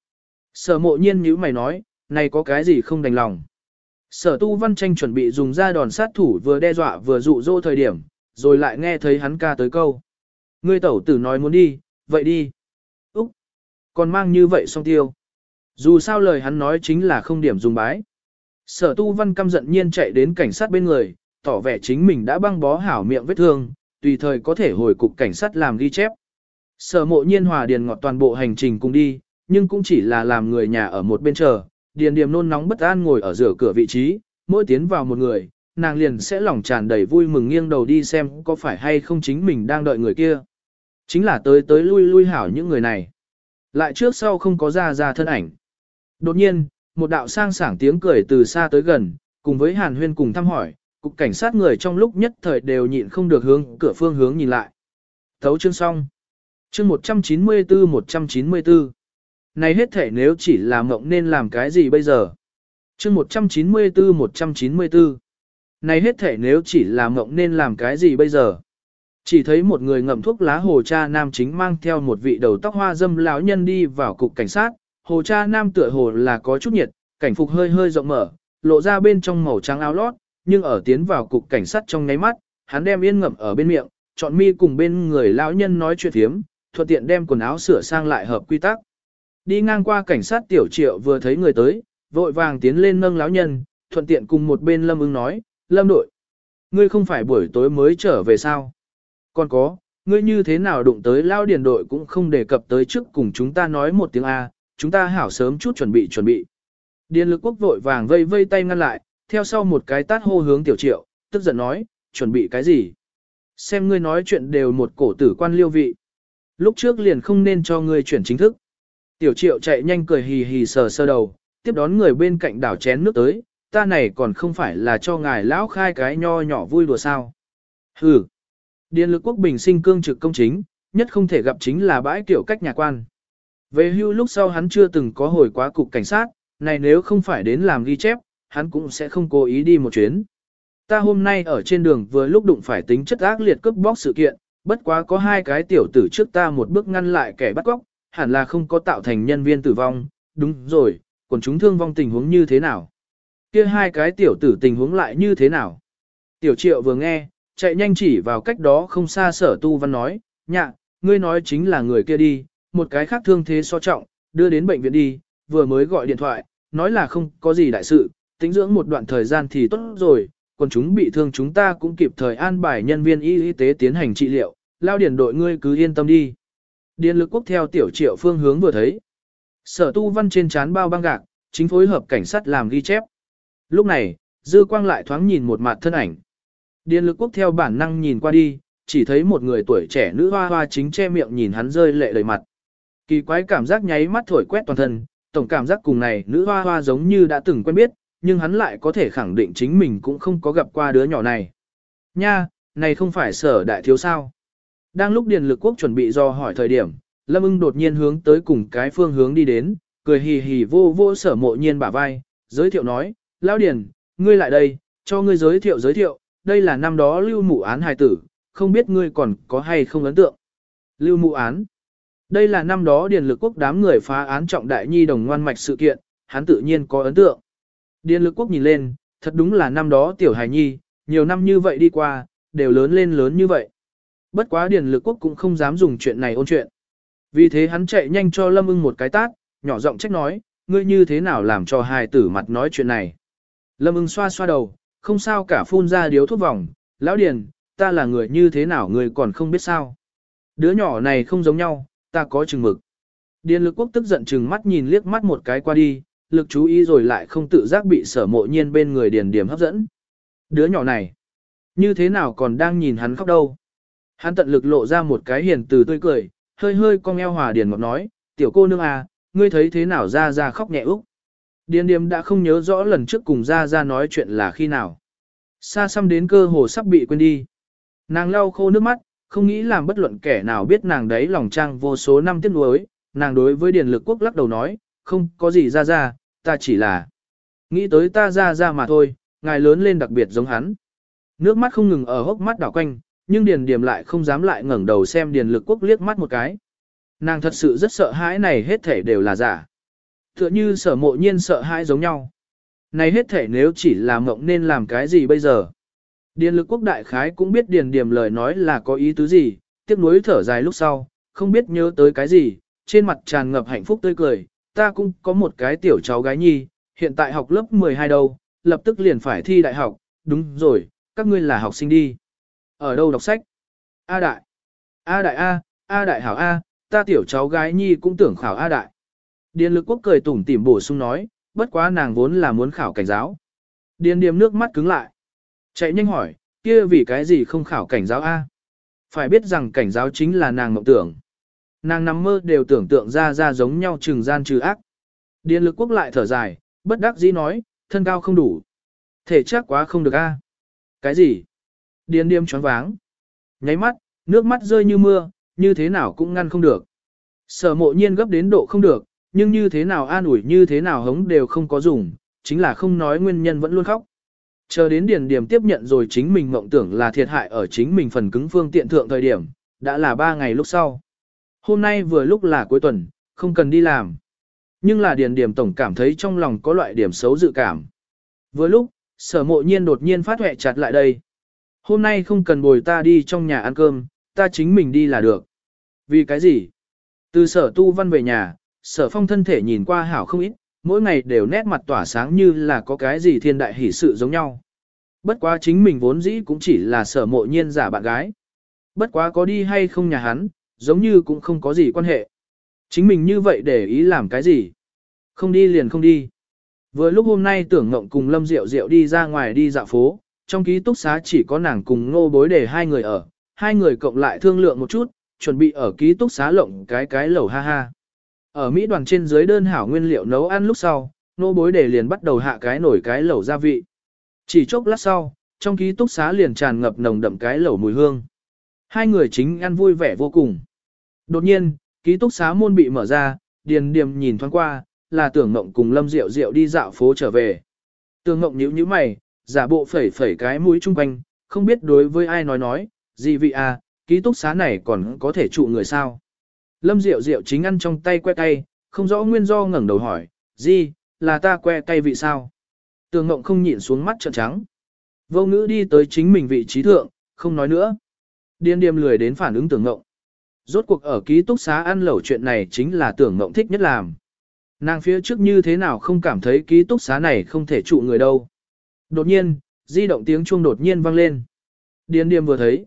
Sở mộ nhiên như mày nói, này có cái gì không đành lòng. Sở tu văn tranh chuẩn bị dùng ra đòn sát thủ vừa đe dọa vừa dụ dỗ thời điểm, rồi lại nghe thấy hắn ca tới câu. Ngươi tẩu tử nói muốn đi, vậy đi. Úc, còn mang như vậy xong tiêu. Dù sao lời hắn nói chính là không điểm dùng bái. Sở tu văn căm giận nhiên chạy đến cảnh sát bên người, tỏ vẻ chính mình đã băng bó hảo miệng vết thương, tùy thời có thể hồi cục cảnh sát làm ghi chép. Sở mộ nhiên hòa điền ngọt toàn bộ hành trình cùng đi, nhưng cũng chỉ là làm người nhà ở một bên chờ, điền điềm nôn nóng bất an ngồi ở giữa cửa vị trí, mỗi tiến vào một người, nàng liền sẽ lòng tràn đầy vui mừng nghiêng đầu đi xem có phải hay không chính mình đang đợi người kia. Chính là tới tới lui lui hảo những người này. Lại trước sau không có ra ra thân ảnh. Đột nhiên, một đạo sang sảng tiếng cười từ xa tới gần, cùng với Hàn Huyên cùng thăm hỏi, cục cảnh sát người trong lúc nhất thời đều nhịn không được hướng cửa phương hướng nhìn lại. Thấu chương xong. Chương 194-194. Này hết thể nếu chỉ là mộng nên làm cái gì bây giờ? Chương 194-194. Này hết thể nếu chỉ là mộng nên làm cái gì bây giờ? Chỉ thấy một người ngậm thuốc lá hồ cha nam chính mang theo một vị đầu tóc hoa dâm lão nhân đi vào cục cảnh sát, hồ cha nam tựa hồ là có chút nhiệt, cảnh phục hơi hơi rộng mở, lộ ra bên trong màu trắng áo lót, nhưng ở tiến vào cục cảnh sát trong nháy mắt, hắn đem yên ngậm ở bên miệng, chọn mi cùng bên người lão nhân nói chuyện thiếm, thuận tiện đem quần áo sửa sang lại hợp quy tắc. Đi ngang qua cảnh sát tiểu triệu vừa thấy người tới, vội vàng tiến lên nâng lão nhân, thuận tiện cùng một bên lâm ưng nói, lâm đội. Ngươi không phải buổi tối mới trở về sao? Còn có, ngươi như thế nào đụng tới lao điền đội cũng không đề cập tới trước cùng chúng ta nói một tiếng A, chúng ta hảo sớm chút chuẩn bị chuẩn bị. Điền lực quốc vội vàng vây vây tay ngăn lại, theo sau một cái tát hô hướng tiểu triệu, tức giận nói, chuẩn bị cái gì? Xem ngươi nói chuyện đều một cổ tử quan liêu vị. Lúc trước liền không nên cho ngươi chuyển chính thức. Tiểu triệu chạy nhanh cười hì hì sờ sơ đầu, tiếp đón người bên cạnh đảo chén nước tới, ta này còn không phải là cho ngài lão khai cái nho nhỏ vui đùa sao. Hừ. Điện lực quốc bình sinh cương trực công chính, nhất không thể gặp chính là bãi tiểu cách nhà quan. Về hưu lúc sau hắn chưa từng có hồi quá cục cảnh sát, này nếu không phải đến làm ghi chép, hắn cũng sẽ không cố ý đi một chuyến. Ta hôm nay ở trên đường vừa lúc đụng phải tính chất ác liệt cướp bóc sự kiện, bất quá có hai cái tiểu tử trước ta một bước ngăn lại kẻ bắt cóc, hẳn là không có tạo thành nhân viên tử vong, đúng rồi, còn chúng thương vong tình huống như thế nào? Kia hai cái tiểu tử tình huống lại như thế nào? Tiểu triệu vừa nghe, chạy nhanh chỉ vào cách đó không xa sở tu văn nói, nhạ, ngươi nói chính là người kia đi, một cái khác thương thế so trọng, đưa đến bệnh viện đi, vừa mới gọi điện thoại, nói là không có gì đại sự, tính dưỡng một đoạn thời gian thì tốt rồi, còn chúng bị thương chúng ta cũng kịp thời an bài nhân viên y y tế tiến hành trị liệu, lao điển đội ngươi cứ yên tâm đi. Điện lực quốc theo tiểu triệu phương hướng vừa thấy. Sở tu văn trên chán bao băng gạc, chính phối hợp cảnh sát làm ghi chép. Lúc này, dư quang lại thoáng nhìn một mặt thân ảnh. Điện lực quốc theo bản năng nhìn qua đi, chỉ thấy một người tuổi trẻ nữ hoa hoa chính che miệng nhìn hắn rơi lệ đầy mặt. Kỳ quái cảm giác nháy mắt thổi quét toàn thân, tổng cảm giác cùng này nữ hoa hoa giống như đã từng quen biết, nhưng hắn lại có thể khẳng định chính mình cũng không có gặp qua đứa nhỏ này. Nha, này không phải sở đại thiếu sao. Đang lúc Điền Lực Quốc chuẩn bị do hỏi thời điểm, Lâm ưng đột nhiên hướng tới cùng cái phương hướng đi đến, cười hì hì vô vô sở mộ nhiên bả vai, giới thiệu nói, Lão Điền, ngươi lại đây, cho ngươi giới thiệu giới thiệu, đây là năm đó lưu mụ án hài tử, không biết ngươi còn có hay không ấn tượng. Lưu mụ án. Đây là năm đó Điền Lực Quốc đám người phá án trọng đại nhi đồng ngoan mạch sự kiện, hắn tự nhiên có ấn tượng. Điền Lực Quốc nhìn lên, thật đúng là năm đó tiểu hài nhi, nhiều năm như vậy đi qua, đều lớn lên lớn như vậy. Bất quá Điền Lực Quốc cũng không dám dùng chuyện này ôn chuyện. Vì thế hắn chạy nhanh cho Lâm ưng một cái tát, nhỏ giọng trách nói, ngươi như thế nào làm cho hài tử mặt nói chuyện này. Lâm ưng xoa xoa đầu, không sao cả phun ra điếu thuốc vòng, lão Điền, ta là người như thế nào ngươi còn không biết sao. Đứa nhỏ này không giống nhau, ta có chừng mực. Điền lực quốc tức giận chừng mắt nhìn liếc mắt một cái qua đi, lực chú ý rồi lại không tự giác bị sở mộ nhiên bên người điền điểm hấp dẫn. Đứa nhỏ này, như thế nào còn đang nhìn hắn khóc đâu. Hắn tận lực lộ ra một cái hiền từ tươi cười, hơi hơi cong eo hòa điền ngọc nói, tiểu cô nương à, ngươi thấy thế nào ra ra khóc nhẹ úc. Điền điềm đã không nhớ rõ lần trước cùng ra ra nói chuyện là khi nào. Xa xăm đến cơ hồ sắp bị quên đi. Nàng lau khô nước mắt, không nghĩ làm bất luận kẻ nào biết nàng đấy lòng trang vô số năm tiếc nuối, nàng đối với Điền Lực Quốc lắc đầu nói, không có gì ra ra, ta chỉ là nghĩ tới ta ra ra mà thôi, ngài lớn lên đặc biệt giống hắn. Nước mắt không ngừng ở hốc mắt đảo quanh, nhưng Điền Điềm lại không dám lại ngẩng đầu xem Điền Lực Quốc liếc mắt một cái. Nàng thật sự rất sợ hãi này hết thể đều là giả. Tựa như sở mộ nhiên sợ hãi giống nhau. Này hết thể nếu chỉ là mộng nên làm cái gì bây giờ? Điền lực quốc đại khái cũng biết điền Điềm lời nói là có ý tứ gì, tiếc nuối thở dài lúc sau, không biết nhớ tới cái gì, trên mặt tràn ngập hạnh phúc tươi cười, ta cũng có một cái tiểu cháu gái nhi, hiện tại học lớp 12 đâu, lập tức liền phải thi đại học, đúng rồi, các ngươi là học sinh đi. Ở đâu đọc sách? A đại. A đại A, A đại hảo A, ta tiểu cháu gái nhi cũng tưởng khảo A đại. Điền lực quốc cười tủm tỉm bổ sung nói, bất quá nàng vốn là muốn khảo cảnh giáo. Điền điềm nước mắt cứng lại. Chạy nhanh hỏi, kia vì cái gì không khảo cảnh giáo A? Phải biết rằng cảnh giáo chính là nàng mộng tưởng. Nàng nằm mơ đều tưởng tượng ra ra giống nhau trừng gian trừ ác. Điền lực quốc lại thở dài, bất đắc dĩ nói, thân cao không đủ. Thể chắc quá không được A. Cái gì? Điền điềm choáng váng. Nháy mắt, nước mắt rơi như mưa, như thế nào cũng ngăn không được. Sở mộ nhiên gấp đến độ không được, nhưng như thế nào an ủi như thế nào hống đều không có dùng, chính là không nói nguyên nhân vẫn luôn khóc. Chờ đến Điền Điềm tiếp nhận rồi chính mình mộng tưởng là thiệt hại ở chính mình phần cứng phương tiện thượng thời điểm, đã là 3 ngày lúc sau. Hôm nay vừa lúc là cuối tuần, không cần đi làm. Nhưng là Điền Điềm tổng cảm thấy trong lòng có loại điểm xấu dự cảm. Vừa lúc, sở mộ nhiên đột nhiên phát hệ chặt lại đây. Hôm nay không cần bồi ta đi trong nhà ăn cơm, ta chính mình đi là được. Vì cái gì? Từ sở tu văn về nhà, sở phong thân thể nhìn qua hảo không ít, mỗi ngày đều nét mặt tỏa sáng như là có cái gì thiên đại hỷ sự giống nhau. Bất quá chính mình vốn dĩ cũng chỉ là sở mộ nhiên giả bạn gái. Bất quá có đi hay không nhà hắn, giống như cũng không có gì quan hệ. Chính mình như vậy để ý làm cái gì? Không đi liền không đi. Vừa lúc hôm nay tưởng ngộng cùng Lâm Diệu Diệu đi ra ngoài đi dạo phố, trong ký túc xá chỉ có nàng cùng ngô bối để hai người ở, hai người cộng lại thương lượng một chút, chuẩn bị ở ký túc xá lộng cái cái lẩu ha ha. Ở Mỹ đoàn trên dưới đơn hảo nguyên liệu nấu ăn lúc sau, nô bối để liền bắt đầu hạ cái nổi cái lẩu gia vị. Chỉ chốc lát sau, trong ký túc xá liền tràn ngập nồng đậm cái lẩu mùi hương. Hai người chính ăn vui vẻ vô cùng. Đột nhiên, ký túc xá môn bị mở ra, điền điềm nhìn thoáng qua, là tưởng Ngộng cùng lâm diệu diệu đi dạo phố trở về. Tưởng Ngộng nhíu nhíu mày, giả bộ phẩy phẩy cái mũi chung quanh, không biết đối với ai nói nói, gì vị à, ký túc xá này còn có thể trụ người sao. Lâm Diệu Diệu chính ăn trong tay que tay, không rõ nguyên do ngẩng đầu hỏi, gì, là ta que tay vị sao? Tường Ngộng không nhịn xuống mắt trợn trắng. Vô ngữ đi tới chính mình vị trí thượng, không nói nữa. Điên điềm lười đến phản ứng Tường Ngộng. Rốt cuộc ở ký túc xá ăn lẩu chuyện này chính là Tưởng Ngộng thích nhất làm. Nàng phía trước như thế nào không cảm thấy ký túc xá này không thể trụ người đâu. Đột nhiên, di động tiếng chuông đột nhiên vang lên. Điền điềm vừa thấy.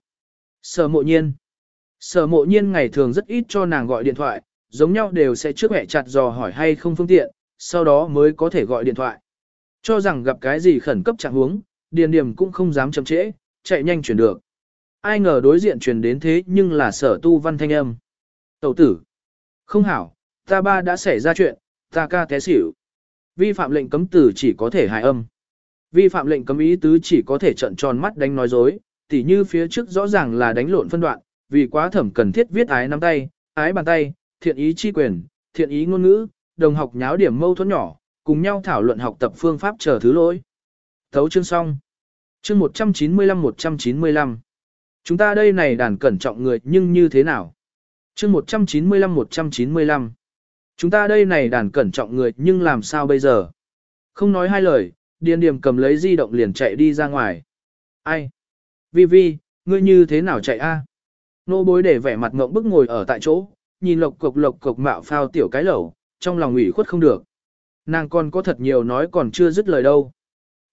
Sở mộ nhiên. Sở mộ nhiên ngày thường rất ít cho nàng gọi điện thoại, giống nhau đều sẽ trước mẹ chặt dò hỏi hay không phương tiện, sau đó mới có thể gọi điện thoại. Cho rằng gặp cái gì khẩn cấp trạng huống, điền Điềm cũng không dám chậm trễ, chạy nhanh chuyển được. Ai ngờ đối diện truyền đến thế nhưng là sở tu văn thanh âm. Tẩu tử. Không hảo, ta ba đã xảy ra chuyện, ta ca té xỉu. Vi phạm lệnh cấm tử chỉ có thể hài âm. Vi phạm lệnh cấm ý tứ chỉ có thể trận tròn mắt đánh nói dối, tỉ như phía trước rõ ràng là đánh lộn phân đoạn, vì quá thẩm cần thiết viết ái nắm tay, ái bàn tay, thiện ý chi quyền, thiện ý ngôn ngữ, đồng học nháo điểm mâu thuẫn nhỏ, cùng nhau thảo luận học tập phương pháp chờ thứ lỗi. Thấu chương xong. Chương 195-195. Chúng ta đây này đàn cẩn trọng người nhưng như thế nào? Chương 195-195. Chúng ta đây này đàn cẩn trọng người nhưng làm sao bây giờ? Không nói hai lời, Điền Điềm cầm lấy di động liền chạy đi ra ngoài. Ai? Vi Vi, ngươi như thế nào chạy a? Nô bối để vẻ mặt ngộng bức ngồi ở tại chỗ, nhìn lộc cục lộc cục mạo phao tiểu cái lẩu, trong lòng ủy khuất không được. Nàng còn có thật nhiều nói còn chưa dứt lời đâu.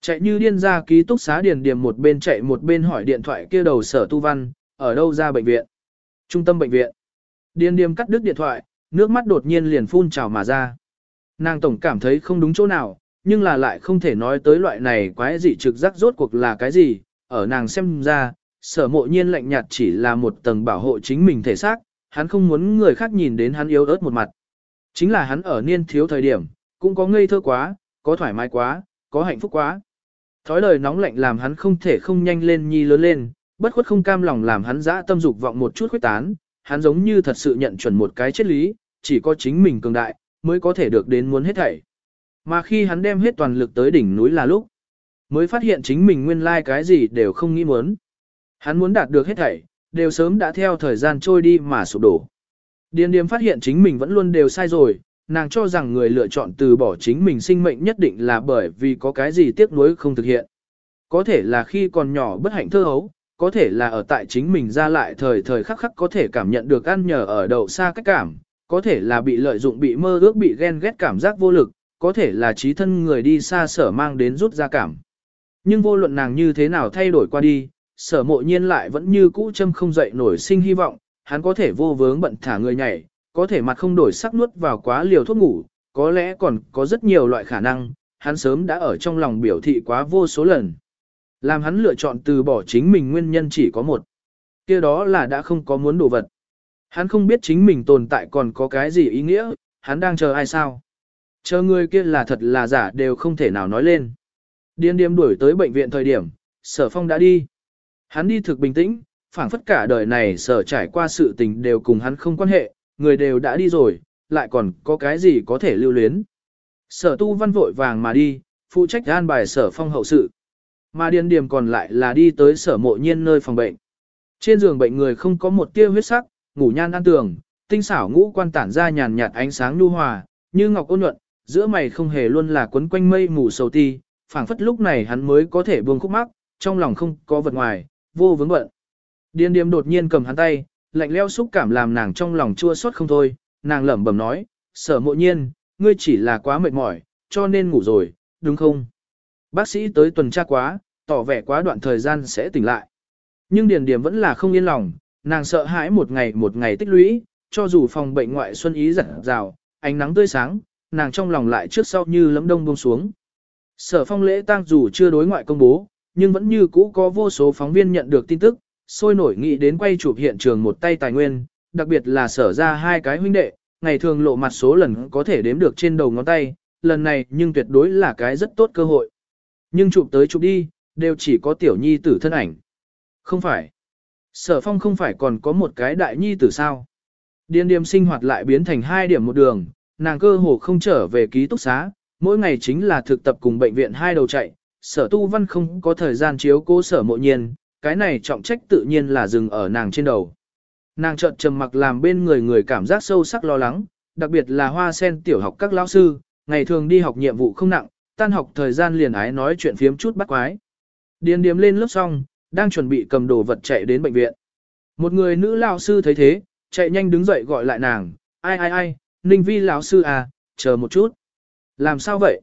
Chạy như điên ra ký túc xá điền Điềm một bên chạy một bên hỏi điện thoại kia đầu sở tu văn, ở đâu ra bệnh viện. Trung tâm bệnh viện. Điền Điềm cắt đứt điện thoại, nước mắt đột nhiên liền phun trào mà ra. Nàng tổng cảm thấy không đúng chỗ nào, nhưng là lại không thể nói tới loại này quái dị trực giác rốt cuộc là cái gì, ở nàng xem ra, sở mộ nhiên lạnh nhạt chỉ là một tầng bảo hộ chính mình thể xác, hắn không muốn người khác nhìn đến hắn yếu ớt một mặt. Chính là hắn ở niên thiếu thời điểm, cũng có ngây thơ quá, có thoải mái quá, có hạnh phúc quá. Thói lời nóng lạnh làm hắn không thể không nhanh lên nhi lớn lên, bất khuất không cam lòng làm hắn dã tâm dục vọng một chút khuyết tán, hắn giống như thật sự nhận chuẩn một cái triết lý, chỉ có chính mình cường đại, mới có thể được đến muốn hết thảy. Mà khi hắn đem hết toàn lực tới đỉnh núi là lúc, mới phát hiện chính mình nguyên lai cái gì đều không nghĩ muốn. Hắn muốn đạt được hết thảy, đều sớm đã theo thời gian trôi đi mà sụp đổ. Điền điềm phát hiện chính mình vẫn luôn đều sai rồi, nàng cho rằng người lựa chọn từ bỏ chính mình sinh mệnh nhất định là bởi vì có cái gì tiếc nuối không thực hiện. Có thể là khi còn nhỏ bất hạnh thơ hấu, có thể là ở tại chính mình ra lại thời thời khắc khắc có thể cảm nhận được ăn nhờ ở đầu xa cách cảm, có thể là bị lợi dụng bị mơ ước bị ghen ghét cảm giác vô lực, có thể là trí thân người đi xa sở mang đến rút ra cảm. Nhưng vô luận nàng như thế nào thay đổi qua đi, sở mộ nhiên lại vẫn như cũ châm không dậy nổi sinh hy vọng, hắn có thể vô vướng bận thả người nhảy, có thể mặt không đổi sắc nuốt vào quá liều thuốc ngủ, có lẽ còn có rất nhiều loại khả năng, hắn sớm đã ở trong lòng biểu thị quá vô số lần. Làm hắn lựa chọn từ bỏ chính mình nguyên nhân chỉ có một. kia đó là đã không có muốn đồ vật. Hắn không biết chính mình tồn tại còn có cái gì ý nghĩa, hắn đang chờ ai sao. Chờ người kia là thật là giả đều không thể nào nói lên. Điên điềm đuổi tới bệnh viện thời điểm, sở phong đã đi. Hắn đi thực bình tĩnh, phảng phất cả đời này sở trải qua sự tình đều cùng hắn không quan hệ, người đều đã đi rồi, lại còn có cái gì có thể lưu luyến. Sở tu văn vội vàng mà đi, phụ trách an bài sở phong hậu sự. Mà Điên điểm còn lại là đi tới sở mộ nhiên nơi phòng bệnh. Trên giường bệnh người không có một tia huyết sắc, ngủ nhan an tường, tinh xảo ngũ quan tản ra nhàn nhạt ánh sáng nhu hòa, như ngọc ôn nhuận, giữa mày không hề luôn là quấn quanh mây mù sầu ti, phảng phất lúc này hắn mới có thể buông khúc mắc, trong lòng không có vật ngoài, vô vướng bận. Điền điềm đột nhiên cầm hắn tay, lạnh leo xúc cảm làm nàng trong lòng chua xót không thôi, nàng lẩm bẩm nói, sở mộ nhiên, ngươi chỉ là quá mệt mỏi, cho nên ngủ rồi, đúng không? Bác sĩ tới tuần tra quá, tỏ vẻ quá đoạn thời gian sẽ tỉnh lại. Nhưng điền điềm vẫn là không yên lòng, nàng sợ hãi một ngày một ngày tích lũy, cho dù phòng bệnh ngoại xuân ý giật rào, ánh nắng tươi sáng, nàng trong lòng lại trước sau như lấm đông buông xuống. Sở phong lễ tang dù chưa đối ngoại công bố, nhưng vẫn như cũ có vô số phóng viên nhận được tin tức, sôi nổi nghĩ đến quay chụp hiện trường một tay tài nguyên, đặc biệt là sở ra hai cái huynh đệ, ngày thường lộ mặt số lần có thể đếm được trên đầu ngón tay, lần này nhưng tuyệt đối là cái rất tốt cơ hội. Nhưng chụp tới chụp đi, đều chỉ có tiểu nhi tử thân ảnh. Không phải. Sở phong không phải còn có một cái đại nhi tử sao. Điên điềm sinh hoạt lại biến thành hai điểm một đường, nàng cơ hồ không trở về ký túc xá, mỗi ngày chính là thực tập cùng bệnh viện hai đầu chạy, sở tu văn không có thời gian chiếu cố sở mộ nhiên, cái này trọng trách tự nhiên là dừng ở nàng trên đầu. Nàng chợt trầm mặc làm bên người người cảm giác sâu sắc lo lắng, đặc biệt là hoa sen tiểu học các lão sư, ngày thường đi học nhiệm vụ không nặng, tan học thời gian liền ái nói chuyện phiếm chút bắt quái. Điền điếm lên lớp xong, đang chuẩn bị cầm đồ vật chạy đến bệnh viện. Một người nữ lão sư thấy thế, chạy nhanh đứng dậy gọi lại nàng, ai ai ai, Ninh Vi lão sư à, chờ một chút. Làm sao vậy?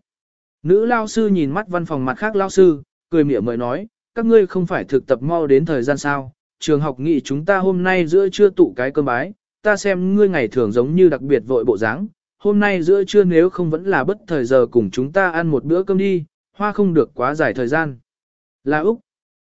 Nữ lão sư nhìn mắt văn phòng mặt khác lão sư, cười mỉa mời nói, các ngươi không phải thực tập mau đến thời gian sao, trường học nghị chúng ta hôm nay giữa trưa tụ cái cơm bái, ta xem ngươi ngày thường giống như đặc biệt vội bộ dáng, hôm nay giữa trưa nếu không vẫn là bất thời giờ cùng chúng ta ăn một bữa cơm đi, hoa không được quá dài thời gian. Là Úc.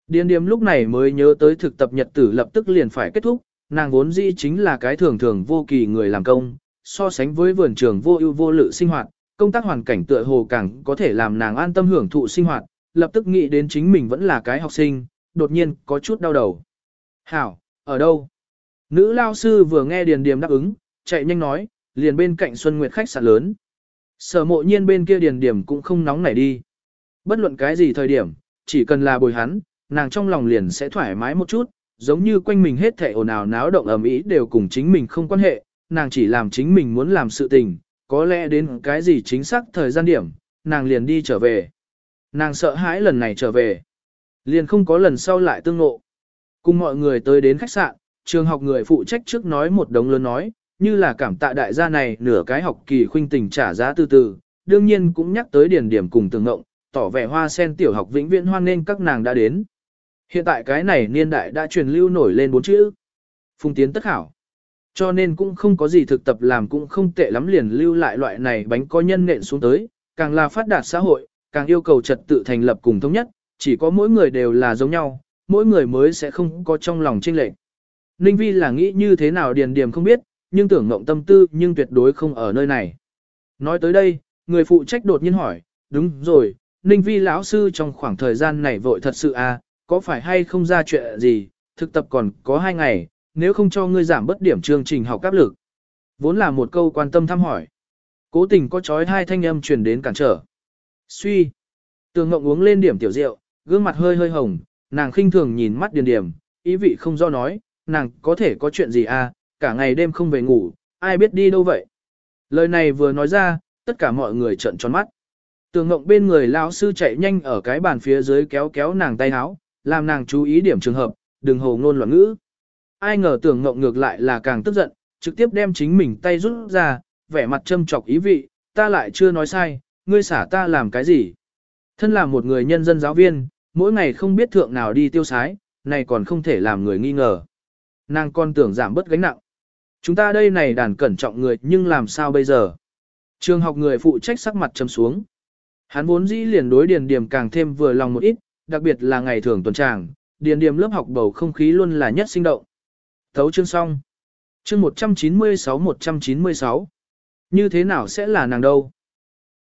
Điền điềm lúc này mới nhớ tới thực tập nhật tử lập tức liền phải kết thúc, nàng vốn dĩ chính là cái thường thường vô kỳ người làm công, so sánh với vườn trường vô ưu vô lự sinh hoạt, công tác hoàn cảnh tựa hồ càng có thể làm nàng an tâm hưởng thụ sinh hoạt, lập tức nghĩ đến chính mình vẫn là cái học sinh, đột nhiên có chút đau đầu. Hảo, ở đâu? Nữ lao sư vừa nghe Điền Điềm đáp ứng, chạy nhanh nói, liền bên cạnh Xuân Nguyệt khách sạn lớn. Sở mộ nhiên bên kia Điền Điềm cũng không nóng nảy đi. Bất luận cái gì thời điểm, chỉ cần là bồi hắn, nàng trong lòng liền sẽ thoải mái một chút, giống như quanh mình hết thảy ồn ào náo động ầm ĩ đều cùng chính mình không quan hệ, nàng chỉ làm chính mình muốn làm sự tình, có lẽ đến cái gì chính xác thời gian điểm, nàng liền đi trở về. Nàng sợ hãi lần này trở về, liền không có lần sau lại tương ngộ. Cùng mọi người tới đến khách sạn, trường học người phụ trách trước nói một đống lớn nói, như là cảm tạ đại gia này nửa cái học kỳ khuynh tình trả giá từ từ, đương nhiên cũng nhắc tới điển điểm cùng tương ngộng, tỏ vẻ hoa sen tiểu học vĩnh viễn hoan nên các nàng đã đến. Hiện tại cái này niên đại đã truyền lưu nổi lên bốn chữ. Phùng tiến tất hảo. Cho nên cũng không có gì thực tập làm cũng không tệ lắm liền lưu lại loại này bánh có nhân nện xuống tới, càng là phát đạt xã hội, càng yêu cầu trật tự thành lập cùng thống nhất, chỉ có mỗi người đều là giống nhau, mỗi người mới sẽ không có trong lòng chênh lệch. Ninh Vi là nghĩ như thế nào điền điểm không biết, nhưng tưởng ngộng tâm tư nhưng tuyệt đối không ở nơi này. Nói tới đây, người phụ trách đột nhiên hỏi, đúng rồi, Ninh Vi lão sư trong khoảng thời gian này vội thật sự à, có phải hay không ra chuyện gì, thực tập còn có hai ngày, nếu không cho ngươi giảm bất điểm chương trình học áp lực. Vốn là một câu quan tâm thăm hỏi. Cố tình có chói hai thanh âm truyền đến cản trở. Suy. Tường Ngộng uống lên điểm tiểu rượu, gương mặt hơi hơi hồng, nàng khinh thường nhìn mắt điền điểm, ý vị không do nói, nàng có thể có chuyện gì à, cả ngày đêm không về ngủ, ai biết đi đâu vậy. Lời này vừa nói ra, tất cả mọi người trợn tròn mắt. Tường Ngộng bên người lão sư chạy nhanh ở cái bàn phía dưới kéo kéo nàng tay áo, làm nàng chú ý điểm trường hợp, đừng hồ ngôn loạn ngữ. Ai ngờ tưởng ngộng ngược lại là càng tức giận, trực tiếp đem chính mình tay rút ra, vẻ mặt châm chọc ý vị, ta lại chưa nói sai, ngươi xả ta làm cái gì. Thân là một người nhân dân giáo viên, mỗi ngày không biết thượng nào đi tiêu sái, này còn không thể làm người nghi ngờ. Nàng con tưởng giảm bớt gánh nặng. Chúng ta đây này đàn cẩn trọng người nhưng làm sao bây giờ? Trường học người phụ trách sắc mặt châm xuống. Hắn vốn dĩ liền đối điền điểm càng thêm vừa lòng một ít, đặc biệt là ngày thường tuần tràng, điền điểm lớp học bầu không khí luôn là nhất sinh động. Thấu chương xong. Chương 196-196. Như thế nào sẽ là nàng đâu?